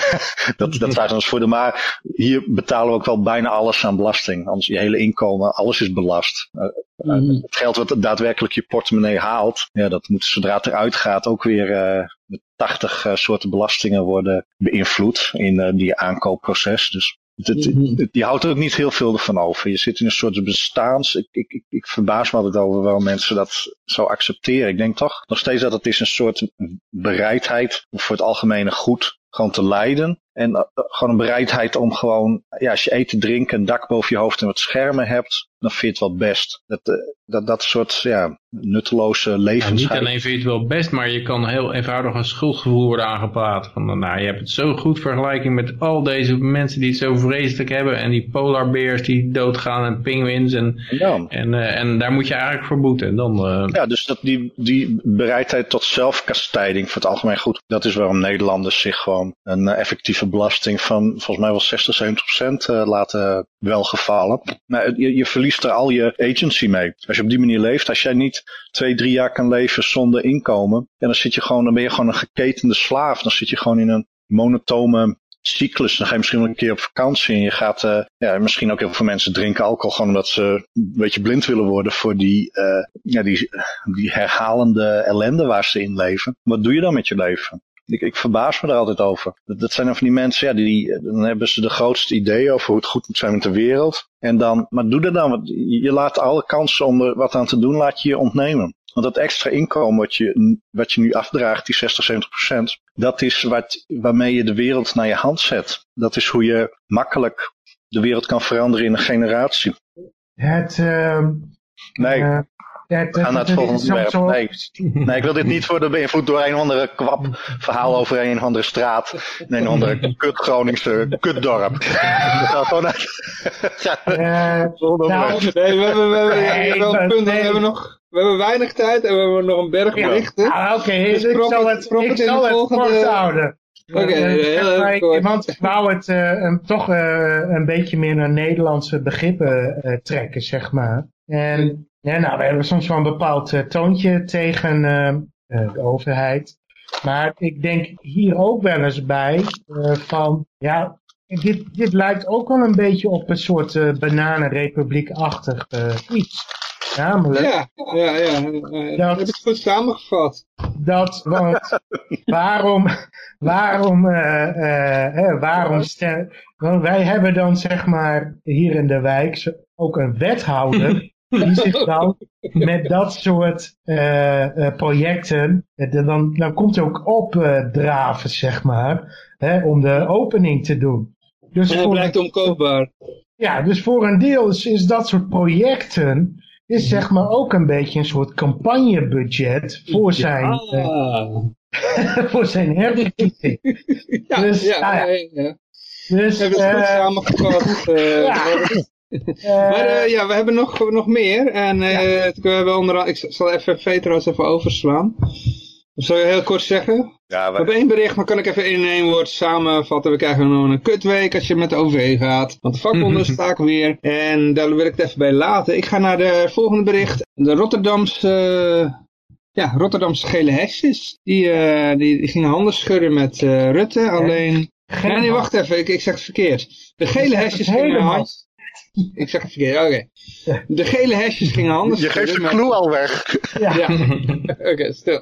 dat, dat waren ons voor de maar. Hier betalen we ook wel bijna alles aan belasting. Anders je hele inkomen, alles is belast. Eh, eh, Mhm. Het geld wat daadwerkelijk je portemonnee haalt, ja, dat moet zodra het eruit gaat ook weer eh, met 80 eh, soorten belastingen worden beïnvloed in die aankoopproces. Dus het- Mhm. je houdt er ook niet heel veel van over. Je zit in een soort bestaans. Ik, ik, ik, ik verbaas me altijd over waarom mensen dat zo accepteren. Ik denk toch nog steeds dat het is een soort bereidheid om voor het algemene goed gewoon te lijden. En eh, gewoon een bereidheid om gewoon, ja, als je eten, drinken, een dak boven je hoofd en wat schermen hebt, dan vind je het wel best. Dat, eh, dat, dat soort ja, nutteloze Ja, levens. niet alleen vind je het wel best, maar je kan heel eenvoudig een schuldgevoel worden aangepraat. Van, nou, je hebt het zo goed vergelijking met al deze mensen die het zo vreselijk hebben. En die polarbeers die doodgaan en pinguïns. En, Ja. en, eh, en daar moet je eigenlijk voor boeten. En dan, Ja, dus dat die, die bereidheid tot zelfkastijding voor het algemeen goed. Dat is waarom Nederlanders zich gewoon een effectieve belasting van volgens mij wel 60, 70 procent eh, laten welgevallen. Maar je, je verliest er al je agency mee. Als je op die manier leeft, als jij niet twee, drie jaar kan leven zonder inkomen, en dan zit je gewoon, dan ben je gewoon een geketende slaaf. Dan zit je gewoon in een monotone cyclus. Dan ga je misschien wel een keer op vakantie en je gaat, eh, ja, misschien ook heel veel mensen drinken alcohol gewoon omdat ze een beetje blind willen worden voor die, eh, ja, die, die herhalende ellende waar ze in leven. Wat doe je dan met je leven? Ik, ik verbaas me daar altijd over. Dat, dat zijn dan van die mensen, ja, die, dan hebben ze de grootste ideeën over hoe het goed moet zijn met de wereld. En dan, maar doe dat dan, want je laat alle kansen om er wat aan te doen, laat je je ontnemen. Want dat extra inkomen wat je, wat je nu afdraagt, die 60, 70 procent, dat is wat, waarmee je de wereld naar je hand zet. Dat is hoe je makkelijk de wereld kan veranderen in een generatie. Het, ehm, Nee, het, we gaan naar het volgende onderwerp. zo- Nee. nee, ik wil dit niet worden beïnvloed door een of andere kwap verhaal over een of andere straat. In een of andere kut Groningse kutdorp. Dat gaat gewoon uit. eh, Volgende nou, onderwerp. Nee, we hebben, we hebben, ja, Nee, wel een maar- punt, want nee. we hebben nog we hebben weinig tijd en we hebben nog een berg Ja. berichten. ah, Oké, Dus ik zal het- ik zal het volgende- kort houden. Oké, heel eh. Want ik wou het eh, een, toch eh, een beetje meer naar Nederlandse begrippen eh, trekken, zeg maar. En ja, nou, we hebben soms wel een bepaald eh, toontje tegen eh, eh, de overheid. Maar ik denk hier ook wel eens bij van, ja, dit, dit lijkt ook wel een beetje op een soort eh bananenrepubliek-achtig iets. Namelijk, Ja, ja, ja. Ja. Dat heb ik goed samengevat. dat, want waarom, waarom, waarom stem, want wij hebben dan zeg maar hier in de wijk ook een wethouder die zich dan met dat soort eh, projecten, eh, dan, dan komt hij ook opdraven zeg maar, hè, om de opening te doen. Dus En dat blijkt onkoopbaar. ja, dus voor een deel is, is dat soort projecten is zeg maar ook een beetje een soort campagnebudget voor zijn, Ah. voor zijn herverkiezing. Ja, Dus, ja, nou ja. ja, ja. Dus, We hebben het goed samengevat. ja. Maar eh, eh, ja, we hebben nog, nog meer. En eh, we hebben onder, andere- ik zal even Veteros even overslaan. Of zal je heel kort zeggen? Ja, We één bericht, maar kan ik even in één woord samenvatten. We krijgen nog een kutweek als je met de OV gaat. Want de vakbonden staken weer. En daar wil ik het even bij laten. Ik ga naar de volgende bericht. De Rotterdamse... eh, ja, Rotterdamse gele hesjes. Die, eh, die, die gingen handen schudden met eh, Rutte. Alleen... Nee, nee, wacht even. Ik, ik zeg het verkeerd. De gele hesjes gingen helemaal. Ik zeg het verkeerd, oké. De gele hesjes gingen handen je geeft de clue al weg. Ja. Ja, oké, stil.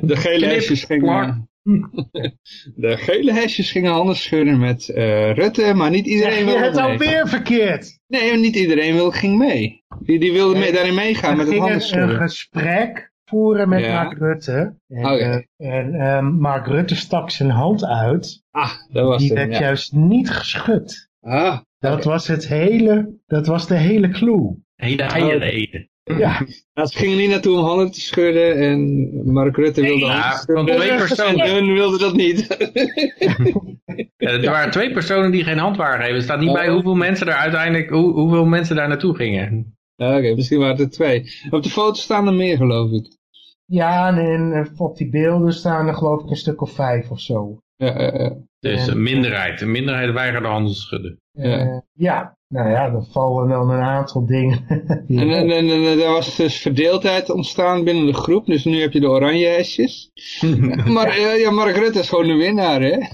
De gele Knip, hesjes gingen... De gele hesjes gingen handen schudden met eh, Rutte, maar niet iedereen je wilde het mee. alweer verkeerd? Nee, niet iedereen wil, ging mee. Die, die wilde mee, daarin meegaan We met het gingen handen een schudden. gesprek voeren met Ja. Mark Rutte. En, Oké. eh, en eh, Mark Rutte stak zijn hand uit. Ah, dat was Die het. werd Ja. juist niet geschud. Ah, Dat was het hele, dat was de hele clue. hele eieren eten. Ja, Nou, ze gingen niet naartoe om handen te schudden en Mark Rutte wilde Ja, handen van schudden. twee En personen. hun wilden dat niet. Ja, er waren twee personen die geen hand waren gegeven. Er staat niet bij Oh. hoeveel mensen er uiteindelijk, hoe, hoeveel mensen daar naartoe gingen. Ja, Oké, misschien waren het er twee. Op de foto staan er meer, geloof ik. Ja, en, eh, op die beelden staan er geloof ik een stuk of vijf of zo. Ja, ja, ja. Dus Ja. een minderheid. Een minderheid weigerde handen te schudden. Ja. Eh, ja, nou ja, er vallen dan een aantal dingen. En, en, en, en er was dus verdeeldheid ontstaan binnen de groep. Dus nu heb je de oranje hesjes. Maar eh, ja, Mark Rutte is gewoon de winnaar, hè?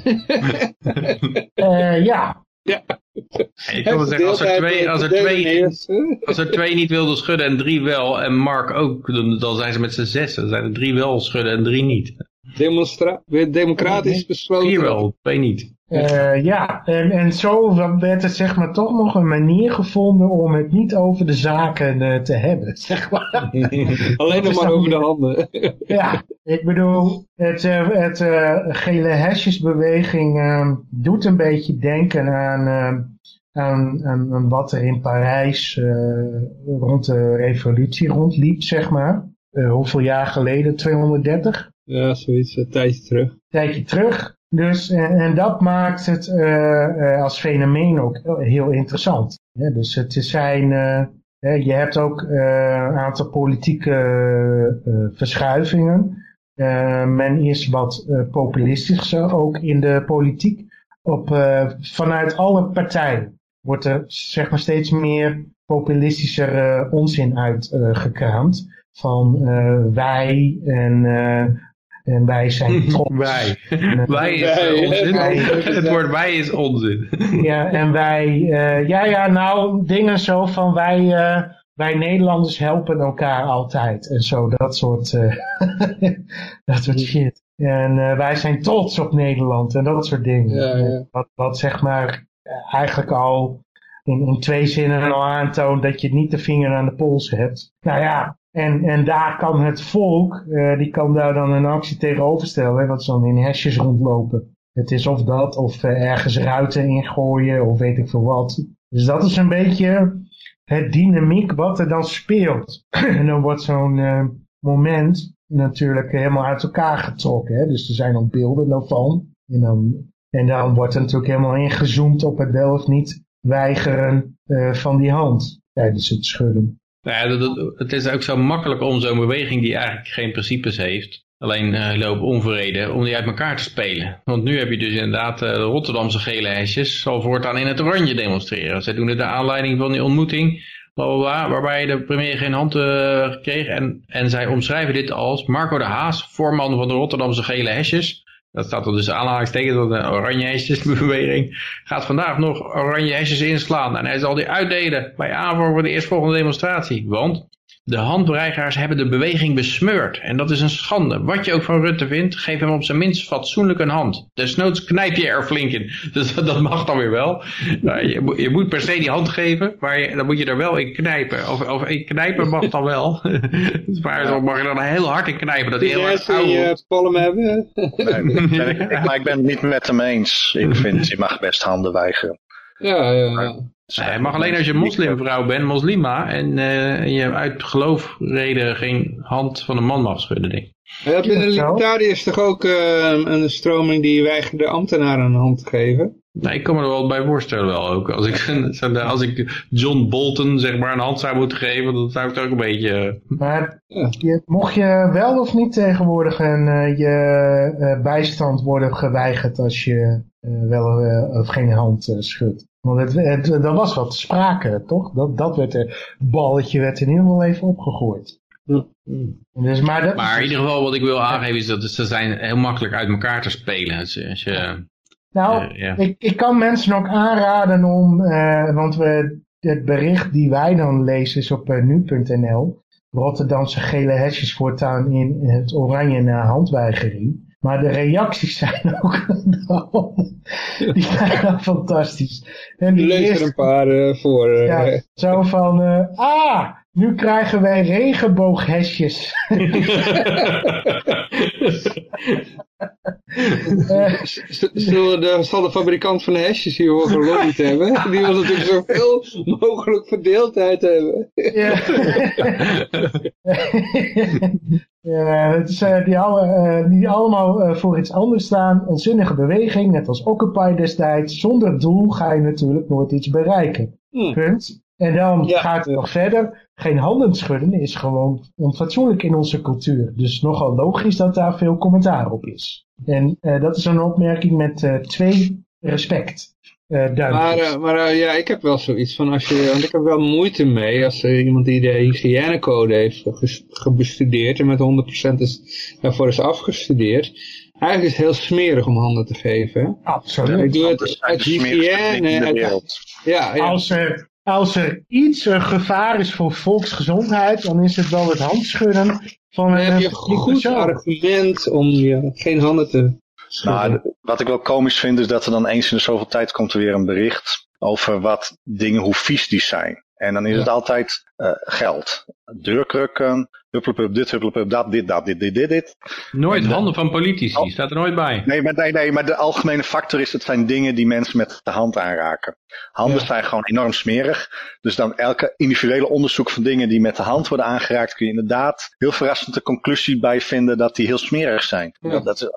Eh, ja, Ik kan wel zeggen, als er, twee, als, er twee, als er twee niet wilden schudden en drie wel, en Mark ook, dan, dan zijn ze met z'n zes. Dan zijn er drie wel schudden en drie niet. Demonstra weer democratisch besloten. Vier wel, twee niet. Eh, ja, en, en zo werd het zeg maar toch nog een manier gevonden om het niet over de zaken eh, te hebben, zeg maar. Alleen nog maar over de handen. ja, ik bedoel, het, eh, het gele hesjesbeweging eh, doet een beetje denken aan, eh, aan, aan, aan wat er in Parijs rond de revolutie rondliep, zeg maar. Hoeveel jaar geleden? 230? Ja, zoiets, een tijdje terug. tijdje terug. Dus, en, en dat maakt het eh, eh, als fenomeen ook heel interessant. Dus het zijn, eh, je hebt ook eh, een aantal politieke eh, verschuivingen. Eh, men is wat eh, populistischer ook in de politiek. Op, eh, vanuit alle partijen wordt er zeg maar steeds meer populistischer eh, onzin uitgekraamd. van eh, wij en, eh, en wij zijn trots. Wij. En, Wij is Wij, eh, onzin. wij. Het woord wij is onzin. Ja, en wij, eh, ja, ja, nou, dingen zo van wij, eh, wij Nederlanders helpen elkaar altijd. En zo, dat soort, eh, dat soort shit. En eh, wij zijn trots op Nederland en dat soort dingen. Ja, ja. Wat, wat zeg maar eh, eigenlijk al in, in twee zinnen al aantoont dat je niet de vinger aan de pols hebt. Nou ja, en, en daar kan het volk, eh, die kan daar dan een actie tegenover stellen. Hè, wat ze dan in hesjes rondlopen. Het is of dat, of eh, ergens ruiten ingooien, of weet ik veel wat. Dus dat is een beetje het dynamiek wat er dan speelt. en dan wordt zo'n eh, moment natuurlijk helemaal uit elkaar getrokken. Hè? Dus er zijn ook beelden daarvan. En dan, en dan wordt er natuurlijk helemaal ingezoomd op het wel of niet weigeren van die hand tijdens het schudden. Nou ja, het is ook zo makkelijk om zo'n beweging die eigenlijk geen principes heeft, alleen eh loopt onvrede, om die uit elkaar te spelen. Want nu heb je dus inderdaad eh, de Rotterdamse gele hesjes, zal voortaan in het oranje demonstreren. Zij doen het naar aanleiding van die ontmoeting, waarbij de premier geen hand eh, kreeg. En, en zij omschrijven dit als Marco de Haas, voorman van de Rotterdamse gele hesjes. Dat staat er dus aanhalingstekens van de oranje hesjesbeweging. Gaat vandaag nog oranje hesjes inslaan. En hij zal die uitdelen bij aanvang van de eerstvolgende demonstratie. Want de handbereigers hebben de beweging besmeurd. En dat is een schande. Wat je ook van Rutte vindt, geef hem op zijn minst fatsoenlijk een hand. Desnoods knijp je er flink in. Dus dat mag dan weer wel. Nou, je, moet- je moet per se die hand geven, maar je- dan moet je er wel in knijpen. Of, of in knijpen mag dan wel. maar dan mag je er dan heel hard in knijpen. Dat hij heel je oud palm hebben. Nee, ben ik, ik- maar ik ben het niet met hem eens. Ik vind, je mag best handen weigeren. Ja, ja, ja. Nee, mag alleen als je moslimvrouw bent, moslima, en eh, je uit geloofreden geen hand van een man mag schudden, denk ik. Ja, binnen de is toch ook eh, een stroming die weigerde ambtenaren een hand te geven? Nou, ik kan me er wel bij voorstellen wel ook. Als ik, zo- als ik John Bolton zeg maar een hand zou moeten geven, dan zou ik het ook een beetje... eh, Maar je, mocht je wel of niet tegenwoordig een, eh, je eh, bijstand worden geweigerd als je eh, wel eh, of geen hand schudt? Want het, het, er was wat sprake, toch? Dat, dat werd er, het balletje werd in ieder geval even opgegooid. Dus, maar dat, Maar in ieder geval wat ik wil aangeven is dat ze zijn heel makkelijk uit elkaar te spelen. Als je, als je, nou, eh, ik, ik kan mensen ook aanraden om, eh, want we, het bericht die wij dan lezen is op eh, nu.nl. Rotterdamse gele hesjes voortaan in het oranje na handweigering. Maar de reacties zijn ook die zijn dan fantastisch. En die Lees er een paar eh, voor. eh. ja, zo van, eh, ah, nu krijgen wij regenbooghesjes. Eh, zullen de, zal de fabrikant van de hesjes hier wel gelobbyd hebben? Die wil natuurlijk zoveel mogelijk verdeeldheid hebben. Ja. ja, het is, eh, die, alle, eh, die allemaal voor iets anders staan. Onzinnige beweging, net als Occupy destijds. Zonder doel ga je natuurlijk nooit iets bereiken. Hm. Punt. En dan Ja. gaat het nog verder. Geen handen schudden is gewoon onfatsoenlijk in onze cultuur. Dus nogal logisch dat daar veel commentaar op is. En eh, dat is een opmerking met eh, twee respect. eh. Maar, maar ja, ik heb wel zoiets van, als je, want ik heb wel moeite mee als er iemand die de hygiënecode heeft gebestudeerd en met 100% is, daarvoor is afgestudeerd. Eigenlijk is het heel smerig om handen te geven. Absoluut. Ik doe Dat het uit hygiëne. ja, ja. Als er, als er iets een gevaar is voor volksgezondheid, dan is het wel het handschudden van Dan een heb je een goed persoon. argument om je geen handen te schudden. Nou, d- wat ik wel komisch vind is dat er dan eens in de zoveel tijd komt er weer een bericht over wat dingen, hoe vies die zijn. En dan is het altijd eh, geld. Deurkrukken, hupplepup dit, hupplepup dat, dit, dat, dit, dit, dit, dit. Nooit de- handen van politici, staat er nooit bij. Nee, maar, nee, nee, maar de algemene factor is, het zijn dingen die mensen met de hand aanraken. Handen Ja. zijn gewoon enorm smerig. Dus dan elke individuele onderzoek van dingen die met de hand worden aangeraakt, kun je inderdaad heel verrassend de conclusie bij vinden dat die heel smerig zijn. Ja. Dat, dat is uh,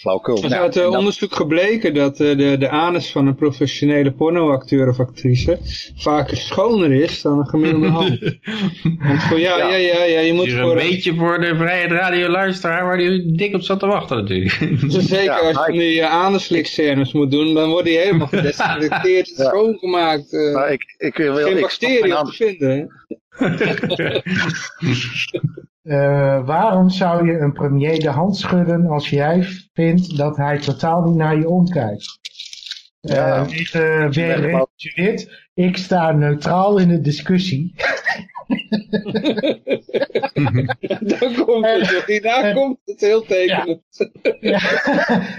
flauwekul. Er is Nou, uit eh, onderzoek gebleken dat eh, de, de anus van een professionele pornoacteur of actrice vaker schoner is dan een gemiddelde hand. Want voor, ja, ja, Ja. ja, ja, je moet een beetje voor de vrije radioluisteraar waar die dik op zat te wachten natuurlijk. zeker Ja, als je van die uh, anuslikscènes moet doen, dan wordt die helemaal gedesinfecteerd, Ja. schoongemaakt. eh, maar ik, ik wil, geen ik bacteriën te vinden. Eh, waarom zou je een premier de hand schudden als jij vindt dat hij totaal niet naar je omkijkt? Ja. Eh, even weer. Ik sta neutraal in de discussie. Dan komt het, en- komt het heel tekenend. Ja,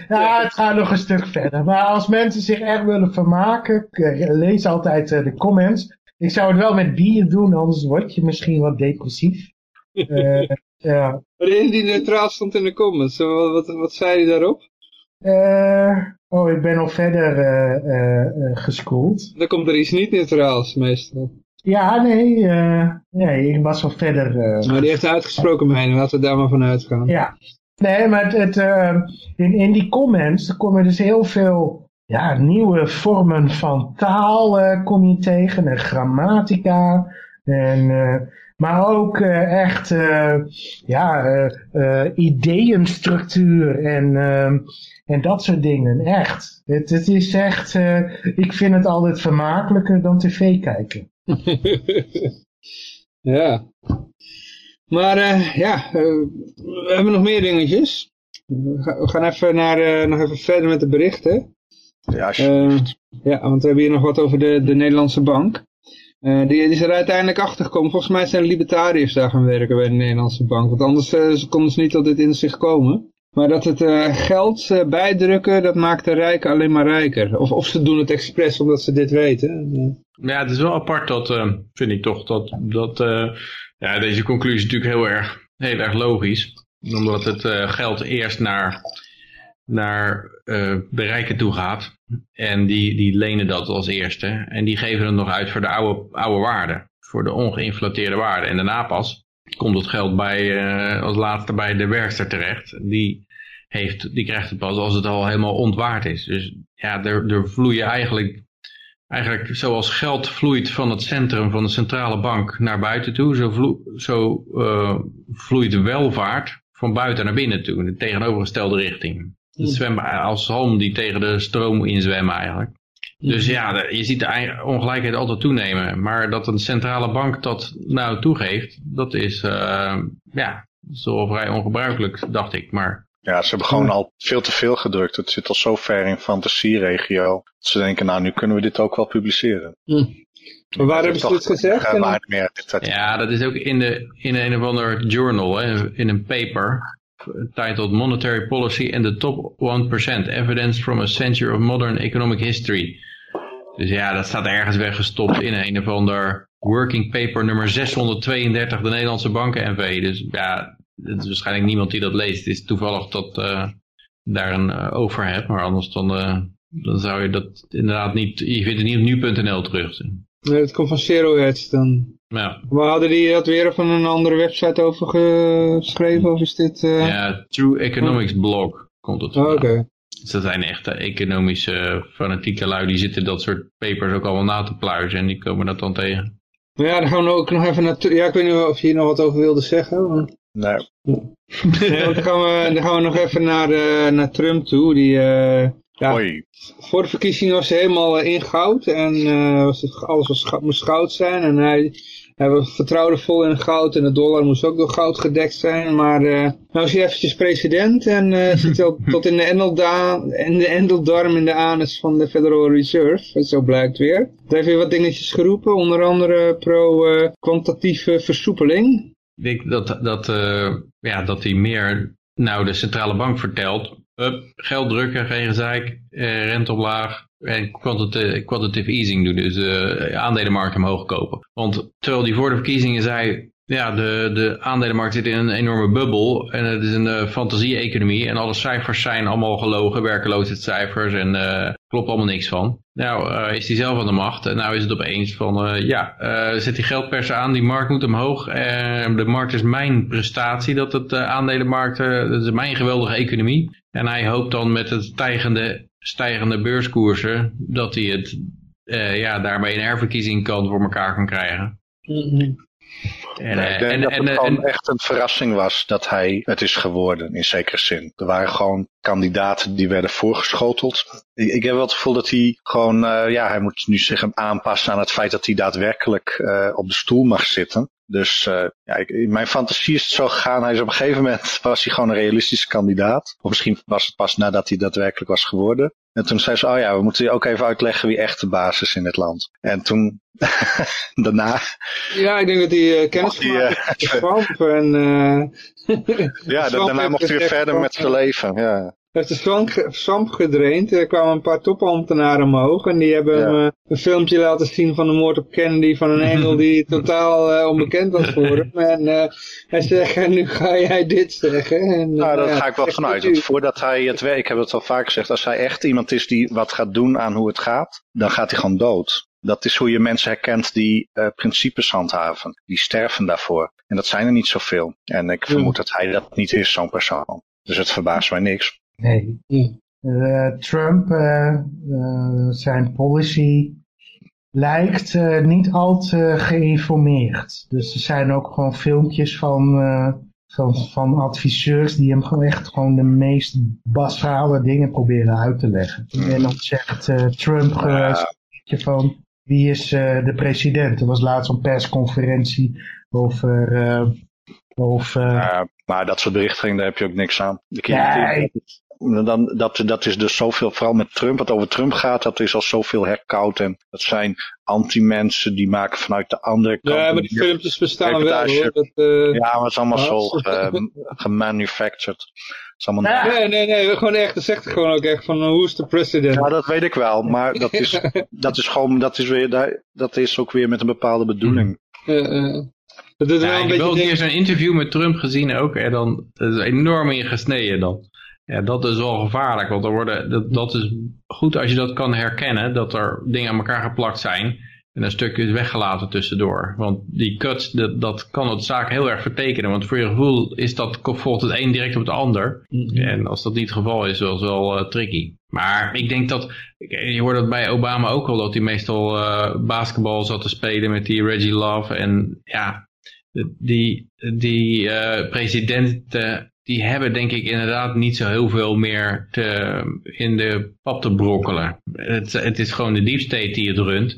ja, het gaat nog een stuk verder. Maar als mensen zich echt willen vermaken, lees altijd eh, de comments. Ik zou het wel met bier doen, anders word je misschien wat depressief. Eh, ja. Waarin die neutraal stond in de comments, eh, wat, wat, wat zei hij daarop? Eh, oh, ik ben al verder eh, geschoold. Dan komt er iets niet neutraals meestal. Ja, nee, nee, ik was al verder. Maar die heeft uitgesproken mening, laten we daar maar van uitgaan. Ja, nee, maar het, het, in, in die comments er komen dus heel veel ja, nieuwe vormen van taal kom je tegen en grammatica. En, maar ook eh, echt eh, ja, eh, eh, ideeënstructuur en, ehm, en dat soort dingen. Echt. Het, het is echt, eh, ik vind het altijd vermakelijker dan tv kijken. ja. Maar eh, ja, we hebben nog meer dingetjes. We ga- we gaan even, naar, eh, nog even verder met de berichten. Ja, Eh, ja, want we hebben hier nog wat over de, de Nederlandse bank. Eh, die, die is er uiteindelijk achter gekomen. Volgens mij zijn libertariërs daar gaan werken bij de Nederlandse bank. Want anders eh, konden ze niet tot dit inzicht komen. Maar dat het eh, geld bijdrukken, dat maakt de rijken alleen maar rijker. Of, of ze doen het expres omdat ze dit weten. Ja, het is wel apart dat, vind ik toch, dat, dat ja, deze conclusie is natuurlijk heel erg, heel erg logisch. Omdat het geld eerst naar, naar eh, de rijken toe gaat. En die, die lenen dat als eerste. En die geven het nog uit voor de oude, oude waarde. Voor de ongeïnflateerde waarde. En daarna pas komt het geld bij, eh, als laatste bij de werkster terecht. Die, heeft, die krijgt het pas als het al helemaal ontwaard is. Dus ja, er, er vloeien eigenlijk eigenlijk zoals geld vloeit van het centrum van de centrale bank naar buiten toe, zo, vlo zo eh, vloeit welvaart van buiten naar binnen toe, in de tegenovergestelde richting. Het zwemmen als zalm die tegen de stroom inzwemmen eigenlijk. Dus ja, je ziet de ei- ongelijkheid altijd toenemen. Maar dat een centrale bank dat nou toegeeft, dat is, eh, ja, wel vrij ongebruikelijk, dacht ik. Maar ja, ze hebben gewoon al veel te veel gedrukt. Het zit al zo ver in fantasieregio. Dat ze denken, nou, nu kunnen we dit ook wel publiceren. maar waar hebben ze dit gezegd? Ja, dat is ook in, de, in een of ander journal, hè, in een paper, titled Monetary Policy and the Top 1%, Evidence from a Century of Modern Economic History. Dus ja, dat staat ergens weggestopt in een of ander working paper nummer 632, de Nederlandse Banken NV. Dus ja, het is waarschijnlijk niemand die dat leest. Het is toevallig dat, eh, daar een uh, over hebt. Maar anders dan, uh, dan zou je dat inderdaad niet, je vindt het niet op nu.nl terug. Nee, het komt van Zero Hedge dan. Ja. Maar hadden die dat weer van een andere website over geschreven? Of is dit... Uh... Ja, True Economics blog komt het oh, Oké. Okay. Dus dat zijn echte economische fanatieke lui. Die zitten dat soort papers ook allemaal na te pluizen. En die komen dat dan tegen. Ja, dan gaan we ook nog even naar... Ja, ik weet niet of je hier nog wat over wilde zeggen. Maar... Nee. nee dan, gaan we, dan gaan we nog even naar, uh, naar Trump toe. Die, uh, ja, Hoi. voor de verkiezingen was hij helemaal uh, in goud. En was, alles was, moest goud zijn. En hij, hij vertrouwde vol in goud. En de dollar moest ook door goud gedekt zijn. Maar nou is hij eventjes president. En zit al tot in de, endeldarm, in de endeldarm in de anus van de Federal Reserve. Zo blijkt weer. Daar heeft hij wat dingetjes geroepen. Onder andere pro-kwantitatieve versoepeling. Ik denk dat, dat, uh, ja, dat hij meer nou de centrale bank vertelt. Up, geld drukken, geen gezeik, eh, rente omlaag en quantitative, easing doen. Dus uh, aandelenmarkt omhoog kopen. Want terwijl hij voor de verkiezingen zei, ja, de, de aandelenmarkt zit in een enorme bubbel en het is een uh, fantasie-economie en alle cijfers zijn allemaal gelogen, werkeloosheidscijfers en uh, klopt allemaal niks van. Nou, is hij zelf aan de macht en nou is het opeens van, ja, zet die geldpers aan, die markt moet omhoog. de markt is mijn prestatie, dat het aandelenmarkt, dat is mijn geweldige economie. En hij hoopt dan met het stijgende, stijgende beurskoersen dat hij het, ja, daarmee een herverkiezing kan voor elkaar kan krijgen. Mm -hmm. En, nee, ik denk en, dat het en, gewoon en, echt een verrassing was dat hij het is geworden, in zekere zin. Er waren gewoon kandidaten die werden voorgeschoteld. Ik, ik heb wel het gevoel dat hij gewoon, uh, ja, hij moet nu zich aanpassen aan het feit dat hij daadwerkelijk uh, op de stoel mag zitten. Dus uh, ja, ik, in mijn fantasie is het zo gegaan. Hij is op een gegeven moment was hij gewoon een realistische kandidaat. Of misschien was het pas nadat hij daadwerkelijk was geworden. En toen zei ze, oh ja, we moeten je ook even uitleggen wie echt de basis is in het land. En toen, daarna... Ja, ik denk dat hij uh, kennis met Trump. En, ja, daarna mocht hij weer verder met zijn leven, ja heeft de swamp gedraind. Er kwamen een paar topambtenaren omhoog. En die hebben ja. hem uh, een filmpje laten zien van de moord op Kennedy. Van een engel die totaal uh, onbekend was voor hem. En uh, hij zegt, nu ga jij dit zeggen. En, nou, daar ga ik wel vanuit. Want voordat hij het werk, ik heb het al vaak gezegd. Als hij echt iemand is die wat gaat doen aan hoe het gaat. Dan gaat hij gewoon dood. Dat is hoe je mensen herkent die uh, principes handhaven. Die sterven daarvoor. En dat zijn er niet zoveel. En ik vermoed dat hij dat niet is, zo'n persoon. Dus het verbaast mij niks. Nee. Uh, Trump, uh, uh, zijn policy lijkt niet al te geïnformeerd. Dus er zijn ook gewoon filmpjes van, van, van adviseurs die hem gewoon echt gewoon de meest basale dingen proberen uit te leggen. En dan zegt Trump van wie is de president. Er was laatst een persconferentie over... over ja, maar dat soort berichtgeving, daar heb je ook niks aan. Ja, dan, dat, dat is dus zoveel, vooral met Trump, wat over Trump gaat, dat is al zoveel herkoud. En dat zijn anti-mensen die maken vanuit de andere kant. Ja, maar die filmpjes bestaan wel hoor. Dat, uh, ja, maar het is allemaal zo gemanufactured. Nee, nee, nee, nee, gewoon echt, dat zegt gewoon ook echt van, hoe is de president? Ja, dat weet ik wel, maar dat is, dat is gewoon, dat is weer, dat is ook weer met een bepaalde bedoeling. Uh, uh. Dat ja, wel ik heb wel een keer zo'n interview met Trump gezien ook. En dan, dat is enorm ingesneden dan. Ja, dat is wel gevaarlijk, want er worden, dat, dat is goed als je dat kan herkennen, dat er dingen aan elkaar geplakt zijn en een stukje is weggelaten tussendoor. Want die cuts, dat, dat kan het zaak heel erg vertekenen, want voor je gevoel is dat, volgt het een direct op het ander. En als dat niet het geval is, is wel uh, tricky. Maar ik denk dat, je hoort dat bij Obama ook al, dat hij meestal uh, basketbal zat te spelen met die Reggie Love. En ja, die, die uh, presidenten die hebben denk ik inderdaad niet zo heel veel meer te, in de pap te brokkelen. Het, het is gewoon de deep state die het runt.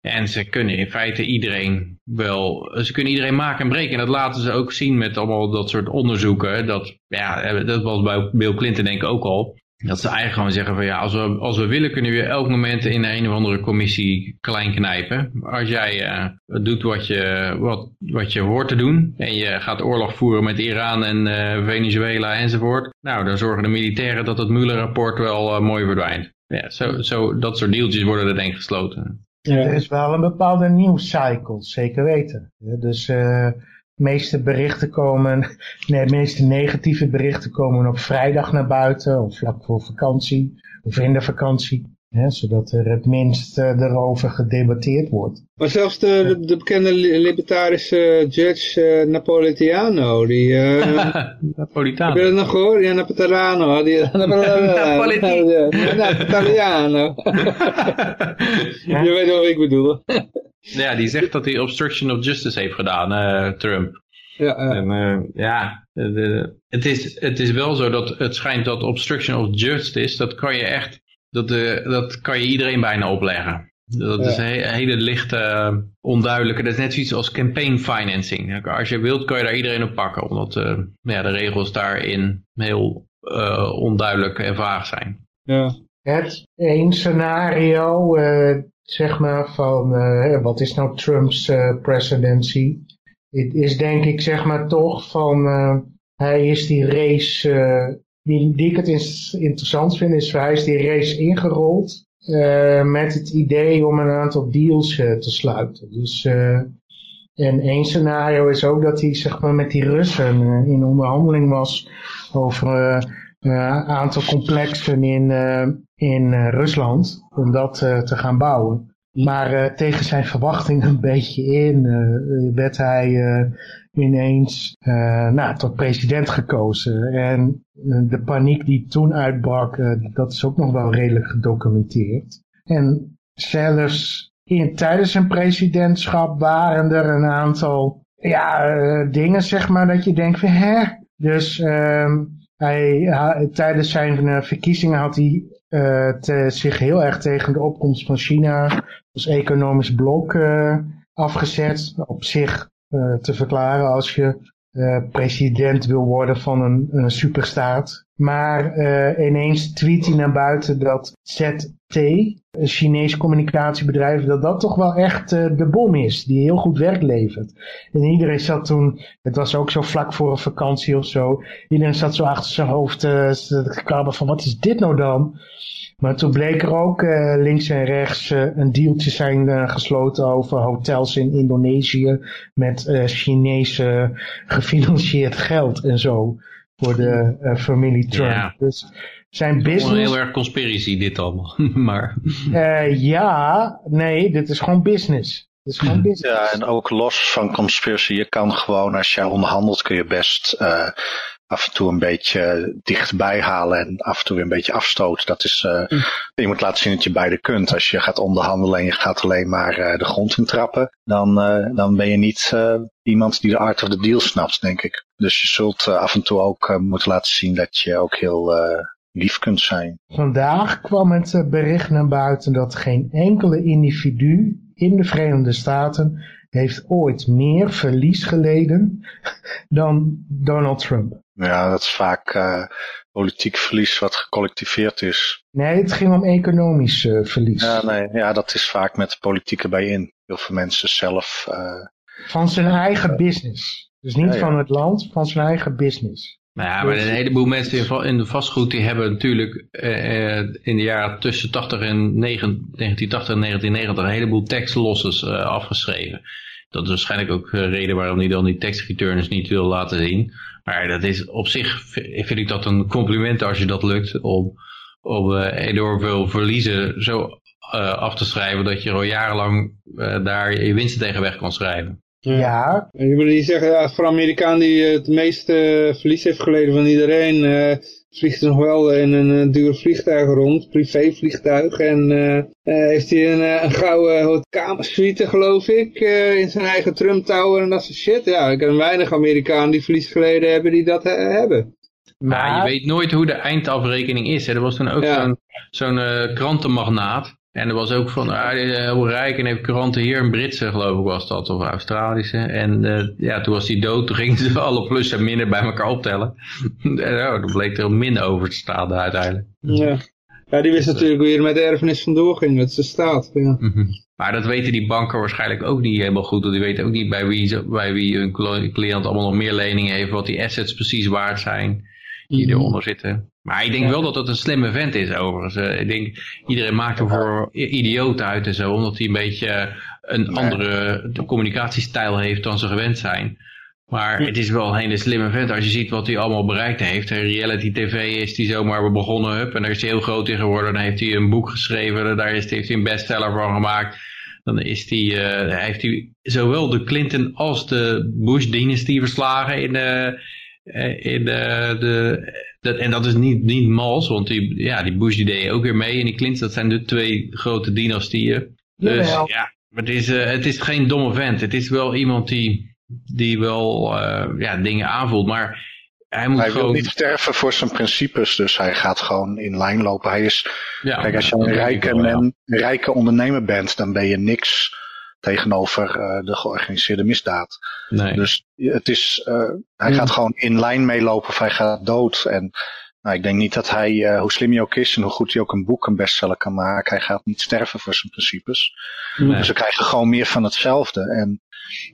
En ze kunnen in feite iedereen wel, ze kunnen iedereen maken en breken. En dat laten ze ook zien met allemaal dat soort onderzoeken. Dat, ja, dat was bij Bill Clinton denk ik ook al. Dat ze eigenlijk gewoon zeggen van ja, als we, als we willen kunnen we elk moment in een of andere commissie klein knijpen. Als jij uh, doet wat je, wat, wat je hoort te doen en je gaat oorlog voeren met Iran en uh, Venezuela enzovoort. Nou, dan zorgen de militairen dat het Mueller-rapport wel uh, mooi verdwijnt. Ja, zo, zo, dat soort deeltjes worden er denk ik gesloten. Ja. Er is wel een bepaalde nieuwscycle, zeker weten. Dus meeste berichten komen, nee, meeste negatieve berichten komen op vrijdag naar buiten of vlak voor vakantie of in de vakantie. Hè, zodat er het minst uh, erover gedebatteerd wordt. Maar zelfs de, de, de bekende libertarische judge uh, Napolitano, die... Uh, Napolitano. Heb je dat nog gehoord? Ja, Napolitano. Die, Napolitano. je weet wel wat ik bedoel. ja, die zegt dat hij obstruction of justice heeft gedaan, Trump. Ja, en, ja de, het, is, het is wel zo dat het schijnt dat obstruction of justice, dat kan je echt dat, uh, dat kan je iedereen bijna opleggen. Dat is een hele lichte, uh, onduidelijke. Dat is net zoiets als campaign financing. Als je wilt, kan je daar iedereen op pakken. Omdat uh, ja, de regels daarin heel onduidelijk en vaag zijn. Ja. Het één scenario, zeg maar, van wat is nou Trumps presidency? Het is denk ik, zeg maar, toch van hij is die race die, ik het interessant vind, is hij is die race ingerold uh, met het idee om een aantal deals uh, te sluiten. Dus, uh, en één scenario is ook dat hij zeg maar, met die Russen in onderhandeling was over een aantal complexen in, in Rusland om dat te gaan bouwen. Maar tegen zijn verwachting een beetje in werd hij ineens uh, nou, tot president gekozen. En uh, de paniek die toen uitbrak, uh, dat is ook nog wel redelijk gedocumenteerd. En zelfs in, tijdens zijn presidentschap waren er een aantal ja, dingen, zeg maar, dat je denkt van hè. Dus ehm, hij, tijdens zijn verkiezingen had hij zich heel erg tegen de opkomst van China als economisch blok afgezet. Op zich te verklaren als je uh, president wil worden van een, superstaat. Maar uh, ineens tweet hij naar buiten dat ZT, een Chinees communicatiebedrijf, dat dat toch wel echt de bom is, die heel goed werk levert. En iedereen zat toen, het was ook zo vlak voor een vakantie of zo, iedereen zat zo achter zijn hoofd te krabben van wat is dit nou dan? Maar toen bleek er ook uh, links en rechts uh, een dealtje zijn uh, gesloten over hotels in Indonesië met Chinese gefinancierd geld en zo voor de familie Trump. Ja. Dus zijn business... Een heel erg conspiracy dit allemaal, maar... ja, nee, dit is gewoon business. Dit is gewoon business. Ja, en ook los van conspiracy, je kan gewoon als je onderhandelt kun je best af en toe een beetje dichtbij halen en af en toe weer een beetje afstoten. Dat is, uh, je moet laten zien dat je beide kunt. Als je gaat onderhandelen en je gaat alleen maar uh, de grond in trappen, dan, uh, dan ben je niet iemand die de art of the deal snapt, denk ik. Dus je zult af en toe ook moeten laten zien dat je ook heel lief kunt zijn. Vandaag kwam het bericht naar buiten dat geen enkele individu in de Verenigde Staten heeft ooit meer verlies geleden dan Donald Trump. Ja, dat is vaak uh, politiek verlies wat gecollectiveerd is. Nee, het ging om economisch uh, verlies. Ja, nee, ja, dat is vaak met de politiek erbij in. Heel veel mensen zelf... Uh, van zijn eigen business. Dus niet ja, ja. van het land, van zijn eigen business. Nou ja, maar een heleboel mensen in de vastgoed die hebben natuurlijk uh, in de jaren tussen 80 en 9, 1980 en 1990 een heleboel tax losses uh, afgeschreven. Dat is waarschijnlijk ook de reden waarom hij dan die tax returns niet wil laten zien. Maar dat is op zich, vind ik dat een compliment als je dat lukt om, om uh, enorm veel verliezen zo uh, af te schrijven dat je al jarenlang uh, daar je winsten tegen weg kan schrijven. Ja. Je moet niet zeggen, ja, voor een Amerikaan die het meeste verlies heeft geleden van iedereen, vliegt nog wel in een uh, duur vliegtuig rond, privévliegtuig. En uh, uh, heeft hij een, een gouden kamersuite, geloof ik, in zijn eigen Trump Tower en dat soort shit. Ja, ik ken weinig Amerikanen die verlies geleden hebben die dat hebben. Maar je weet nooit hoe de eindafrekening is. Hè. Er was toen ook ja. zo'n zo'n krantenmagnaat. En er was ook van, ah, heel rijk en heeft kranten hier, een Britse geloof ik was dat, of Australische. En uh, ja, toen was hij dood, toen gingen ze alle plus en minder bij elkaar optellen. en oh, dan bleek er een min over te staan uiteindelijk. Ja. ja, die wist natuurlijk hoe je er met de erfenis vandoor ging, met zijn staat. Ja. Mm -hmm. Maar dat weten die banken waarschijnlijk ook niet helemaal goed. Want die weten ook niet bij wie, bij wie een cliënt allemaal nog meer leningen heeft, wat die assets precies waard zijn die mhm. eronder zitten. Maar ik denk wel dat het een slimme vent is overigens. Uh, ik denk, iedereen maakt hem voor idioot uit en zo, omdat hij een beetje een andere communicatiestijl heeft dan ze gewend zijn. Maar het is wel een hele slimme vent. Als je ziet wat hij allemaal bereikt heeft. Reality tv is hij zomaar begonnen. Hup, en daar is hij heel groot in geworden. Dan heeft hij een boek geschreven. Daar heeft hij een bestseller van gemaakt. Dan is hij, uh, heeft hij zowel de Clinton als de Bush-dynastie verslagen in de... In de, de, dat, en dat is niet, niet mals, want die, ja, die Bush die deed ook weer mee. En die Clinton, dat zijn de twee grote dynastieën. Dus ja, ja het, is, uh, het is geen domme vent. Het is wel iemand die die wel uh, ja, dingen aanvoelt. Maar hij moet hij gewoon... wil niet sterven voor zijn principes, dus hij gaat gewoon in lijn lopen. Hij is, ja, kijk, als je een rijke, wel, een rijke ondernemer bent, dan ben je niks tegenover uh, de georganiseerde misdaad. Nee. Dus het is, uh, hij mm. gaat gewoon in lijn meelopen of hij gaat dood. En nou, ik denk niet dat hij, uh, hoe slim hij ook is en hoe goed hij ook een boek een bestseller kan maken, hij gaat niet sterven voor zijn principes. Nee. Dus we krijgen gewoon meer van hetzelfde. En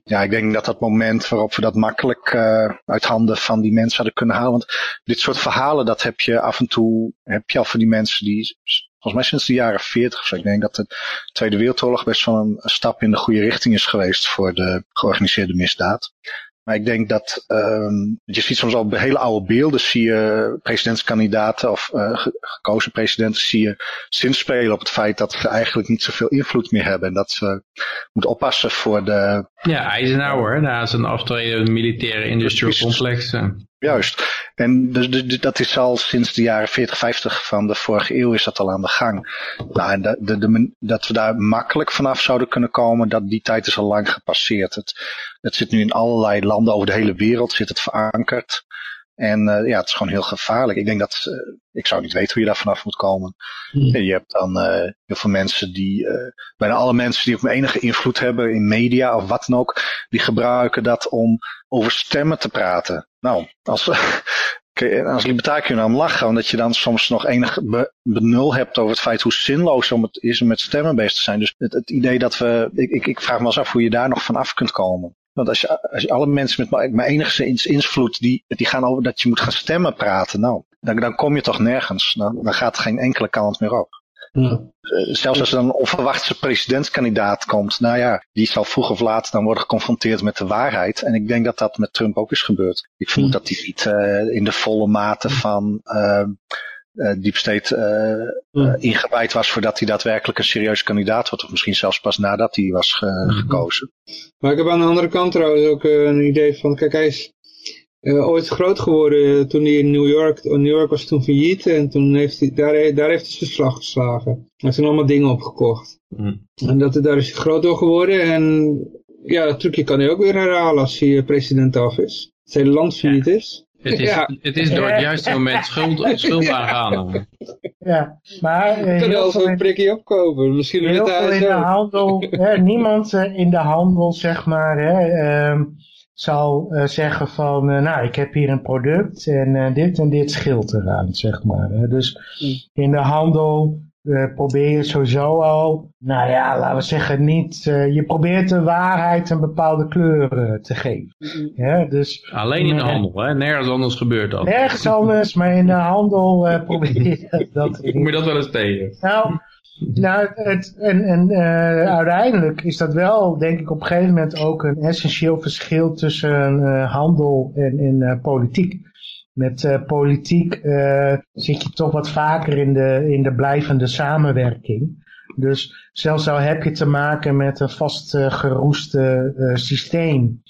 ja, ik denk dat dat moment waarop we dat makkelijk uh, uit handen van die mensen hadden kunnen halen. Want dit soort verhalen, dat heb je af en toe, heb je al van die mensen die, volgens mij sinds de jaren 40 of zo. Ik denk dat de Tweede Wereldoorlog best wel een stap in de goede richting is geweest voor de georganiseerde misdaad. Maar ik denk dat um, je ziet soms al bij hele oude beelden, zie je presidentskandidaten of uh, gekozen presidenten, zie je zinspelen op het feit dat ze eigenlijk niet zoveel invloed meer hebben. En dat ze moeten oppassen voor de... Ja, Eisenhower, na zijn aftreden militaire industrial complex. Juist. En dus, dus, dat is al sinds de jaren 40, 50 van de vorige eeuw is dat al aan de gang. Nou, en de, de, dat we daar makkelijk vanaf zouden kunnen komen, dat die tijd is al lang gepasseerd. Het, het zit nu in allerlei landen over de hele wereld, zit het verankerd. En uh, ja, het is gewoon heel gevaarlijk. Ik denk dat, uh, ik zou niet weten hoe je daar vanaf moet komen. Hmm. En je hebt dan uh, heel veel mensen die, bijna alle mensen die op enige invloed hebben in media of wat dan ook, die gebruiken dat om over stemmen te praten. Nou, als, als libertariër dan lachen, omdat je dan soms nog enig be, benul hebt over het feit hoe zinloos om het is om met stemmen bezig te zijn. Dus het, het idee dat we, ik, ik, ik vraag me wel eens af hoe je daar nog van af kunt komen. Want als je, als je alle mensen met maar enigszins invloed, die, die gaan over dat je moet gaan stemmen praten, nou, dan, dan kom je toch nergens. Dan, dan gaat geen enkele kant meer op. Ja. Zelfs als er een onverwachte presidentskandidaat komt, nou ja, die zal vroeg of laat dan worden geconfronteerd met de waarheid. En ik denk dat dat met Trump ook is gebeurd. Ik vermoed ja. dat hij niet uh, in de volle mate van uh, uh, Deep State uh, uh, ingewijd was voordat hij daadwerkelijk een serieus kandidaat wordt. Of misschien zelfs pas nadat hij was ge mm -hmm. gekozen. Maar ik heb aan de andere kant trouwens ook een idee van, kijk hij is uh, ooit groot geworden toen hij in New York, New York was toen failliet en toen heeft hij, daar, daar heeft hij zijn slag geslagen. Er zijn allemaal dingen opgekocht. Mm. En dat, daar is hij groot door geworden en ja, dat trucje kan hij ook weer herhalen als hij president af is. Als het hele land failliet ja. is. Het is, ja. het is door het juiste moment schuld, schuld aangaan. Ja, maar... Uh, kan wel zo'n prikje opkopen. Misschien heel veel in de handel, hè, niemand uh, in de handel, zeg maar, hè, uh, zal uh, zeggen van, uh, nou, ik heb hier een product en uh, dit en dit scheelt eraan, zeg maar. Hè. Dus mm. in de handel probeer je sowieso al, nou ja, laten we zeggen niet, je probeert de waarheid een bepaalde kleur te geven. Ja, dus, Alleen in de handel, hè? nergens anders gebeurt dat. Nergens anders, maar in de handel probeer je dat. Moet je dat wel eens tegen? Nou, nou, het, en, en uh, uiteindelijk is dat wel, denk ik, op een gegeven moment ook een essentieel verschil tussen uh, handel en, en uh, politiek. Met politiek zit je toch wat vaker in de, in de blijvende samenwerking. Dus zelfs al heb je te maken met een vastgeroeste systeem,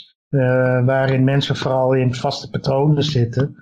waarin mensen vooral in vaste patronen zitten,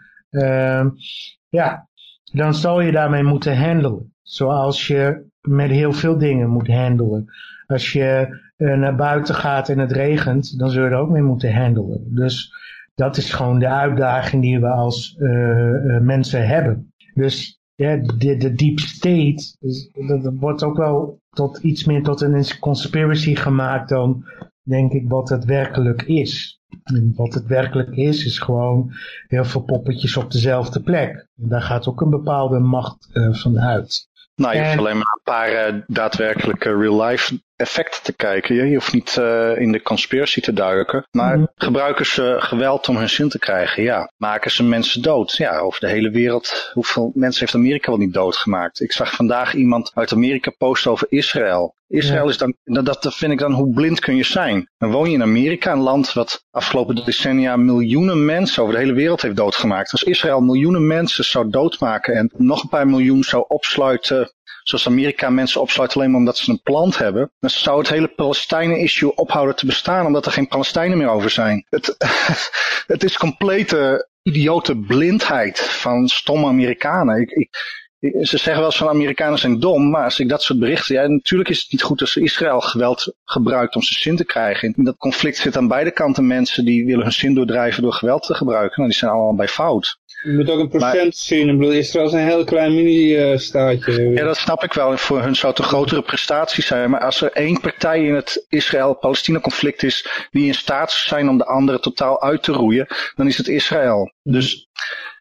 ja, dan zal je daarmee moeten handelen. Zoals je met heel veel dingen moet handelen. Als je uh, naar buiten gaat en het regent, dan zul je er ook mee moeten handelen. Dus dat is gewoon de uitdaging die we als uh, uh, mensen hebben. Dus ja, de, de deep state, dus, dat wordt ook wel tot iets meer tot een conspiracy gemaakt dan, denk ik, wat het werkelijk is. En wat het werkelijk is, is gewoon heel veel poppetjes op dezelfde plek. En daar gaat ook een bepaalde macht van uit. Nou, je hoeft alleen maar een paar eh, daadwerkelijke real-life effecten te kijken. Je hoeft niet uh, in de conspiracy te duiken. Maar Mhm. gebruiken ze geweld om hun zin te krijgen? Ja. Maken ze mensen dood? Ja, over de hele wereld. Hoeveel mensen heeft Amerika wel niet doodgemaakt? Ik zag vandaag iemand uit Amerika posten over Israël. Israël Ja. is dan, dat, dat vind ik dan, hoe blind kun je zijn? Dan woon je in Amerika, een land wat afgelopen decennia miljoenen mensen over de hele wereld heeft doodgemaakt. Als Israël miljoenen mensen zou doodmaken en nog een paar miljoen zou opsluiten zoals Amerika mensen opsluit alleen maar omdat ze een plant hebben, dan zou het hele Palestijnen-issue ophouden te bestaan omdat er geen Palestijnen meer over zijn. Het, het is complete idiote blindheid van stomme Amerikanen. Ik, ik, ze zeggen wel eens van Amerikanen zijn dom, maar als ik dat soort berichten, ja, natuurlijk is het niet goed als Israël geweld gebruikt om zijn zin te krijgen. In dat conflict zit aan beide kanten mensen die willen hun zin doordrijven door geweld te gebruiken. Nou, die zijn allemaal bij fout. Je moet ook een procent zien. Ik bedoel, Israël is een heel klein mini-staatje. Ja, dat snap ik wel. Voor hun zou het een grotere prestatie zijn. Maar als er één partij in het Israël-Palestina conflict is die in staat zou zijn om de andere totaal uit te roeien, dan is het Israël. Dus,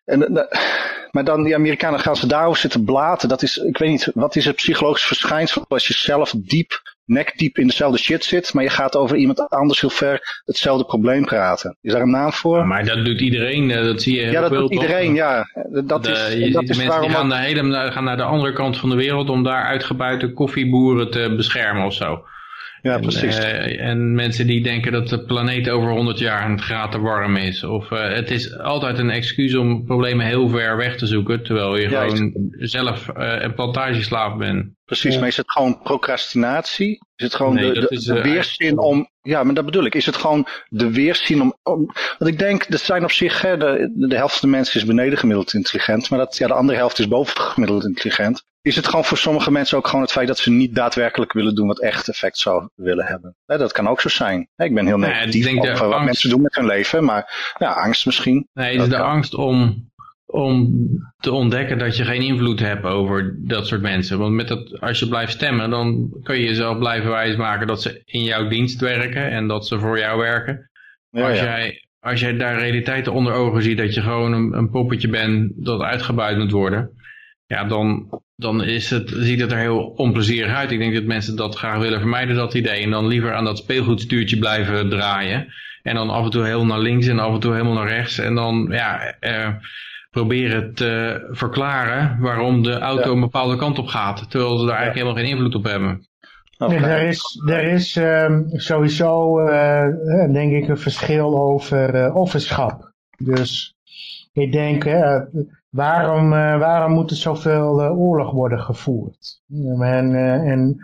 en, eh, maar dan die Amerikanen gaan ze daarover zitten blaten. Dat is, ik weet niet, wat is het psychologisch verschijnsel als je zelf diep, nekdiep in dezelfde shit zit, maar je gaat over iemand anders heel ver hetzelfde probleem praten. Is daar een naam voor? Ja, maar dat doet iedereen, eh, dat zie je heel ja, dat veel, doet toch? iedereen, ja. Dat De- is, je dat is mensen waarom die gaan, de hele, gaan naar de andere kant van de wereld om daar uitgebuiten koffieboeren te beschermen of zo. ja, En, precies. eh, en mensen die denken dat de planeet over 100 jaar een graad te warm is. Of eh, het is altijd een excuus om problemen heel ver weg te zoeken. Terwijl je gewoon zelf eh, een plantageslaaf bent. Precies, Ja. maar is het gewoon procrastinatie? Is het gewoon Nee, de, eh, weerzin om... Ja, maar dat bedoel ik. Is het gewoon de weerzin om... om want ik denk, er zijn op zich... Hè, de, de helft van de mensen is beneden gemiddeld intelligent. Maar dat, ja, de andere helft is boven gemiddeld intelligent. Is het gewoon voor sommige mensen ook gewoon het feit dat ze niet daadwerkelijk willen doen wat echt effect zou willen hebben? Hè, dat kan ook zo zijn. Hè, ik ben heel negatief ik denk de over wat angst- mensen doen met hun leven. Maar ja, angst misschien. Nee, is de kan. angst om, om te ontdekken dat je geen invloed hebt over dat soort mensen. Want met dat, als je blijft stemmen, dan kun je jezelf blijven wijsmaken dat ze in jouw dienst werken en dat ze voor jou werken. Ja, als, ja. Jij, als jij daar realiteiten onder ogen ziet dat je gewoon een, een poppetje bent dat uitgebuit moet worden, ja, dan, dan is het, ziet het er heel onplezierig uit. Ik denk dat mensen dat graag willen vermijden, dat idee. En dan liever aan dat speelgoedstuurtje blijven draaien. En dan af en toe heel naar links en af en toe helemaal naar rechts. En dan ja, eh, proberen te verklaren waarom de auto Ja. een bepaalde kant op gaat. Terwijl ze daar eigenlijk helemaal geen invloed op hebben. Nee, er is, er is ehm, sowieso, eh, eh, denk ik, een verschil over eh, offerschap. Dus ik denk, waarom, eh, waarom moet er zoveel eh, oorlog worden gevoerd? En, eh, en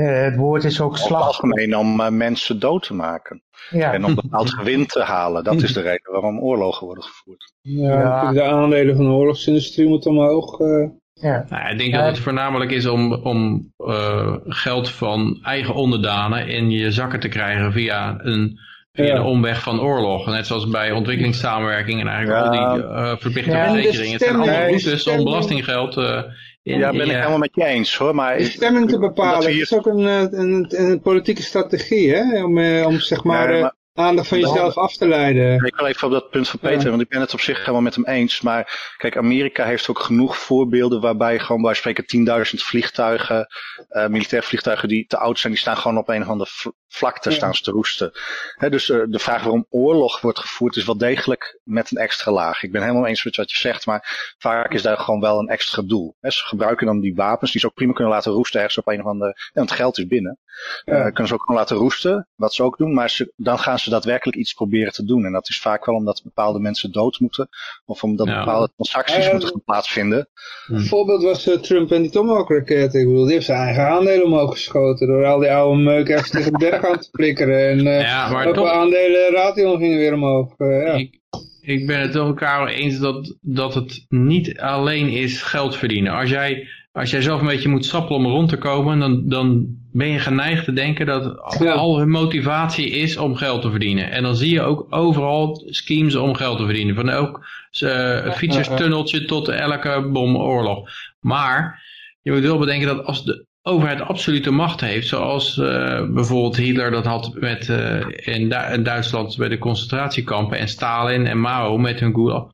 het woord is ook slag. algemeen om eh, mensen dood te maken. Ja, En om bepaald gewin te halen. Dat is de reden waarom oorlogen worden gevoerd. Ja, de aandelen van de oorlogsindustrie moeten omhoog. eh. ja. Nou, ik denk Ja. dat het voornamelijk is om, om eh, geld van eigen onderdanen in je zakken te krijgen via een, via Ja. de omweg van oorlog. Net zoals bij ontwikkelingssamenwerking en eigenlijk Ja. al die eh, verplichte verzekeringen. Het zijn allemaal routes om belastinggeld eh, in, Ja, ben ik helemaal met je eens hoor. Maar de stemming te bepalen. hier- is ook een, eh, een, een, politieke strategie, hè? Om, eh, om zeg maar, Nee, eh, maar- aandacht van jezelf af te leiden. Ik wil even op dat punt van Peter, Ja. want ik ben het op zich helemaal met hem eens. Maar kijk, Amerika heeft ook genoeg voorbeelden waarbij gewoon bij spreken 10.000 vliegtuigen, eh militaire vliegtuigen die te oud zijn, die staan gewoon op een of andere vlakte Ja. staan ze te roesten. Hè, dus eh, de vraag waarom oorlog wordt gevoerd is wel degelijk met een extra laag. Ik ben helemaal eens met wat je zegt, maar vaak is daar gewoon wel een extra doel. Hè, ze gebruiken dan die wapens die ze ook prima kunnen laten roesten ergens op een of andere, ja, want het geld is binnen. Ja. Eh, kunnen ze ook gewoon laten roesten, wat ze ook doen, maar ze, dan gaan ze daadwerkelijk iets proberen te doen. En dat is vaak wel omdat bepaalde mensen dood moeten, of omdat Ja. bepaalde transacties Ja, moeten gaan plaatsvinden. Een voorbeeld was eh, Trump en die Tomahawk-raket. Ik bedoel, die heeft zijn eigen aandelen omhoog geschoten. Door al die oude meuk ergens tegen de berg aan te flikkeren. En eh Ja, maar ook toch- aandelen Raytheon gingen weer omhoog. eh, ja. Ik, ik ben het toch elkaar eens dat, dat het niet alleen is geld verdienen. Als jij, als jij zelf een beetje moet sappelen om rond te komen, dan, dan ben je geneigd te denken dat Ja. al hun motivatie is om geld te verdienen. En dan zie je ook overal schemes om geld te verdienen. Van elk uh, fietserstunneltje tot elke bomoorlog. Maar je moet wel bedenken dat als de overheid absolute macht heeft, zoals uh, bijvoorbeeld Hitler dat had met, uh, in, Du in, Duitsland bij de concentratiekampen en Stalin en Mao met hun Gulag,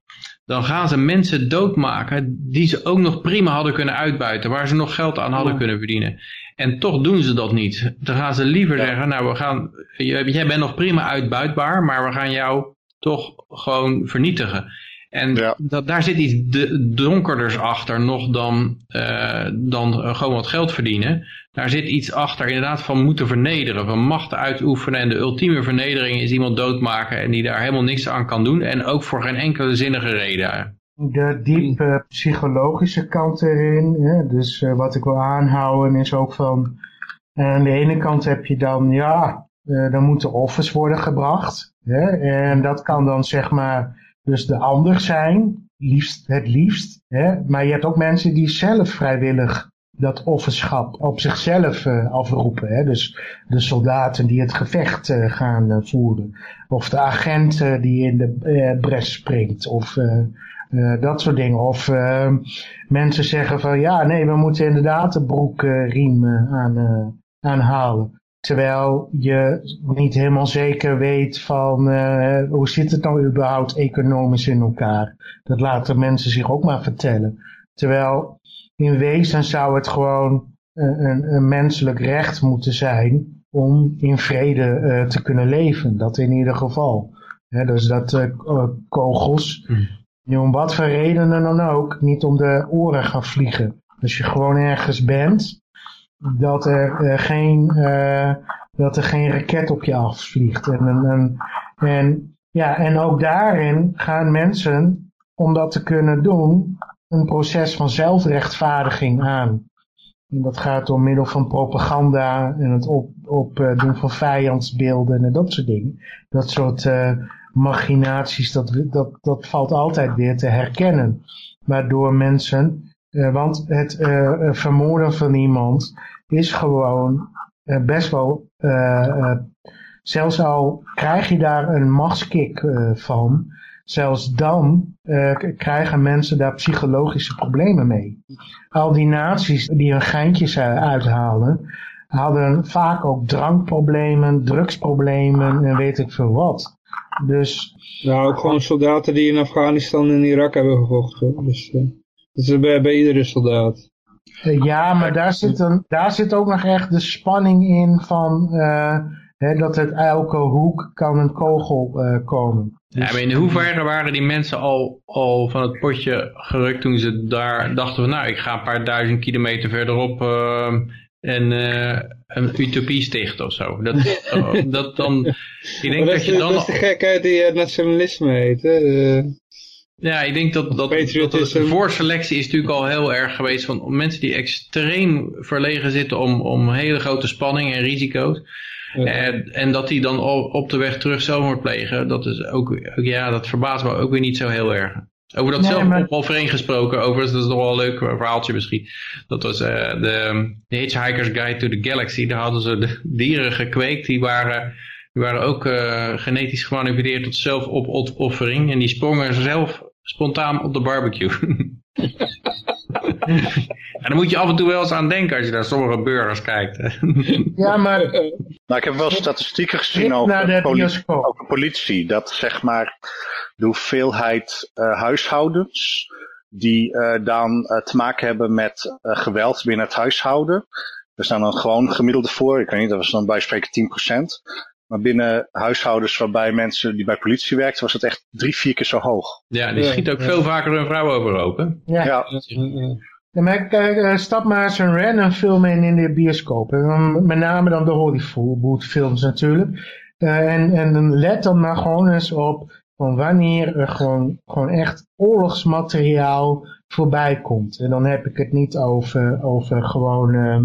dan gaan ze mensen doodmaken die ze ook nog prima hadden kunnen uitbuiten, waar ze nog geld aan hadden Ja. kunnen verdienen. En toch doen ze dat niet. Dan gaan ze liever Ja. zeggen, nou we gaan, jij bent nog prima uitbuitbaar, maar we gaan jou toch gewoon vernietigen. En Ja. dat, daar zit iets de- donkerders achter nog dan, eh, dan eh, gewoon wat geld verdienen. Daar zit iets achter inderdaad van moeten vernederen, van macht uitoefenen. En de ultieme vernedering is iemand doodmaken en die daar helemaal niks aan kan doen. En ook voor geen enkele zinnige reden. De diepe psychologische kant erin, hè, dus eh, wat ik wil aanhouden is ook van, aan de ene kant heb je dan, ja, eh, dan moeten offers worden gebracht. Hè, en dat kan dan zeg maar dus de ander zijn, liefst, het liefst. Hè, maar je hebt ook mensen die zelf vrijwillig dat offerschap op zichzelf eh, afroepen. Hè? Dus de soldaten die het gevecht eh, gaan eh, voeren. Of de agent die in de bres springt. Of dat soort dingen. Of mensen zeggen van ja, nee, we moeten inderdaad de broekriem aan, aanhalen. Terwijl je niet helemaal zeker weet van eh, hoe zit het nou überhaupt economisch in elkaar. Dat laten mensen zich ook maar vertellen. Terwijl in wezen zou het gewoon een, een, een menselijk recht moeten zijn om in vrede eh, te kunnen leven. Dat in ieder geval. Dus dat eh, kogels, Hmm. om wat voor redenen dan ook, niet om de oren gaan vliegen. Als je gewoon ergens bent, dat er, eh, geen, eh, dat er geen raket op je afvliegt. En, en, ja, en ook daarin gaan mensen, om dat te kunnen doen, een proces van zelfrechtvaardiging aan. En dat gaat door middel van propaganda en het op, op eh, doen van vijandsbeelden en dat soort dingen. Dat soort machinaties, dat, dat, dat valt altijd weer te herkennen. Waardoor mensen, want het eh, vermoorden van iemand is gewoon eh, best wel, eh, eh, zelfs al krijg je daar een machtskick eh, van, zelfs dan eh, krijgen mensen daar psychologische problemen mee. Al die nazi's die hun geintjes eh, uithalen, hadden vaak ook drankproblemen, drugsproblemen en weet ik veel wat. Dus Nou, ook gewoon soldaten die in Afghanistan en Irak hebben gevochten. Dus eh, dat is bij, bij iedere soldaat. Eh, Ja, maar daar zit, een, daar zit ook nog echt de spanning in van eh, hè, dat uit elke hoek kan een kogel eh, komen. Ja, maar in hoeverre waren die mensen al, al van het potje gerukt toen ze daar dachten van nou ik ga een paar duizend kilometer verderop en, eh, een utopie stichten of zo. Dat, dat dan, ik denk dat, je de- dan, dat is de gekheid die het nationalisme heet. Hè? Eh, ja ik denk dat, dat, dat de voorselectie is natuurlijk al heel erg geweest van mensen die extreem verlegen zitten om, om hele grote spanning en risico's. Ja. En, en dat die dan op, op de weg terug zomaar plegen, dat is ook, ook- ja, dat verbaast me ook weer niet zo heel erg. Over dat Nee, zelf maar- op overeen gesproken, overigens, dat is nog wel een leuk verhaaltje misschien. Dat was eh, de, de Hitchhiker's Guide to the Galaxy, daar hadden ze de dieren gekweekt, die waren, die waren ook eh, genetisch gemanipuleerd tot zelfopoffering en die sprongen zelf spontaan op de barbecue. en daar moet je af en toe wel eens aan denken als je naar sommige burgers kijkt. Ja, maar Nou, ik heb wel statistieken gezien de over, poli- bioscoop. over politie. Dat zeg maar de hoeveelheid eh, huishoudens die eh, dan eh, te maken hebben met eh, geweld binnen het huishouden. Er staan dan gewoon gemiddelde voor. Ik weet niet, dat was dan bij spreken 10%. Maar binnen huishoudens waarbij mensen die bij politie werkten, was het echt drie, vier keer zo hoog. Ja, die Ja, schiet ook ja. veel vaker hun vrouw overhoop, hè? ja, Ja, Ja, maar kijk, eh, stap maar eens een random film in in de bioscoop. En dan met name dan de Hollywood films natuurlijk. Eh, en, en dan let dan maar gewoon eens op van wanneer er gewoon, gewoon echt oorlogsmateriaal voorbij komt. En dan heb ik het niet over, over gewoon, ehm,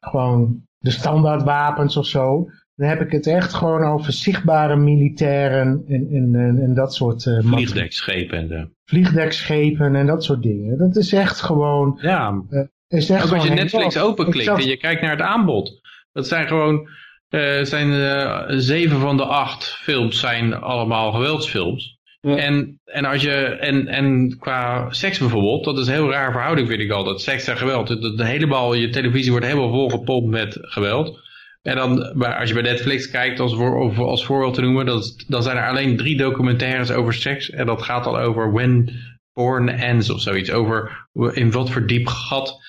gewoon de standaardwapens of zo. Dan heb ik het echt gewoon over zichtbare militairen en, en, en, en dat soort eh, materiaal. Vliegdekschepen en zo. vliegdekschepen en dat soort dingen. Dat is echt gewoon... Ja, Is echt ook als je Netflix enorm. openklikt zat- en je kijkt naar het aanbod. Dat zijn gewoon, eh, zijn eh, zeven van de acht films zijn allemaal geweldsfilms. Ja. En, en, als je, en, en qua seks bijvoorbeeld, dat is een heel raar verhouding vind ik altijd. Seks en geweld. De, de hele bal, je televisie wordt helemaal volgepompt met geweld. En dan, maar als je bij Netflix kijkt, als, voor, als voorbeeld te noemen, dan, dan zijn er alleen drie documentaires over seks. En dat gaat al over When Porn Ends of zoiets. Over in wat voor diep gat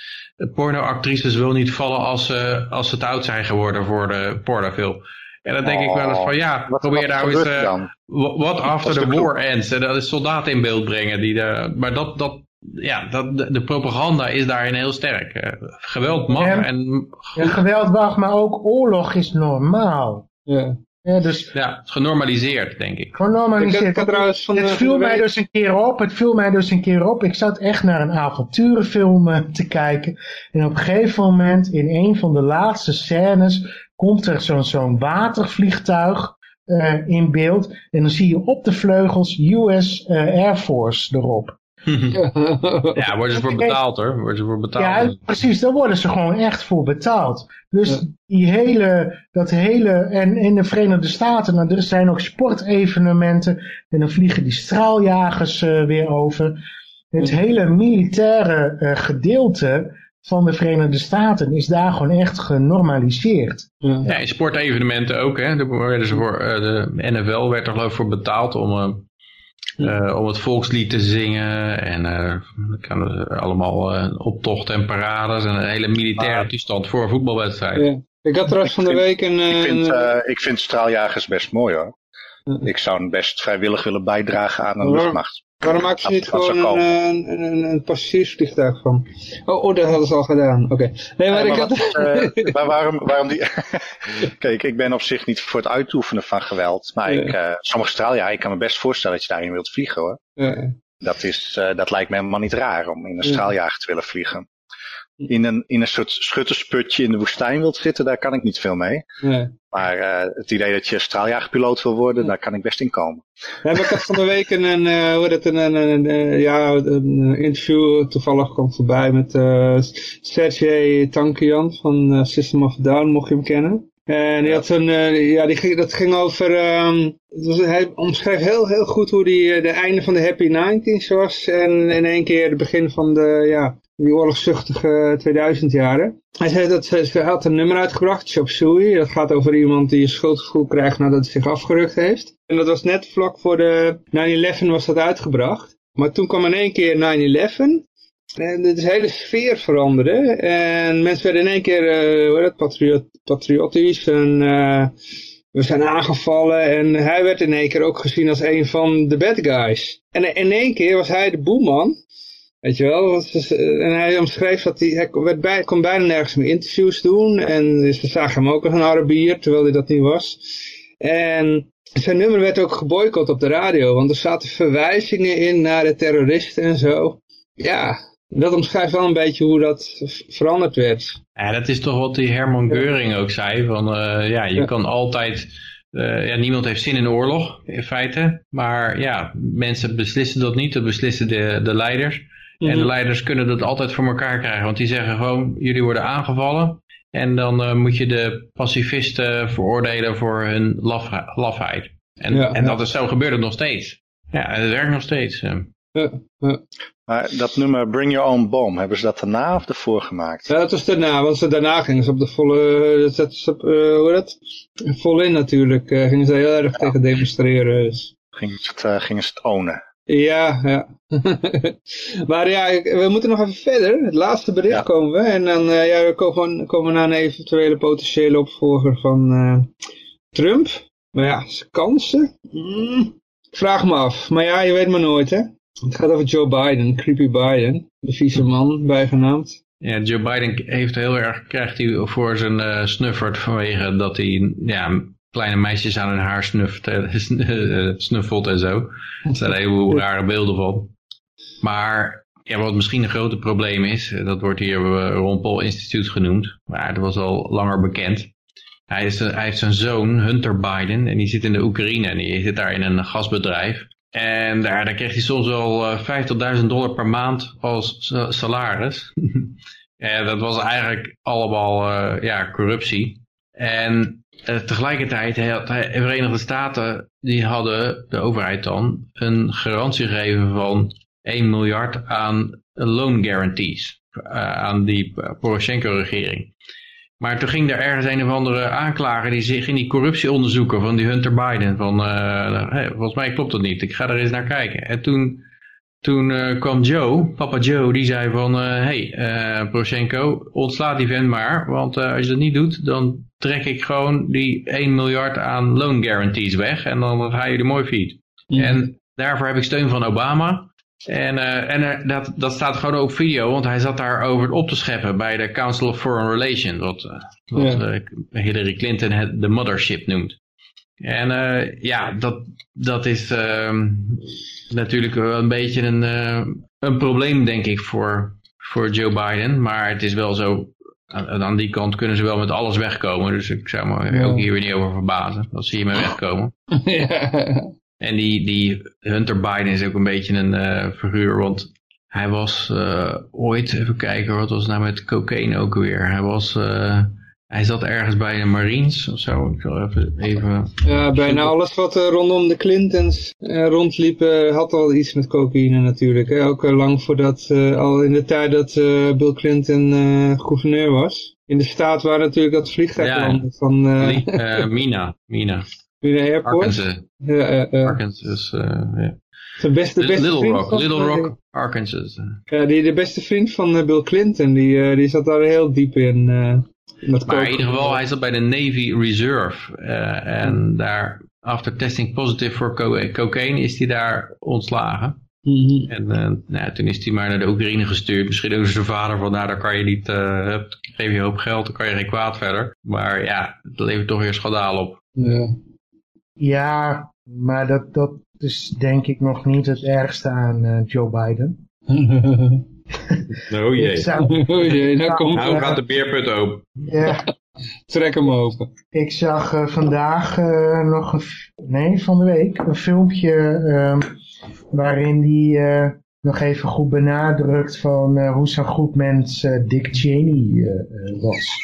pornoactrices wil niet vallen als ze, als ze te oud zijn geworden voor de pornofilm. En dan denk ik wel eens van ja, Wat- probeer nou eens eh, what after the war ends. En dat is soldaten in beeld brengen. Die de, maar dat, dat, ja, dat, de, de propaganda is daarin heel sterk. Eh, geweld mag Ja. en Ja, geweld mag, maar ook oorlog is normaal. Ja. Ja, dus ja, het is genormaliseerd, denk ik. de, Het viel de mij dus een keer op, het viel mij dus een keer op. Ik zat echt naar een avonturenfilm eh, te kijken. En op een gegeven moment, in een van de laatste scènes, komt er zo'n zo'n watervliegtuig eh, in beeld. En dan zie je op de vleugels US eh, Air Force erop. Ja, worden ze voor betaald hoor. Worden ze voor betaald. Ja, precies, daar worden ze gewoon echt voor betaald. Dus Ja. die hele, dat hele, en in de Verenigde Staten, nou, er zijn ook sportevenementen, en dan vliegen die straaljagers eh, weer over. Het hele militaire eh, gedeelte van de Verenigde Staten is daar gewoon echt genormaliseerd. Ja. Ja, in sportevenementen ook. Hè. Daar werden ze voor, eh, de NFL werd er geloof ik voor betaald om, eh, om het volkslied te zingen. En eh, allemaal eh, optochten en parades. En een hele militaire toestand voor een voetbalwedstrijd. Ja. Ik had trouwens van de week een... Ik vind, een- eh, ik vind straaljagers best mooi hoor. Ik zou hem best vrijwillig willen bijdragen aan een luchtmacht. Waarom maken ze niet gewoon een, een, een, een passagiersvliegtuig van? Oh, oh, dat hadden ze al gedaan. Oké. Nee, maar ik maar had... wat, eh, maar waarom, waarom die... Kijk, ik ben op zich niet voor het uitoefenen van geweld. Maar Ja. ik, eh, sommige straal, ja, ik kan me best voorstellen dat je daarin wilt vliegen hoor. Ja. Dat, is, eh, dat lijkt me helemaal niet raar om in een Ja. straaljager te willen vliegen. In een, in een soort schuttersputje in de woestijn wilt zitten, daar kan ik niet veel mee. Maar eh, het idee dat je straaljagerpiloot wil worden, daar kan ik best in komen. Ja, maar ik had van de week een, een, eh, hoe heet het, een, een, een, ja, een eh, interview toevallig kwam voorbij met eh Sergej Tankian van System of Down, mocht je hem kennen. En die had zo'n, eh, ja, die ging, dat ging over, het was, hij omschreef heel, heel goed hoe die, eh, de einde van de Happy 90s was. En in één keer het begin van de, ja, die oorlogszuchtige 2000 jaren. Hij zei dat ze, ze had een nummer uitgebracht, Chop Suey. Dat gaat over iemand die een schuldgevoel krijgt nadat hij zich afgerukt heeft. En dat was net vlak voor de 9-11 was dat uitgebracht. Maar toen kwam in één keer 9-11. En de hele sfeer veranderde. En mensen werden in één keer eh, hoe dat, patriot, patriotisch. En eh, we zijn aangevallen. En hij werd in één keer ook gezien als een van de bad guys. En in één keer was hij de boeman. Weet je wel, eh, en hij omschreef dat hij, hij werd bij, kon bijna nergens meer interviews doen. En dus we zagen hem ook als een Arabier, terwijl hij dat niet was. En zijn nummer werd ook geboycott op de radio, want er zaten verwijzingen in naar de terroristen en zo. Ja, dat omschrijft wel een beetje hoe dat veranderd werd. Ja, dat is toch wat die Herman Geuring ook zei. Van, eh, ja, je Ja. kan altijd... eh, ja, niemand heeft zin in oorlog, in feite. Maar ja, mensen beslissen dat niet. Dat beslissen de, de leiders. En de Mhm. leiders kunnen dat altijd voor elkaar krijgen. Want die zeggen gewoon, jullie worden aangevallen. En dan eh, moet je de pacifisten veroordelen voor hun laf, lafheid. En, Ja, en dat is zo gebeurt het nog steeds. Ja, het werkt nog steeds. Eh. Maar dat nummer Bring Your Own Bomb, hebben ze dat daarna of ervoor gemaakt? Ja, dat was daarna, want ze, daarna gingen ze op de volle, zetten ze op, eh, hoe dat? Vol in natuurlijk, eh, gingen ze heel erg tegen demonstreren. Dus. Gingen ze het, eh, gingen ze het ownen? Ja, ja. maar ja, we moeten nog even verder. Het laatste bericht Ja. komen we. En dan eh, ja, we komen, komen naar een eventuele potentiële opvolger van eh, Trump. Maar ja, kansen? Mm, vraag me af. Maar ja, je weet maar nooit, hè. Het gaat over Joe Biden, Creepy Biden. De vieze man, bijgenaamd. Ja, Joe Biden heeft heel erg, krijgt hij voor zijn eh, snuffert vanwege dat hij ja, kleine meisjes aan hun haar snuft, eh, snuffelt en zo. Er zijn een heleboel rare beelden van. Maar ja, wat misschien een groter probleem is, eh, dat wordt hier eh, Ron Paul Instituut genoemd, maar dat was al langer bekend. Hij, is, hij heeft zijn zoon, Hunter Biden, en die zit in de Oekraïne en die zit daar in een gasbedrijf. En daar, daar kreeg hij soms wel eh 50.000 dollar per maand als sa- salaris. en dat was eigenlijk allemaal eh, ja, corruptie. En eh, tegelijkertijd had de Verenigde Staten, die hadden, de overheid dan, een garantie gegeven van 1 miljard aan loan guarantees. eh, aan die Poroshenko-regering. Maar toen ging er ergens een of andere aanklager die zich in die corruptie onderzoeken van die Hunter Biden. Van, uh, hey, volgens mij klopt dat niet, ik ga er eens naar kijken. En toen, toen uh, kwam Joe, papa Joe, die zei van, hé, uh, hey, Poroshenko, ontslaat die vent maar. Want als je dat niet doet, dan trek ik gewoon die 1 miljard aan loan guarantees weg. En dan ga je er mooi. Ja. En daarvoor heb ik steun van Obama. En, uh, en dat, dat staat gewoon op video, want hij zat daar over op te scheppen bij de Council of Foreign Relations, wat, uh, wat ja. Hillary Clinton het de mothership noemt. En ja, dat, dat is ehm, natuurlijk wel een beetje een, een probleem, denk ik, voor, voor Joe Biden. Maar het is wel zo, aan, aan die kant kunnen ze wel met alles wegkomen. Dus ik zou me ja. ook hier weer niet over verbazen, als ze hiermee wegkomen. ja. En die, die Hunter Biden is ook een beetje een uh, figuur, want hij was uh, ooit, even kijken, wat was nou met cocaïne ook weer? Hij was, uh, hij zat ergens bij de Marines of zo. Ik zal even... even ja, bijna alles wat rondom de Clintons rondliep had al iets met cocaïne natuurlijk. Hè? Ook lang voordat, al in de tijd dat Bill Clinton gouverneur was. In de staat waar natuurlijk dat vliegtuig ja, landde van... Mina, Mina. Mina Airport. Arkansas. Ja, uh, Arkansas, ja. De beste, de beste Little Rock, van, Little eh, Rock, Arkansas. Ja, die, de beste vriend van Bill Clinton, die, die zat daar heel diep in. In Maar in ieder geval, hij zat bij de Navy Reserve. En daar, after testing positive voor co cocaine, is hij daar ontslagen. Mm -hmm. En uh, nou, toen is hij maar naar de Oekraïne gestuurd. Misschien ook zijn vader van, nou, daar kan je niet, uh, geef je een hoop geld, dan kan je geen kwaad verder. Maar ja, het levert toch weer schandaal op. Ja. Ja, maar dat, dat is denk ik nog niet het ergste aan uh, Joe Biden. oh jee. Zou, oh jee, nou komt nou gaat de beerput open. ja, Trek hem open. ik zag uh, vandaag uh, nog een, nee, van de week, een filmpje uh, waarin die uh, nog even goed benadrukt van uh, hoe zo'n goed mens uh, Dick Cheney uh, was.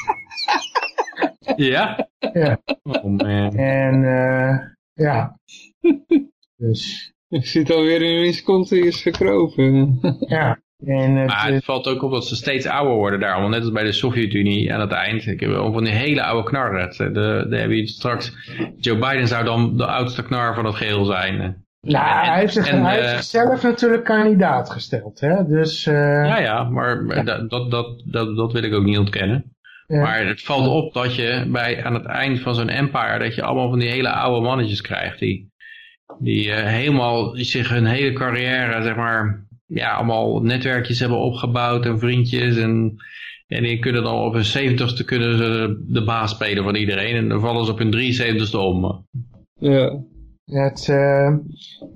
Ja? Ja. Oh man. En uh, ja. Dus Je ziet alweer in wiens kont is gekropen. ja. En het, Maar uh, het valt ook op dat ze steeds ouder worden daar allemaal. Net als bij de Sovjet-Unie aan het eind. Ik heb wel van die hele oude knarren. De, de, heb je straks, Joe Biden zou dan de oudste knar van het geheel zijn. nou, en- hij heeft, zich, en, hij heeft eh, zichzelf natuurlijk kandidaat gesteld. Hè? Dus uh, Ja, ja, maar dat, dat, dat, dat wil ik ook niet ontkennen. Ja. Maar het valt op dat je bij, aan het eind van zo'n empire, dat je allemaal van die hele oude mannetjes krijgt. Die, die eh, helemaal zich hun hele carrière, zeg maar, ja, allemaal netwerkjes hebben opgebouwd en vriendjes. En, en die kunnen dan op hun zeventigste kunnen ze de baas spelen van iedereen. En dan vallen ze op hun 73ste om. ja. Het, uh,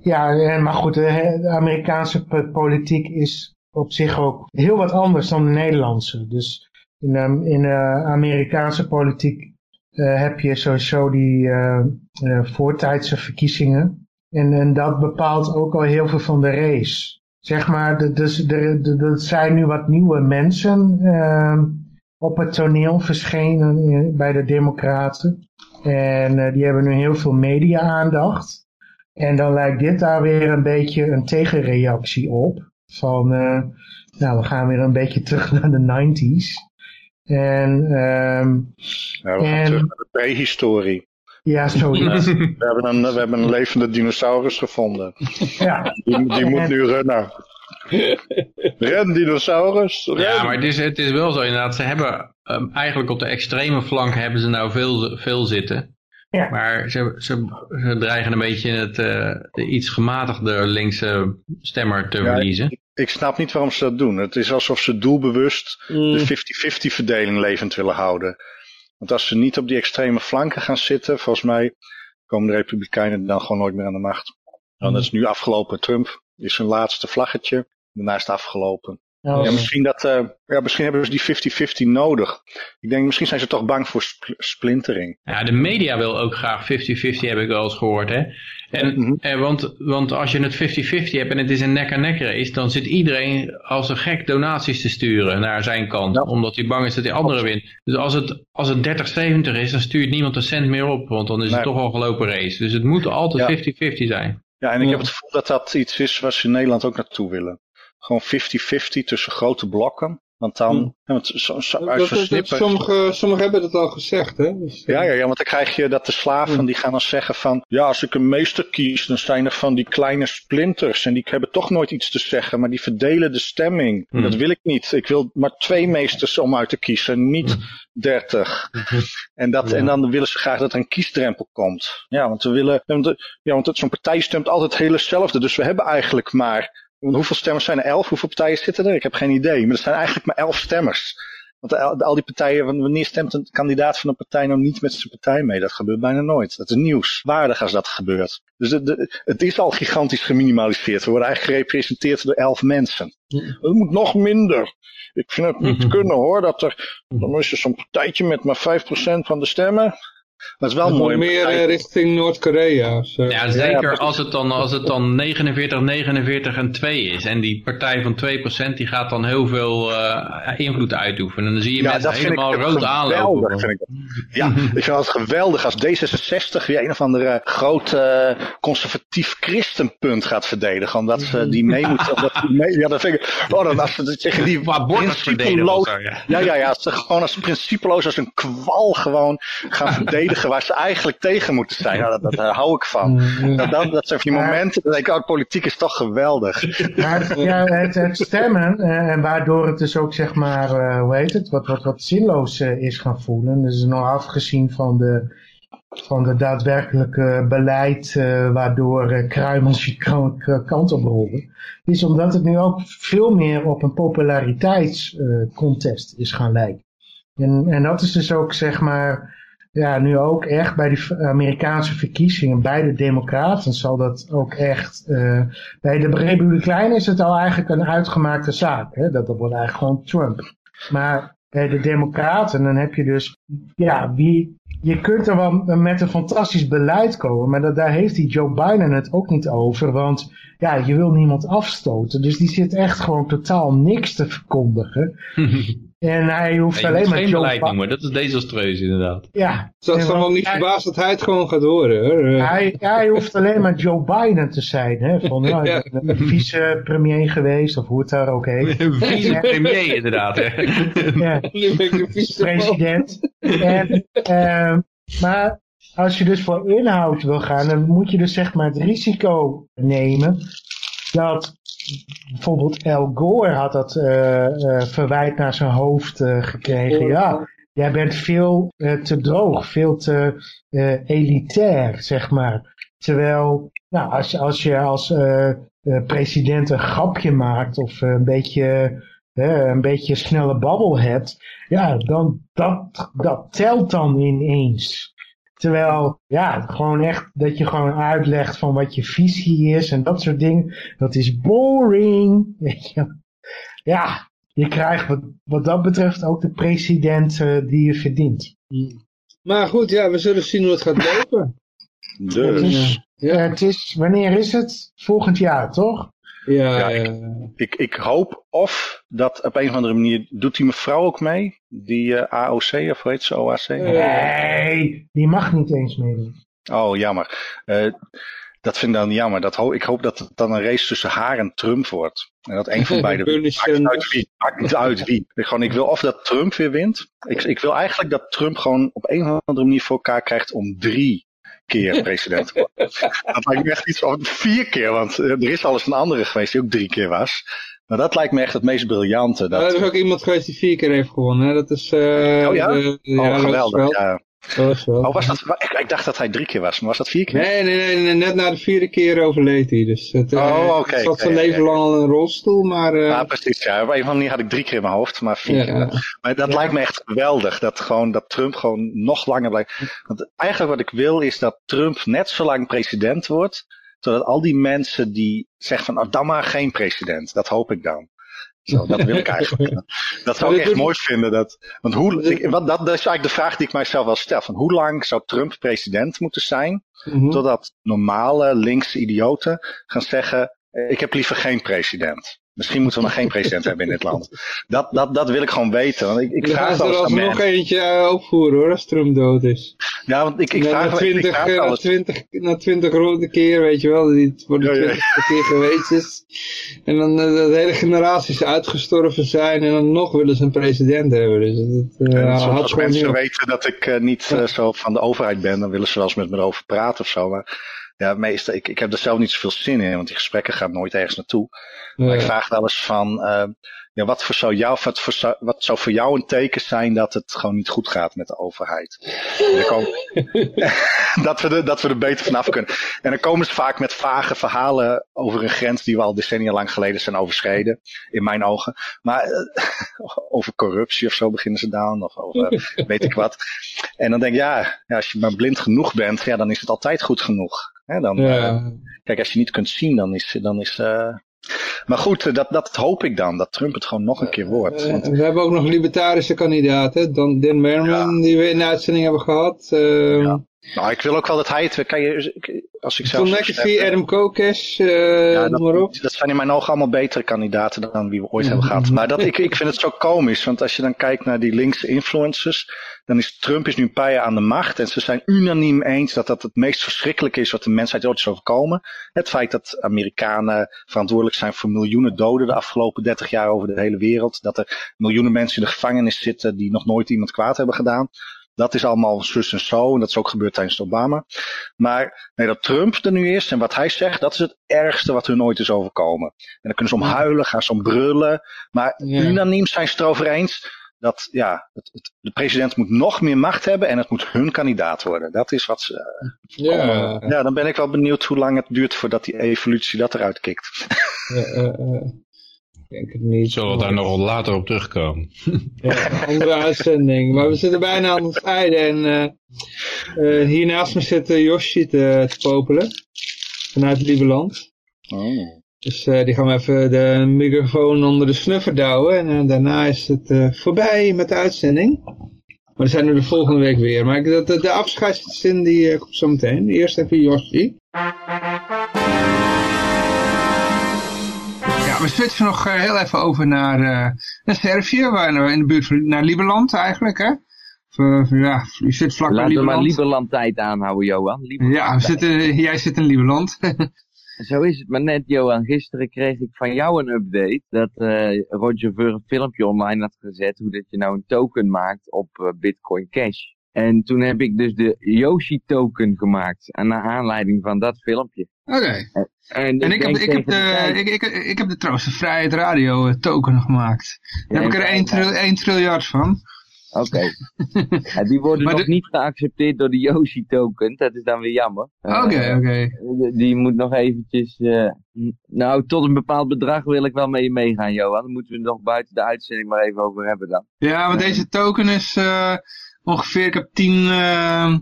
ja, eh, maar goed, de, Amerikaanse po- politiek is op zich ook heel wat anders dan de Nederlandse. Dus in de, in de Amerikaanse politiek uh, heb je sowieso die uh, voortijdse verkiezingen. En, en dat bepaalt ook al heel veel van de race. Zeg maar, er, zijn nu wat nieuwe mensen uh, op het toneel verschenen bij de Democraten. En die hebben nu heel veel media-aandacht. En dan lijkt dit daar weer een beetje een tegenreactie op. Van, nou, we gaan weer een beetje terug naar de 90s. En ehm Ja, we gaan terug naar de prehistorie. ja, zoiets. We hebben een, we hebben een levende dinosaurus gevonden. ja. Die, die moet nu rennen. Ren, dinosaurus. Ren. Ja, maar het is, het is wel zo inderdaad. Ze hebben um, eigenlijk op de extreme flank hebben ze nou veel, veel zitten. Ja. Maar ze, ze, ze dreigen een beetje het uh, de iets gematigde linkse stemmer te Ja, verliezen. Ik snap niet waarom ze dat doen. Het is alsof ze doelbewust Mm. de 50-50 verdeling levend willen houden. Want als ze niet op die extreme flanken gaan zitten, volgens mij komen de Republikeinen dan gewoon nooit meer aan de macht. Nou, dat is nu afgelopen. Trump is zijn laatste vlaggetje. Daarna is het afgelopen. Ja, misschien, dat, uh, ja, misschien hebben ze die 50-50 nodig. Ik denk, misschien zijn ze toch bang voor spl splintering. Ja, de media wil ook graag 50-50 heb ik wel eens gehoord. Hè? En, eh, want, want als je het 50-50 hebt en het is een nek-aan-nek race, dan zit iedereen als een gek donaties te sturen naar zijn kant. Ja. Omdat hij bang is dat die andere wint. Dus als het, als het 30-70 is, dan stuurt niemand een cent meer op. Want dan is het toch al gelopen race. Dus het moet altijd 50-50 zijn. Ja, en ik Ja. heb het gevoel dat dat iets is waar ze in Nederland ook naartoe willen. Gewoon 50-50 tussen grote blokken. Want dan, Hm. ja, want zo, zo, Dat- uit dat- zo'n dat- snippen- Sommigen hebben dat al gezegd, hè? Dus, eh, Ja, ja, ja, want dan krijg je dat de slaven die gaan dan zeggen van... Ja, als ik een meester kies, dan zijn er van die kleine splinters. En die hebben toch nooit iets te zeggen, maar die verdelen de stemming. Hmm. Dat wil ik niet. Ik wil maar twee meesters om uit te kiezen, niet dertig. En, dat, en dan willen ze graag dat er een kiesdrempel komt. Ja, want we willen... Ja, want zo'n partij stemt altijd heel hetzelfde. Dus we hebben eigenlijk maar... Hoeveel stemmers zijn er? Elf? Hoeveel partijen zitten er? Ik heb geen idee. Maar er zijn eigenlijk maar elf stemmers. Want al, die partijen, want wanneer stemt een kandidaat van een partij nou niet met zijn partij mee? Dat gebeurt bijna nooit. Dat is nieuws. Waardig als dat gebeurt. Dus de, de- het is al gigantisch geminimaliseerd. We worden eigenlijk gerepresenteerd door elf mensen. Het moet nog minder. Ik vind het niet kunnen hoor, dat er, dan is er zo'n partijtje met maar 5% van de stemmen. Dat is wel mooi. meer eh, richting Noord-Korea. Ja, zeker als, het dan, als het dan 49, 49 en 2 is. En die partij van 2% die gaat dan heel veel eh, invloed uitoefenen. En dan zie je mensen vind ik helemaal rood aanlopen. geweldig, vind ik dat. Ja, ik vind het geweldig als D66 weer een of andere groot eh, conservatief christenpunt gaat verdedigen. Omdat ze die mee moeten. Omdat die mee, ja, dat vind ik. Oh, dan als ze tegen die principeloos. Ja, ja, ja. Als ze gewoon als principeloos als een kwal gewoon gaan verdedigen waar ze eigenlijk tegen moeten zijn. Nou, dat, dat, daar hou ik van. Dat, dat, dat zijn van die Maar- momenten. Dat denk ik, oh, politiek is toch geweldig. Maar het, ja, het, het stemmen, eh, en waardoor het dus ook zeg maar, eh, hoe heet het, wat, wat, wat zinloos eh, is gaan voelen. Dus nog afgezien van de, van de daadwerkelijke beleid eh, waardoor eh, kruimels kant op rollen. Is omdat het nu ook veel meer op een populariteitscontest is gaan lijken. En, en dat is dus ook zeg maar, ja, nu ook echt bij die Amerikaanse verkiezingen, bij de Democraten zal dat ook echt, eh, bij de Republikeinen is het al eigenlijk een uitgemaakte zaak. Hè? Dat, dat wordt eigenlijk gewoon Trump. Maar bij de Democraten, dan heb je dus, ja, wie, je kunt er wel met een fantastisch beleid komen, maar dat, daar heeft die Joe Biden het ook niet over, want ja, je wil niemand afstoten. Dus die zit echt gewoon totaal niks te verkondigen. En hij hoeft Nee, alleen maar geen Joe beleid noemen, dat is desastreus inderdaad. Ja. Dus dat En zal wel niet verbaasd dat hij het gewoon gaat horen. Hoor. Hij, hij hoeft alleen maar Joe Biden te zijn. Hè? Van, ja, Ja. ik ben vice-premier geweest, of hoe het daar ook heet. Vice-premier inderdaad. hè. Ja, nu ben ik de vies ervan. president. En, ehm, maar als je dus voor inhoud wil gaan, dan moet je dus zeg maar het risico nemen dat bijvoorbeeld Al Gore had dat eh, eh, verwijt naar zijn hoofd eh, gekregen. Ja, jij bent veel te droog, veel te elitair, zeg maar. Terwijl, nou, als, je- als je als president een grapje maakt of een beetje, een beetje snelle babbel hebt, ja, dan dat, dat telt dan ineens. Terwijl, ja, gewoon echt dat je gewoon uitlegt van wat je visie is en dat soort dingen. Dat is boring. Weet je. Ja, je krijgt wat, wat dat betreft ook de president eh, die je verdient. Maar goed, ja, we zullen zien hoe het gaat lopen. Dus. Ja, Eh, het is, wanneer is het? Volgend jaar, toch? Ja, Ja, ja. Ik, ik hoop of dat op een of andere manier, doet die mevrouw ook mee? Die eh, AOC of hoe heet ze, OAC? Nee, die mag niet eens meedoen. Oh, jammer. Eh, dat vind ik dan jammer. Dat ho ik hoop dat het dan een race tussen haar en Trump wordt. En dat een van beiden wint. Maakt niet uit wie. Maakt niet uit wie. Ik, gewoon, ik wil of dat Trump weer wint. Ik, ik wil eigenlijk dat Trump gewoon op een of andere manier voor elkaar krijgt om drie keer president dat lijkt me echt iets van vier keer. Want eh, er is al eens een andere geweest die ook drie keer was. Maar dat lijkt me echt het meest briljante. Maar Dat, er is ook iemand geweest die vier keer heeft gewonnen. Hè? Dat is... eh Oh ja? de- oh, ja, geweldig. Ja. Oh, was dat, ik, ik dacht dat hij drie keer was, maar was dat vier keer? Nee, nee, nee, nee, net na de vierde keer overleed hij. Dus het, eh, Oh, oké, hij zat zijn leven lang al in een rolstoel, maar... eh, Ja, precies. Ja. Op een of andere manier had ik drie keer in mijn hoofd, maar vier Ja. keer. Maar dat lijkt me echt geweldig. Dat, gewoon, dat Trump gewoon nog langer blijft. Want eigenlijk wat ik wil is dat Trump net zo lang president wordt. Zodat al die mensen die zeggen van, oh, dan maar geen president. Dat hoop ik dan. Zo, dat wil ik eigenlijk. Dat zou ik echt mooi vinden. Dat, want hoe, ik, wat, dat, dat is eigenlijk de vraag die ik mijzelf wel stel. Van hoe lang zou Trump president moeten zijn? mhm. Totdat normale linkse idioten gaan zeggen, ik heb liever geen president. Misschien moeten we maar geen president hebben in dit land. Dat, dat, dat wil ik gewoon weten. Want ik, ik vraag gaan ze wel er alsnog eentje eh, opvoeren hoor, als Trump dood is. Ja, want ik, ik na, vraag na, wel- ik 20, vraag eh, wel na, eens- 20, na 20 ronde keer, weet je wel, die het voor de. 20 keer geweest is. En dan eh, dat hele generaties uitgestorven zijn en dan nog willen ze een president hebben. Dus dat had als mensen weten dat ik niet zo van de overheid ben, dan willen ze wel eens met me erover praten of zo. Maar ja, meestal, ik, ik heb er zelf niet zoveel zin in, want die gesprekken gaan nooit ergens naartoe. Maar ik vraag wel eens van, eh, ja, wat, voor zou jou, wat, voor, zou- wat zou voor jou een teken zijn dat het gewoon niet goed gaat met de overheid? En dan komen- dat, we er, dat we er beter vanaf kunnen. En dan komen ze vaak met vage verhalen over een grens die we al decennia lang geleden zijn overschreden, in mijn ogen. Maar eh, over corruptie of zo beginnen ze dan, of over weet ik wat. En dan denk ik, ja, ja, als je maar blind genoeg bent, ja, dan is het altijd goed genoeg. Hè, dan, eh, Ja. Kijk, als je niet kunt zien, dan is... Dan is eh, Maar goed, eh, dat, dat hoop ik dan. Dat Trump het gewoon nog een keer wordt. Want, we hebben ook nog libertarische kandidaten. Dan Dan Merriman, die we in de uitzending hebben gehad. Uh, Ja. Nou, ik wil ook wel dat hij het... Kijk, ik- als ik zelf... McAfee, stemmen- Adam Kokes, eh Ja, noem maar op. dat, dat zijn in mijn ogen allemaal betere kandidaten dan wie we ooit hebben gehad. Maar dat, ik, ik vind het zo komisch, want als je dan kijkt naar die linkse influencers, dan is Trump is nu een paar jaar aan de macht en ze zijn unaniem eens dat dat het meest verschrikkelijke is wat de mensheid ooit is overkomen. Het feit dat Amerikanen verantwoordelijk zijn voor miljoenen doden de afgelopen 30 jaar over de hele wereld, dat er miljoenen mensen in de gevangenis zitten die nog nooit iemand kwaad hebben gedaan. Dat is allemaal zus en zo. En dat is ook gebeurd tijdens Obama. Maar nee, dat Trump er nu is en wat hij zegt, dat is het ergste wat hun ooit is overkomen. En dan kunnen ze om huilen, gaan ze om brullen. Maar Ja. unaniem zijn ze het erover eens dat ja, het, het- de president moet nog meer macht hebben en het moet hun kandidaat worden. Dat is wat ze. Ja, Ja, dan ben ik wel benieuwd hoe lang het duurt voordat die evolutie dat eruit kikt. eh, eh, eh, ik denk het niet. Zullen we daar nog wat later op terugkomen? Ja, andere uitzending. Maar we zitten bijna aan het einde. En eh, eh, hier naast me zit eh, Yoshi te, te popelen. Vanuit Lieberland. Oh. Dus eh, die gaan we even de microfoon onder de snuffer douwen. En daarna is het eh, voorbij met de uitzending. Maar we zijn er de volgende week weer. Maar ik, de, de, de afscheidszin die komt zo meteen. Eerst even Yoshi. We switchen nog eh, heel even over naar, eh, naar Servië. Waar, in de buurt van naar Lieberland eigenlijk. Hè? Of, eh, ja, je zit vlak bij Laten we maar Lieberland. Lieberland tijd aanhouden, Johan. Lieberland Ja, jij zit in Lieberland. Zo is het maar net, Johan. Gisteren kreeg ik van jou een update dat Roger Ver een filmpje online had gezet hoe dat je nou een token maakt op Bitcoin Cash. En toen heb ik dus de Yoshi token gemaakt aan naar aanleiding van dat filmpje. Oké. En, En ik heb, ik, heb de, tijd- ik, ik, ik heb de Troost de Vrijheid Radio eh, token gemaakt. Daar heb ik er 1 tril, 1 triljard van. Oké. Ja, die worden Maar nog de- niet geaccepteerd door de Yoshi token. Dat is dan weer jammer. Oké, Eh, oké. Die- Die moet nog eventjes... eh, nou, tot een bepaald bedrag wil ik wel mee meegaan, Johan. Dan moeten we nog buiten de uitzending maar even over hebben dan. Ja, want deze token is eh, ongeveer, ik heb 10, eh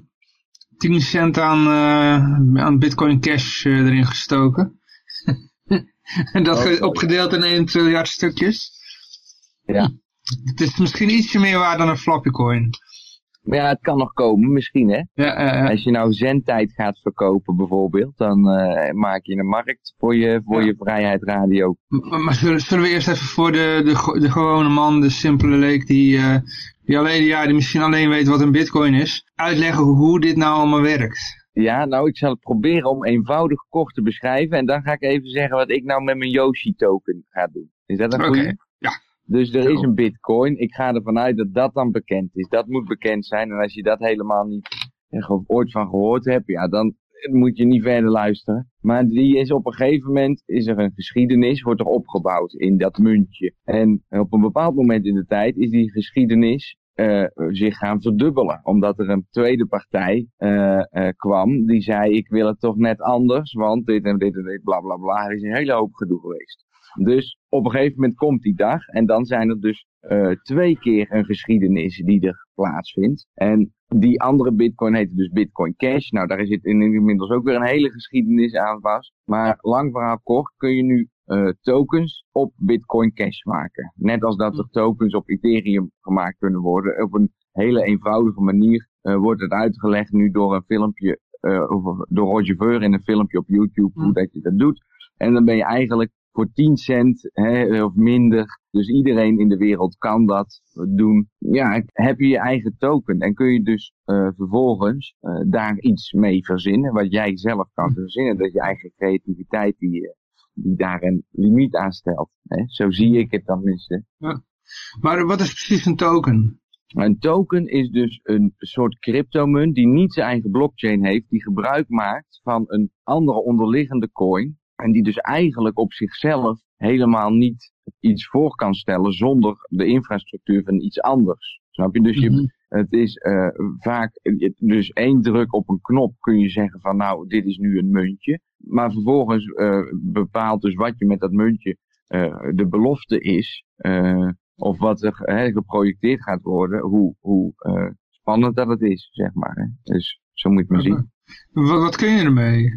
10 cent aan, eh, aan Bitcoin Cash eh, erin gestoken. en dat Oké. opgedeeld in 1 triljard stukjes. Ja. Het is misschien ietsje meer waard dan een floppy coin. Maar ja, het kan nog komen, misschien hè. Ja, eh, eh, Als je nou zendtijd gaat verkopen bijvoorbeeld, dan eh, maak je een markt voor je, voor Ja. je vrijheid radio. Maar, maar zullen, zullen we eerst even voor de, de, de gewone man, de simpele leek, die, eh, die, alleen, ja, die misschien alleen weet wat een bitcoin is, uitleggen hoe dit nou allemaal werkt? Ja, nou ik zal het proberen om eenvoudig kort te beschrijven en dan ga ik even zeggen wat ik nou met mijn Yoshi token ga doen. Is dat een Oké, goeie? ja. Dus er is een bitcoin. Ik ga ervan uit dat dat dan bekend is. Dat moet bekend zijn. En als je dat helemaal niet eh, ooit van gehoord hebt, ja, dan moet je niet verder luisteren. Maar die is op een gegeven moment, is er een geschiedenis, wordt er opgebouwd in dat muntje. En op een bepaald moment in de tijd is die geschiedenis eh, zich gaan verdubbelen. Omdat er een tweede partij eh, eh, kwam die zei, ik wil het toch net anders, want dit en dit en dit, bla bla bla. Er is een hele hoop gedoe geweest. Dus op een gegeven moment komt die dag en dan zijn er dus eh, twee keer een geschiedenis die er plaatsvindt. En die andere bitcoin heette dus Bitcoin Cash. Nou, daar zit in- inmiddels ook weer een hele geschiedenis aan vast. Maar lang verhaal kort kun je nu eh, tokens op Bitcoin Cash maken. Net als dat er tokens op Ethereum gemaakt kunnen worden. Op een hele eenvoudige manier eh, wordt het uitgelegd nu door een filmpje, over, door Roger Ver in een filmpje op YouTube, hoe dat je dat doet. En dan ben je eigenlijk voor 10 cent hè, of minder. Dus iedereen in de wereld kan dat doen. Ja, heb je je eigen token en kun je dus uh, vervolgens uh, daar iets mee verzinnen. Wat jij zelf kan verzinnen. Dat je eigen creativiteit die, die daar een limiet aan stelt. Hè? Zo zie ik het tenminste. Ja. Maar wat is precies een token? Een token is dus een soort cryptomunt die niet zijn eigen blockchain heeft, die gebruik maakt van een andere onderliggende coin. En die dus eigenlijk op zichzelf helemaal niet iets voor kan stellen zonder de infrastructuur van iets anders. Snap je? Dus je, Mhm. het is uh, vaak, dus één druk op een knop kun je zeggen van nou, dit is nu een muntje. Maar vervolgens uh, bepaalt dus wat je met dat muntje uh, de belofte is. of wat er hè, geprojecteerd gaat worden, hoe, hoe spannend dat het is, zeg maar. Hè. Dus zo moet je het maar zien. Wat, wat kun je ermee?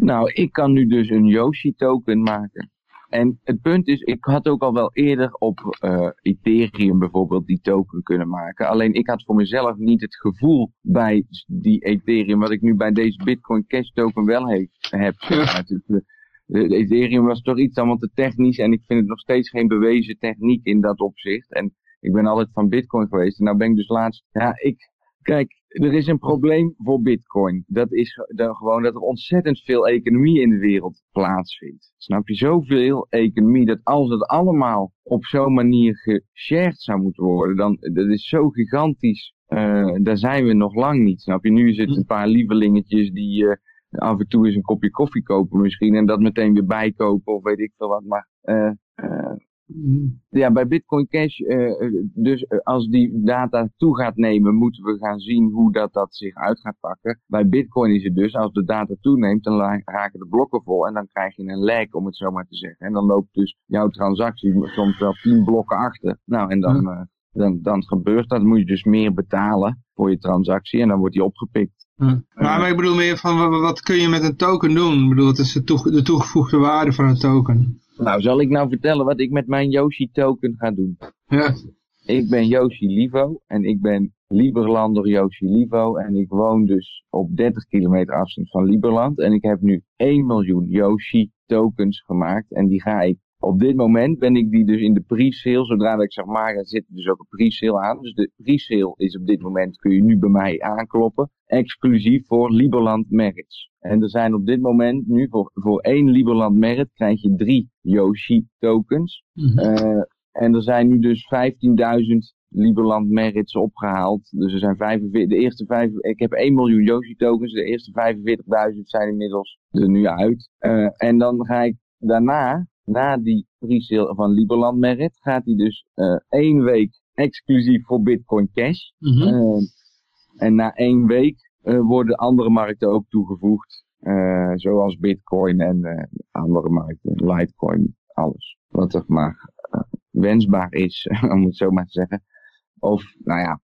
Nou, ik kan nu dus een Yoshi token maken. En het punt is, ik had ook al wel eerder op uh, Ethereum bijvoorbeeld die token kunnen maken. Alleen ik had voor mezelf niet het gevoel bij die Ethereum wat ik nu bij deze Bitcoin Cash token wel heb. Ja. De Ethereum was toch iets allemaal te technisch en ik vind het nog steeds geen bewezen techniek in dat opzicht. En ik ben altijd van Bitcoin geweest en nou ben ik dus laatst, ja, ik, kijk, er is een probleem voor Bitcoin. Dat is dan gewoon dat er ontzettend veel economie in de wereld plaatsvindt. Snap je? Zoveel economie dat als het allemaal op zo'n manier geshared zou moeten worden, dan dat is zo gigantisch. Uh, daar zijn we nog lang niet. Snap je? Nu is het een paar lievelingetjes die uh, af en toe eens een kopje koffie kopen misschien en dat meteen weer bijkopen of weet ik veel wat. Maar uh, ja, bij Bitcoin Cash, uh, dus als die data toe gaat nemen, moeten we gaan zien hoe dat, dat zich uit gaat pakken. Bij Bitcoin is het dus, als de data toeneemt, dan raken de blokken vol en dan krijg je een lijk, om het zo maar te zeggen. En dan loopt dus jouw transactie soms wel 10 blokken achter. Nou, en dan, uh, dan, dan gebeurt dat. Dan moet je dus meer betalen voor je transactie en dan wordt die opgepikt. Maar, maar ik bedoel meer van, wat, wat kun je met een token doen? Ik bedoel, wat is de, toege de toegevoegde waarde van een token? Nou, zal ik nou vertellen wat ik met mijn Yoshi token ga doen? Ja. Ik ben Yoshi Livo en ik ben Liberlander Yoshi Livo en ik woon dus op 30 kilometer afstand van Liberland en ik heb nu 1 miljoen Yoshi tokens gemaakt en die ga ik op dit moment ben ik die dus in de pre-sale, zodra dat ik zeg maar, er zit dus ook een pre-sale aan. Dus de pre-sale is op dit moment, kun je nu bij mij aankloppen, exclusief voor Liberland merits. En er zijn op dit moment nu voor, voor één Liberland merit krijg je drie Yoshi tokens. Mm -hmm. uh, en er zijn nu dus 15.000 Liberland merits opgehaald. Dus er zijn 45, de eerste vijf, ik heb 1 miljoen Yoshi tokens, de eerste 45.000 zijn inmiddels er nu uit. Uh, en dan ga ik daarna, na die pre-sale van Liberland Merit, gaat hij dus uh, één week exclusief voor Bitcoin Cash. Mm -hmm. uh, en na één week uh, worden andere markten ook toegevoegd. zoals Bitcoin en andere markten, Litecoin, alles. Wat er maar wensbaar is, om het zo maar te zeggen. Of, nou ja,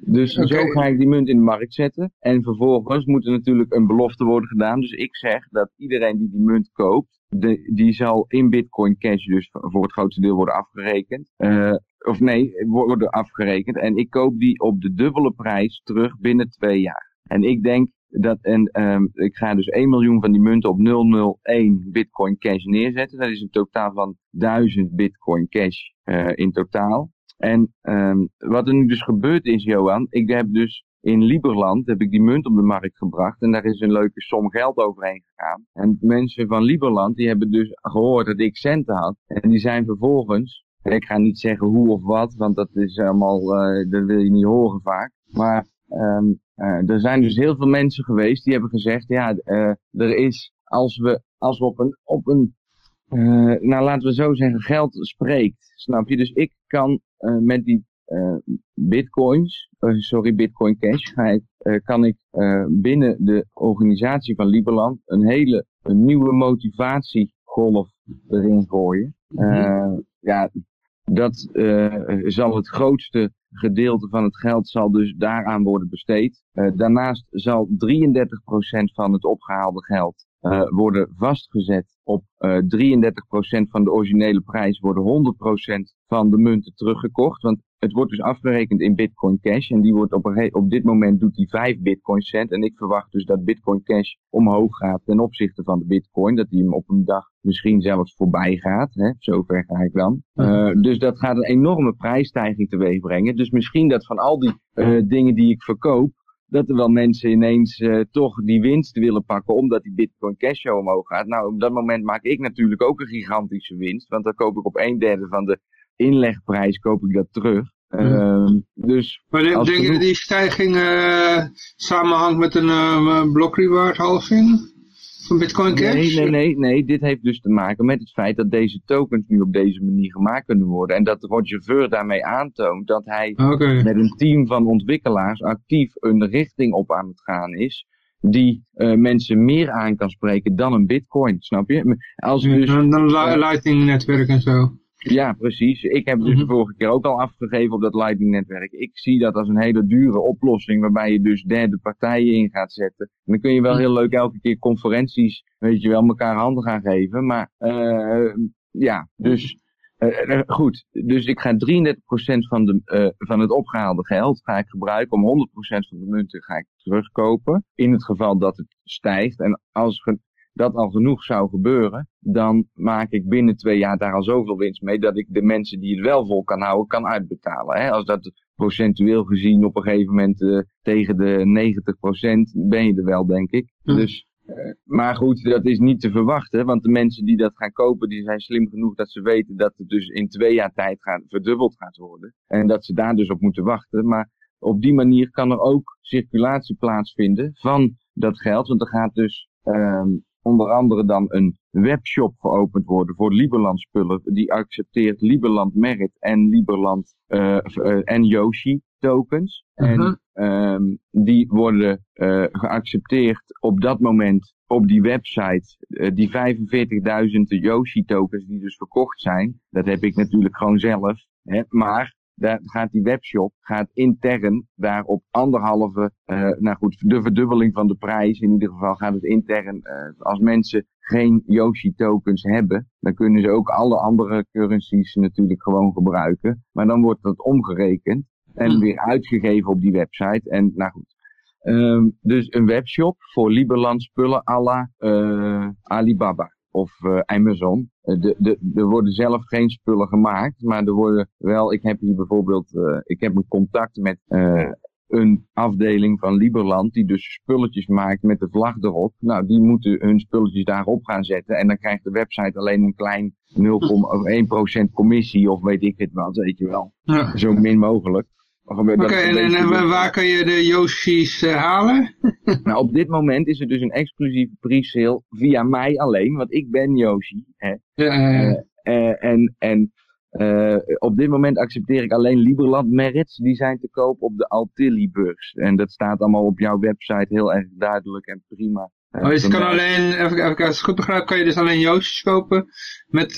dus okay. zo ga ik die munt in de markt zetten. En vervolgens moet er natuurlijk een belofte worden gedaan. Dus ik zeg dat iedereen die die munt koopt, de, die zal in Bitcoin Cash dus voor het grootste deel worden afgerekend. Uh, of nee, worden afgerekend. En ik koop die op de dubbele prijs terug binnen twee jaar. En ik denk dat, en um, ik ga dus 1 miljoen van die munten op 001 Bitcoin Cash neerzetten. Dat is een totaal van 1000 Bitcoin Cash uh, in totaal. En um, wat er nu dus gebeurd is, Johan, ik heb dus in Liberland heb ik die munt op de markt gebracht en daar is een leuke som geld overheen gegaan. En mensen van Liberland die hebben dus gehoord dat ik centen had en die zijn vervolgens, ik ga niet zeggen hoe of wat, want dat is allemaal, uh, dat wil je niet horen vaak, maar um, uh, er zijn dus heel veel mensen geweest die hebben gezegd, ja, uh, er is, als we, als we op een, op een nou laten we zo zeggen, geld spreekt, snap je? Dus ik kan met die bitcoins, sorry, bitcoin cash, ga ik, kan ik binnen de organisatie van Liberland een hele een nieuwe motivatiegolf erin gooien. Mm -hmm. ja, dat zal het grootste gedeelte van het geld zal dus daaraan worden besteed. daarnaast zal 33% van het opgehaalde geld eh, worden vastgezet op eh 33% van de originele prijs, worden 100% van de munten teruggekocht. Want het wordt dus afgerekend in Bitcoin Cash. En die wordt op, een op dit moment doet die 5 Bitcoin cent. En ik verwacht dus dat Bitcoin Cash omhoog gaat ten opzichte van de Bitcoin. Dat die hem op een dag misschien zelfs voorbij gaat. Hè? Zover ga ik dan. Eh, dus dat gaat een enorme prijsstijging teweeg brengen. Dus misschien dat van al die eh, dingen die ik verkoop, dat er wel mensen ineens eh, toch die winst willen pakken omdat die Bitcoin Cash zo omhoog gaat. Nou, op dat moment maak ik natuurlijk ook een gigantische winst, want dan koop ik op een derde van de inlegprijs koop ik dat terug. Ehm, dus Maar denk je dat die stijging eh, samenhangt met een uh, block reward halving van Bitcoin Cash? nee, nee, nee, nee, dit heeft dus te maken met het feit dat deze tokens nu op deze manier gemaakt kunnen worden. En dat Roger Ver daarmee aantoont dat hij Oké. met een team van ontwikkelaars actief een richting op aan het gaan is. Die eh, mensen meer aan kan spreken dan een bitcoin, snap je? Als Ja, dus, Dan, Ja. Lightning netwerk en zo. Ja, precies. Ik heb dus Mhm. de vorige keer ook al afgegeven op dat Lightning netwerk. Ik zie dat als een hele dure oplossing waarbij je dus derde partijen in gaat zetten. En dan kun je wel heel leuk elke keer conferenties, weet je wel, elkaar handen gaan geven. Maar eh, ja, dus eh, eh, goed. Dus ik ga 33% van, de, van het opgehaalde geld ga ik gebruiken om 100% van de munten ga ik terugkopen. In het geval dat het stijgt. En als dat al genoeg zou gebeuren, dan maak ik binnen twee jaar daar al zoveel winst mee dat ik de mensen die het wel vol kan houden, kan uitbetalen. Hè? Als dat procentueel gezien op een gegeven moment eh, tegen de 90% ben je er wel, denk ik. Hm. Dus, eh, maar goed, dat is niet te verwachten, want de mensen die dat gaan kopen, die zijn slim genoeg dat ze weten dat het dus in twee jaar tijd gaat, verdubbeld gaat worden. En dat ze daar dus op moeten wachten. Maar op die manier kan er ook circulatie plaatsvinden van dat geld, want er gaat dus ehm, onder andere dan een webshop geopend worden voor Liberland spullen. Die accepteert Liberland Merit en Liberland eh, eh, en Yoshi tokens. Mhm. En ehm, die worden eh, geaccepteerd op dat moment op die website. Die 45.000 Yoshi tokens die dus verkocht zijn. Dat heb ik natuurlijk gewoon zelf. Hè, maar daar gaat die webshop gaat intern daar op anderhalve, eh, nou goed, de verdubbeling van de prijs. In ieder geval gaat het intern, eh, als mensen geen Yoshi tokens hebben, dan kunnen ze ook alle andere currencies natuurlijk gewoon gebruiken. Maar dan wordt dat omgerekend en Hm. weer uitgegeven op die website. En nou goed. Ehm, dus een webshop voor Liberland spullen à la eh, Alibaba of eh, Amazon. Eh, de, de, er worden zelf geen spullen gemaakt, maar er worden wel, ik heb hier bijvoorbeeld, eh, ik heb een contact met een afdeling van Liberland die dus spulletjes maakt met de vlag erop. Nou, die moeten hun spulletjes daarop gaan zetten en dan krijgt de website alleen een klein 0,1% commissie of weet ik het wat, weet je wel. Ja. Zo min mogelijk. Oké, en, waar kan je de Yoshi's eh, halen? Nou, op dit moment is er dus een exclusieve pre-sale via mij alleen, want ik ben Yoshi. Hè. Eh, Eh, en en op dit moment accepteer ik alleen Liberland merits. Die zijn te koop op de Altilli-beurs. En dat staat allemaal op jouw website heel erg duidelijk en prima. Oh, dus kan alleen, even, even, als ik het goed begrijp, kan je dus alleen Yoshi's kopen met,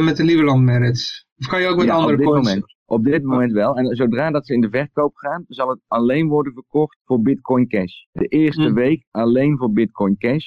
met de Lieberland merits. Of kan je ook met Ja, andere coins? Op dit moment wel. En zodra dat ze in de verkoop gaan, zal het alleen worden verkocht voor Bitcoin Cash. De eerste Hm. week alleen voor Bitcoin Cash.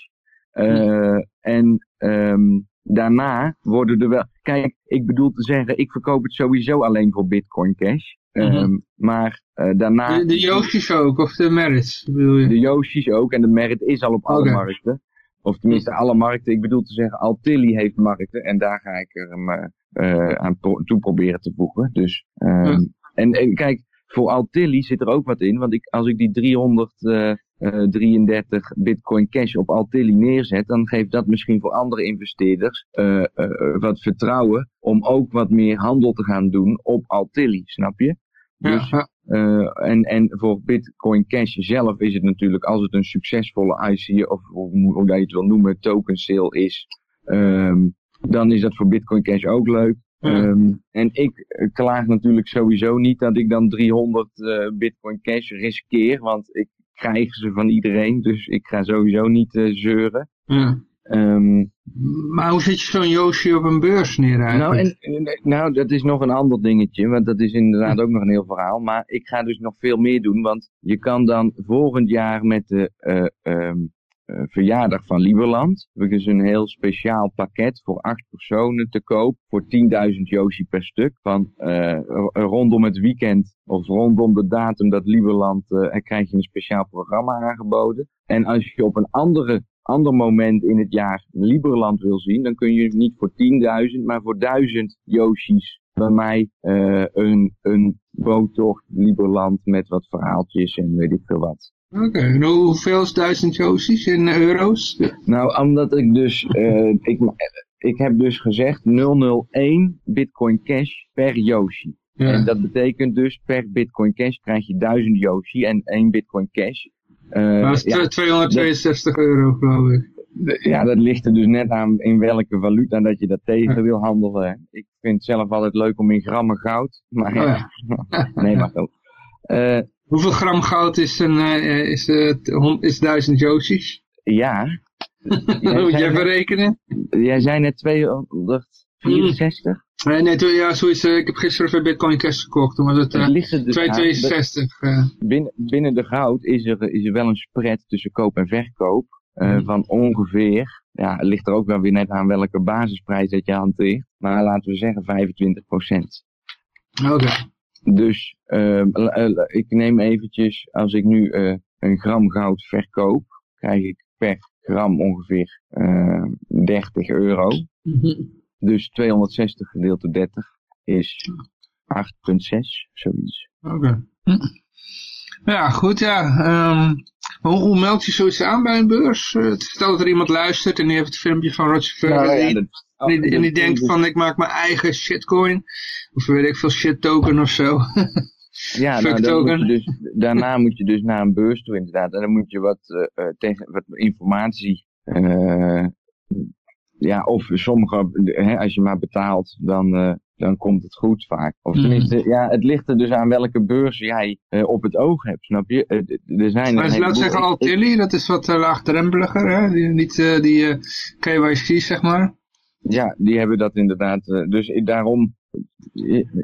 Eh, En ehm, daarna worden er wel... Kijk, ik bedoel te zeggen, ik verkoop het sowieso alleen voor Bitcoin Cash. Ehm, Maar eh, daarna... De, de Yoshi's ook, of de merits, bedoel je? De Yoshi's ook. En de Merit is al op alle markten. Of tenminste alle markten. Ik bedoel te zeggen, Altilli heeft markten. En daar ga ik er hem eh, eh, aan pro- toe proberen te voegen. Dus, ehm, Ja. en, en kijk, voor Altilli zit er ook wat in. Want ik, als ik die 333 Bitcoin Cash op Altilli neerzet, dan geeft dat misschien voor andere investeerders eh, eh, wat vertrouwen om ook wat meer handel te gaan doen op Altilli, snap je? Dus ja, eh, en, en voor Bitcoin Cash zelf is het natuurlijk, als het een succesvolle IC of hoe, dat je het wil noemen, token sale is, ehm, dan is dat voor Bitcoin Cash ook leuk. Ja. Ehm, en ik eh, klaag natuurlijk sowieso niet dat ik dan 300 eh, Bitcoin Cash riskeer, want ik krijg ze van iedereen, dus ik ga sowieso niet zeuren. Ja. Ehm, Maar hoe zit je zo'n Yoshi op een beurs neer nou, eigenlijk? en, en- nou, dat is nog een ander dingetje, want dat is inderdaad ook nog een heel verhaal. Maar ik ga dus nog veel meer doen, want je kan dan volgend jaar met de, eh, ehm, eh, verjaardag van Lieberland heb ik dus een heel speciaal pakket voor acht personen te koop voor 10.000 Yoshi per stuk. Van eh, rondom het weekend of rondom de datum dat Lieberland, eh krijg je een speciaal programma aangeboden. En als je op een andere, ander moment in het jaar Lieberland wil zien, dan kun je niet voor 10.000, maar voor 1000 Yoshi's bij mij eh, een, een boottocht Lieberland met wat verhaaltjes en weet ik veel wat. Oké, en hoeveel is 1000 Yoshi's in euro's? Nou, omdat ik dus, eh, ik, ik heb dus gezegd 001 Bitcoin Cash per Yoshi. En Ja. dat betekent dus per Bitcoin Cash krijg je 1000 Yoshi en 1 Bitcoin Cash. Is ja, 262 euro, geloof ik. ja, dat ligt er dus net aan in welke valuta dat je dat tegen wil handelen. Ik vind het zelf altijd leuk om in grammen goud. Maar Oh ja, nee, maar goed. Eh, Hoeveel gram goud is, een, eh, is, is 1000 Yoshi's? ja. Moet Jij je zei, even rekenen? jij zei net 264? Nee, nee, toen- ja, zo is, eh, ik heb gisteren even Bitcoin Cash gekocht. Toen was het eh, dus aan. 262. eh. binnen, binnen de goud is er, is er wel een spread tussen koop en verkoop. eh, Mhm. Van ongeveer, ja, het ligt er ook wel weer net aan welke basisprijs dat je hanteert. Maar laten we zeggen 25%. Oké. Dus eh, eh, la- ik neem eventjes, als ik nu eh, een gram goud verkoop, krijg ik per gram ongeveer eh 30 euro. Dus 260 gedeeld door 30 is 8,6, zoiets. Oké. Hm. Ja, goed, ja. ehm, hoe, hoe meld je zoiets aan bij een beurs? Eh, Stel dat er iemand luistert en die heeft het filmpje van Roger Ver Nou, ja, gezien. dat- en die, en die denkt van, ik maak mijn eigen shitcoin. Of weet ik veel, shit token of zo. Ja, nou, dan moet dus, daarna moet je dus naar een beurs toe inderdaad. En dan moet je wat, eh, eh, tegen, wat informatie, eh, ja, of sommige, hè, als je maar betaalt, dan, eh, dan komt het goed vaak. Of Mhm. tenminste, ja, het ligt er dus aan welke beurs jij eh, op het oog hebt, snap je? Eh, er zijn er Maar heleboel- zeggen Altilli, dat is wat uh, laagdrempeliger, hè? Die, niet die eh, KYC, zeg maar. Ja, die hebben dat inderdaad. eh, dus daarom,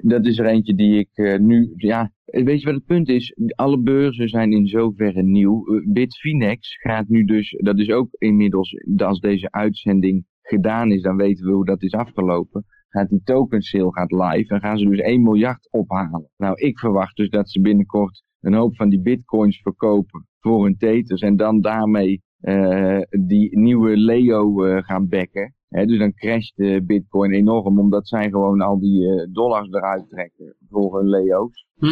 dat is er eentje die ik eh, nu, ja, weet je wat het punt is? Alle beurzen zijn in zoverre nieuw. Bitfinex gaat nu dus, dat is ook inmiddels, als deze uitzending gedaan is, dan weten we hoe dat is afgelopen. Gaat die token sale gaat live en gaan ze dus 1 miljard ophalen. Nou, ik verwacht dus dat ze binnenkort een hoop van die bitcoins verkopen voor hun teters en dan daarmee eh, die nieuwe Leo eh, gaan bekken. Dus dan crasht de bitcoin enorm, omdat zij gewoon al die eh, dollars eruit trekken voor hun Leo's. Hm.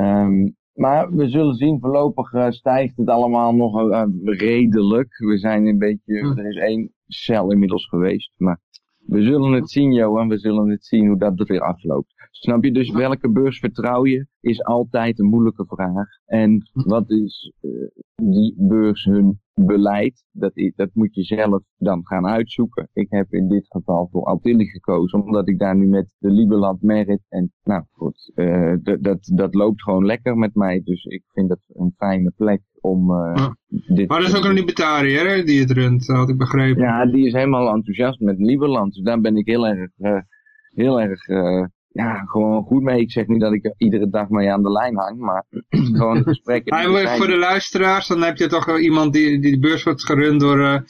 Ehm, maar we zullen zien, voorlopig eh, stijgt het allemaal nog eh, redelijk. We zijn een beetje, Hm. er is één cel inmiddels geweest. Maar we zullen het zien, Johan, we zullen het zien hoe dat er weer afloopt. Snap je? Dus welke beurs vertrouw je, is altijd een moeilijke vraag. En wat is eh, die beurs hun beleid? Dat, dat moet je zelf dan gaan uitzoeken. Ik heb in dit geval voor Altilli gekozen, omdat ik daar nu met de Liberland Merit en nou goed, eh, dat- dat, dat loopt gewoon lekker met mij. Dus ik vind het een fijne plek om eh, dit Maar er is ook een libertariër hè, die het runt, had ik begrepen. ja, die is helemaal enthousiast met Lieberland. Dus daar ben ik heel erg, eh, heel erg, eh, ja, gewoon goed mee. Ik zeg niet dat ik er iedere dag mee aan de lijn hang, maar gewoon gesprekken. Maar even zijn. voor de luisteraars, dan heb je toch iemand die, die de beurs wordt gerund door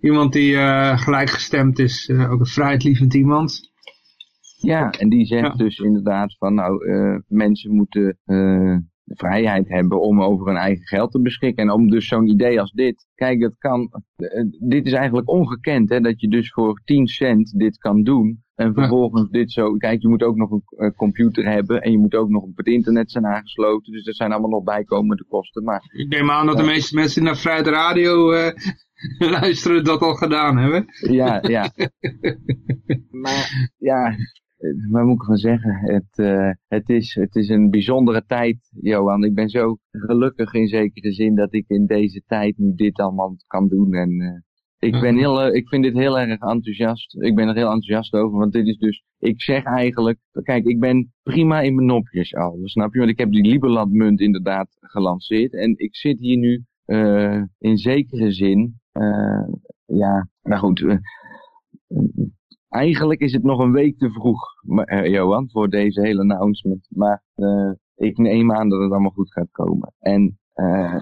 iemand die gelijkgestemd is. ook een vrijheidlievend iemand. Ja, en die zegt Ja. dus inderdaad van, nou, mensen moeten de vrijheid hebben om over hun eigen geld te beschikken. En om dus zo'n idee als dit, kijk, dat kan, eh, dit is eigenlijk ongekend, hè, dat je dus voor 10 cent dit kan doen. En vervolgens dit zo, kijk, je moet ook nog een eh, computer hebben en je moet ook nog op het internet zijn aangesloten. Dus dat zijn allemaal nog bijkomende kosten. Maar Ik neem aan dat de meeste mensen die naar Vrijheid Radio eh, luisteren dat al gedaan hebben. Ja, ja. maar ja, eh, wat moet ik van zeggen? Het, eh, het, is, het is een bijzondere tijd, Johan. Ik ben zo gelukkig in zekere zin dat ik in deze tijd nu dit allemaal kan doen. En eh, ik, ben heel, eh, ik vind dit heel erg enthousiast. Ik ben er heel enthousiast over, want dit is dus, ik zeg eigenlijk, kijk, ik ben prima in mijn nopjes al, snap je? Want ik heb die Liberland munt inderdaad gelanceerd en ik zit hier nu in zekere zin, ja, nou goed, eigenlijk is het nog een week te vroeg, maar, eh, Johan, voor deze hele announcement. Maar eh, ik neem aan dat het allemaal goed gaat komen. En eh,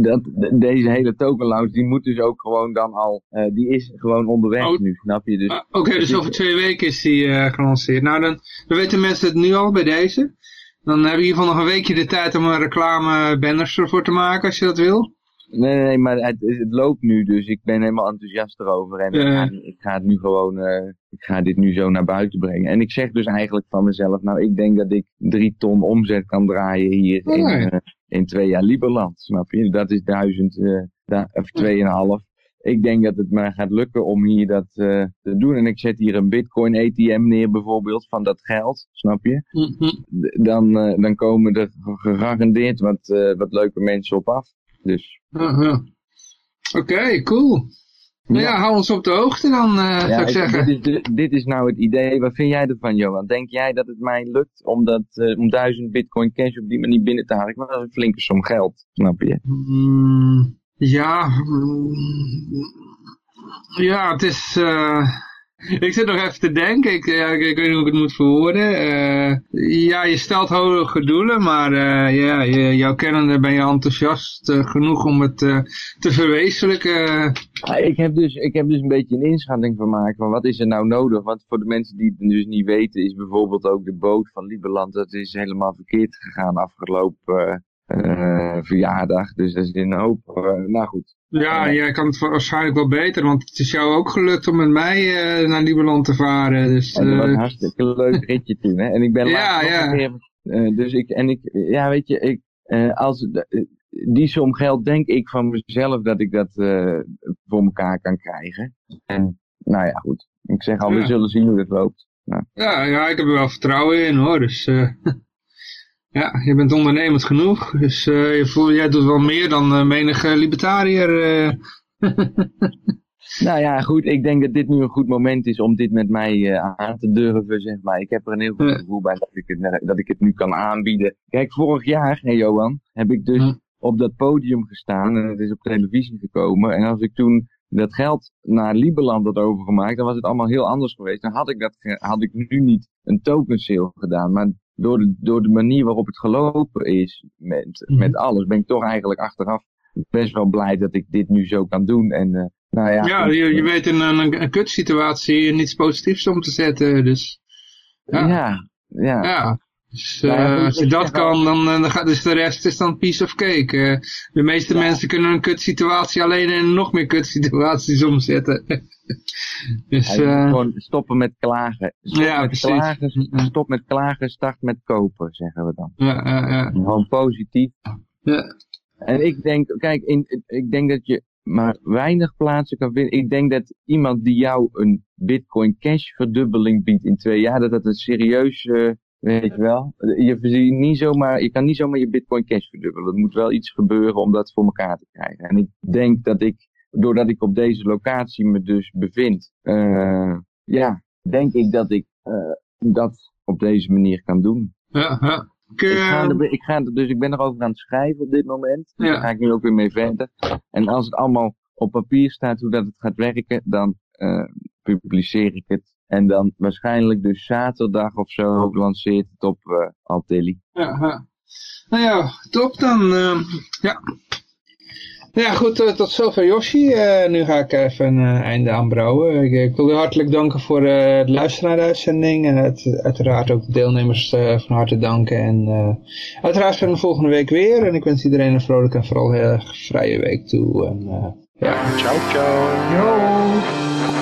dat, deze hele token launch, die moet dus ook gewoon dan al, die is gewoon onderweg Oh. nu, snap je? Dus, Ah, Oké, dus over twee weken is die gelanceerd. Nou, dan, dan weten mensen het nu al bij deze. Dan hebben we in ieder geval nog een weekje de tijd om een reclame banners ervoor te maken, als je dat wil. Nee, nee, nee, maar het, het loopt nu, dus ik ben helemaal enthousiast erover. En ik, ga, ik ga het nu gewoon, eh, ik ga dit nu zo naar buiten brengen. En ik zeg dus eigenlijk van mezelf, nou, ik denk dat ik drie ton omzet kan draaien hier in, eh, in twee jaar Liberland, snap je? Dat is duizend, eh, da- of tweeënhalf. Ik denk dat het mij gaat lukken om hier dat te doen. En ik zet hier een bitcoin ATM neer bijvoorbeeld van dat geld, snap je? D- Dan, dan komen er gegarandeerd wat, wat leuke mensen op af. Dus ja. Oké, cool. Nou ja, hou ons op de hoogte dan, eh, zou ik ik- zeggen. Dit, is, de- dit is nou het idee. Wat vind jij ervan, Johan? Denk jij dat het mij lukt om, dat, eh, om duizend bitcoin cash op die manier binnen te halen? Ik dat is een flinke som geld, snap je? Mm, ja, mm, ja, het is... eh, ik zit nog even te denken, ik, ja, ik, weet niet hoe ik het moet verwoorden. Eh, ja, je stelt hoge doelen, maar eh, ja, je, jouw kennende ben je enthousiast eh, genoeg om het te verwezenlijken. Ik heb, dus, ik heb dus een beetje een inschatting van maken van wat is er nou nodig. Want voor de mensen die het dus niet weten is bijvoorbeeld ook de boot van Lieberland. Dat is helemaal verkeerd gegaan afgelopen eh, eh, verjaardag. Dus dat is een hoop. eh, nou goed. Ja, jij kan het waarschijnlijk wel beter, want het is jou ook gelukt om met mij eh, naar Lieberland te varen. Dus, En dat was eh, een hartstikke leuk ritje toen. Hè? En ik ben Ja, ja. een keer, eh, dus ik, en ik, ja weet je, ik, eh, als, eh, die som geld denk ik van mezelf dat ik dat eh, voor elkaar kan krijgen. En nou ja, goed. Ik zeg al, we Ja. zullen zien hoe het loopt. Ja, ja, ik heb er wel vertrouwen in hoor. Dus eh, ja, je bent ondernemend genoeg. Dus eh, je voelt, jij doet wel meer dan eh, menige libertariër. eh. Nou ja, goed. Ik denk dat dit nu een goed moment is om dit met mij aan te durven, zeg maar. Ik heb er een heel goed gevoel bij dat ik, het, dat ik het nu kan aanbieden. Kijk, vorig jaar, hè Johan, heb ik dus op dat podium gestaan en het is op televisie gekomen. En als ik toen dat geld naar Lieberland had overgemaakt, dan was het allemaal heel anders geweest. Dan had ik, dat, had ik nu niet een token sale gedaan. Maar door de, door de manier waarop het gelopen is met, Mhm. met alles, ben ik toch eigenlijk achteraf best wel blij dat ik dit nu zo kan doen. En eh, nou ja, Ja, je, je eh, weet in een, een kutsituatie niets positiefs om te zetten. Dus ja, ja. ja, ja. Dus, ja, eh, als je dat kan, dan, eh, dan gaat dus de rest is dan piece of cake. Eh, de meeste mensen kunnen een kutsituatie alleen in nog meer kutsituaties omzetten. dus Ja, gewoon stoppen met klagen. Stop, Ja, met precies. klagen. stop met klagen, start met kopen, zeggen we dan. ja, ja, ja, Gewoon positief. ja. En ik denk, kijk, in, ik denk dat je maar weinig plaatsen kan vinden. Ik denk dat iemand die jou een Bitcoin Cash verdubbeling biedt in twee jaar, dat dat een serieus, eh, weet je wel. Je, niet zomaar, je kan niet zomaar je Bitcoin Cash verdubbelen. Er moet wel iets gebeuren om dat voor elkaar te krijgen. En ik denk dat ik, doordat ik op deze locatie me dus bevind, eh, ja, denk ik dat ik eh, dat op deze manier kan doen. ja, ja. Ik, Ik ga, er, ik ga er, dus ik ben erover aan het schrijven op dit moment. Ja. Daar ga ik nu ook weer mee verder. En als het allemaal op papier staat hoe dat het gaat werken, dan eh, publiceer ik het. En dan waarschijnlijk dus zaterdag of zo lanceert het op eh Altilli. Ja, ja. Nou ja, top dan. eh, ja. Ja, goed, eh, tot zover Yoshi. Eh, nu ga ik even een eh, einde aanbrouwen. Ik, ik wil u hartelijk danken voor eh, het luisteren naar de uitzending. En het, uiteraard ook de deelnemers eh, van harte danken. En eh, uiteraard zijn we volgende week weer. En ik wens iedereen een vrolijke en vooral heel erg vrije week toe. En, eh, ja. Ciao, ciao. Yo.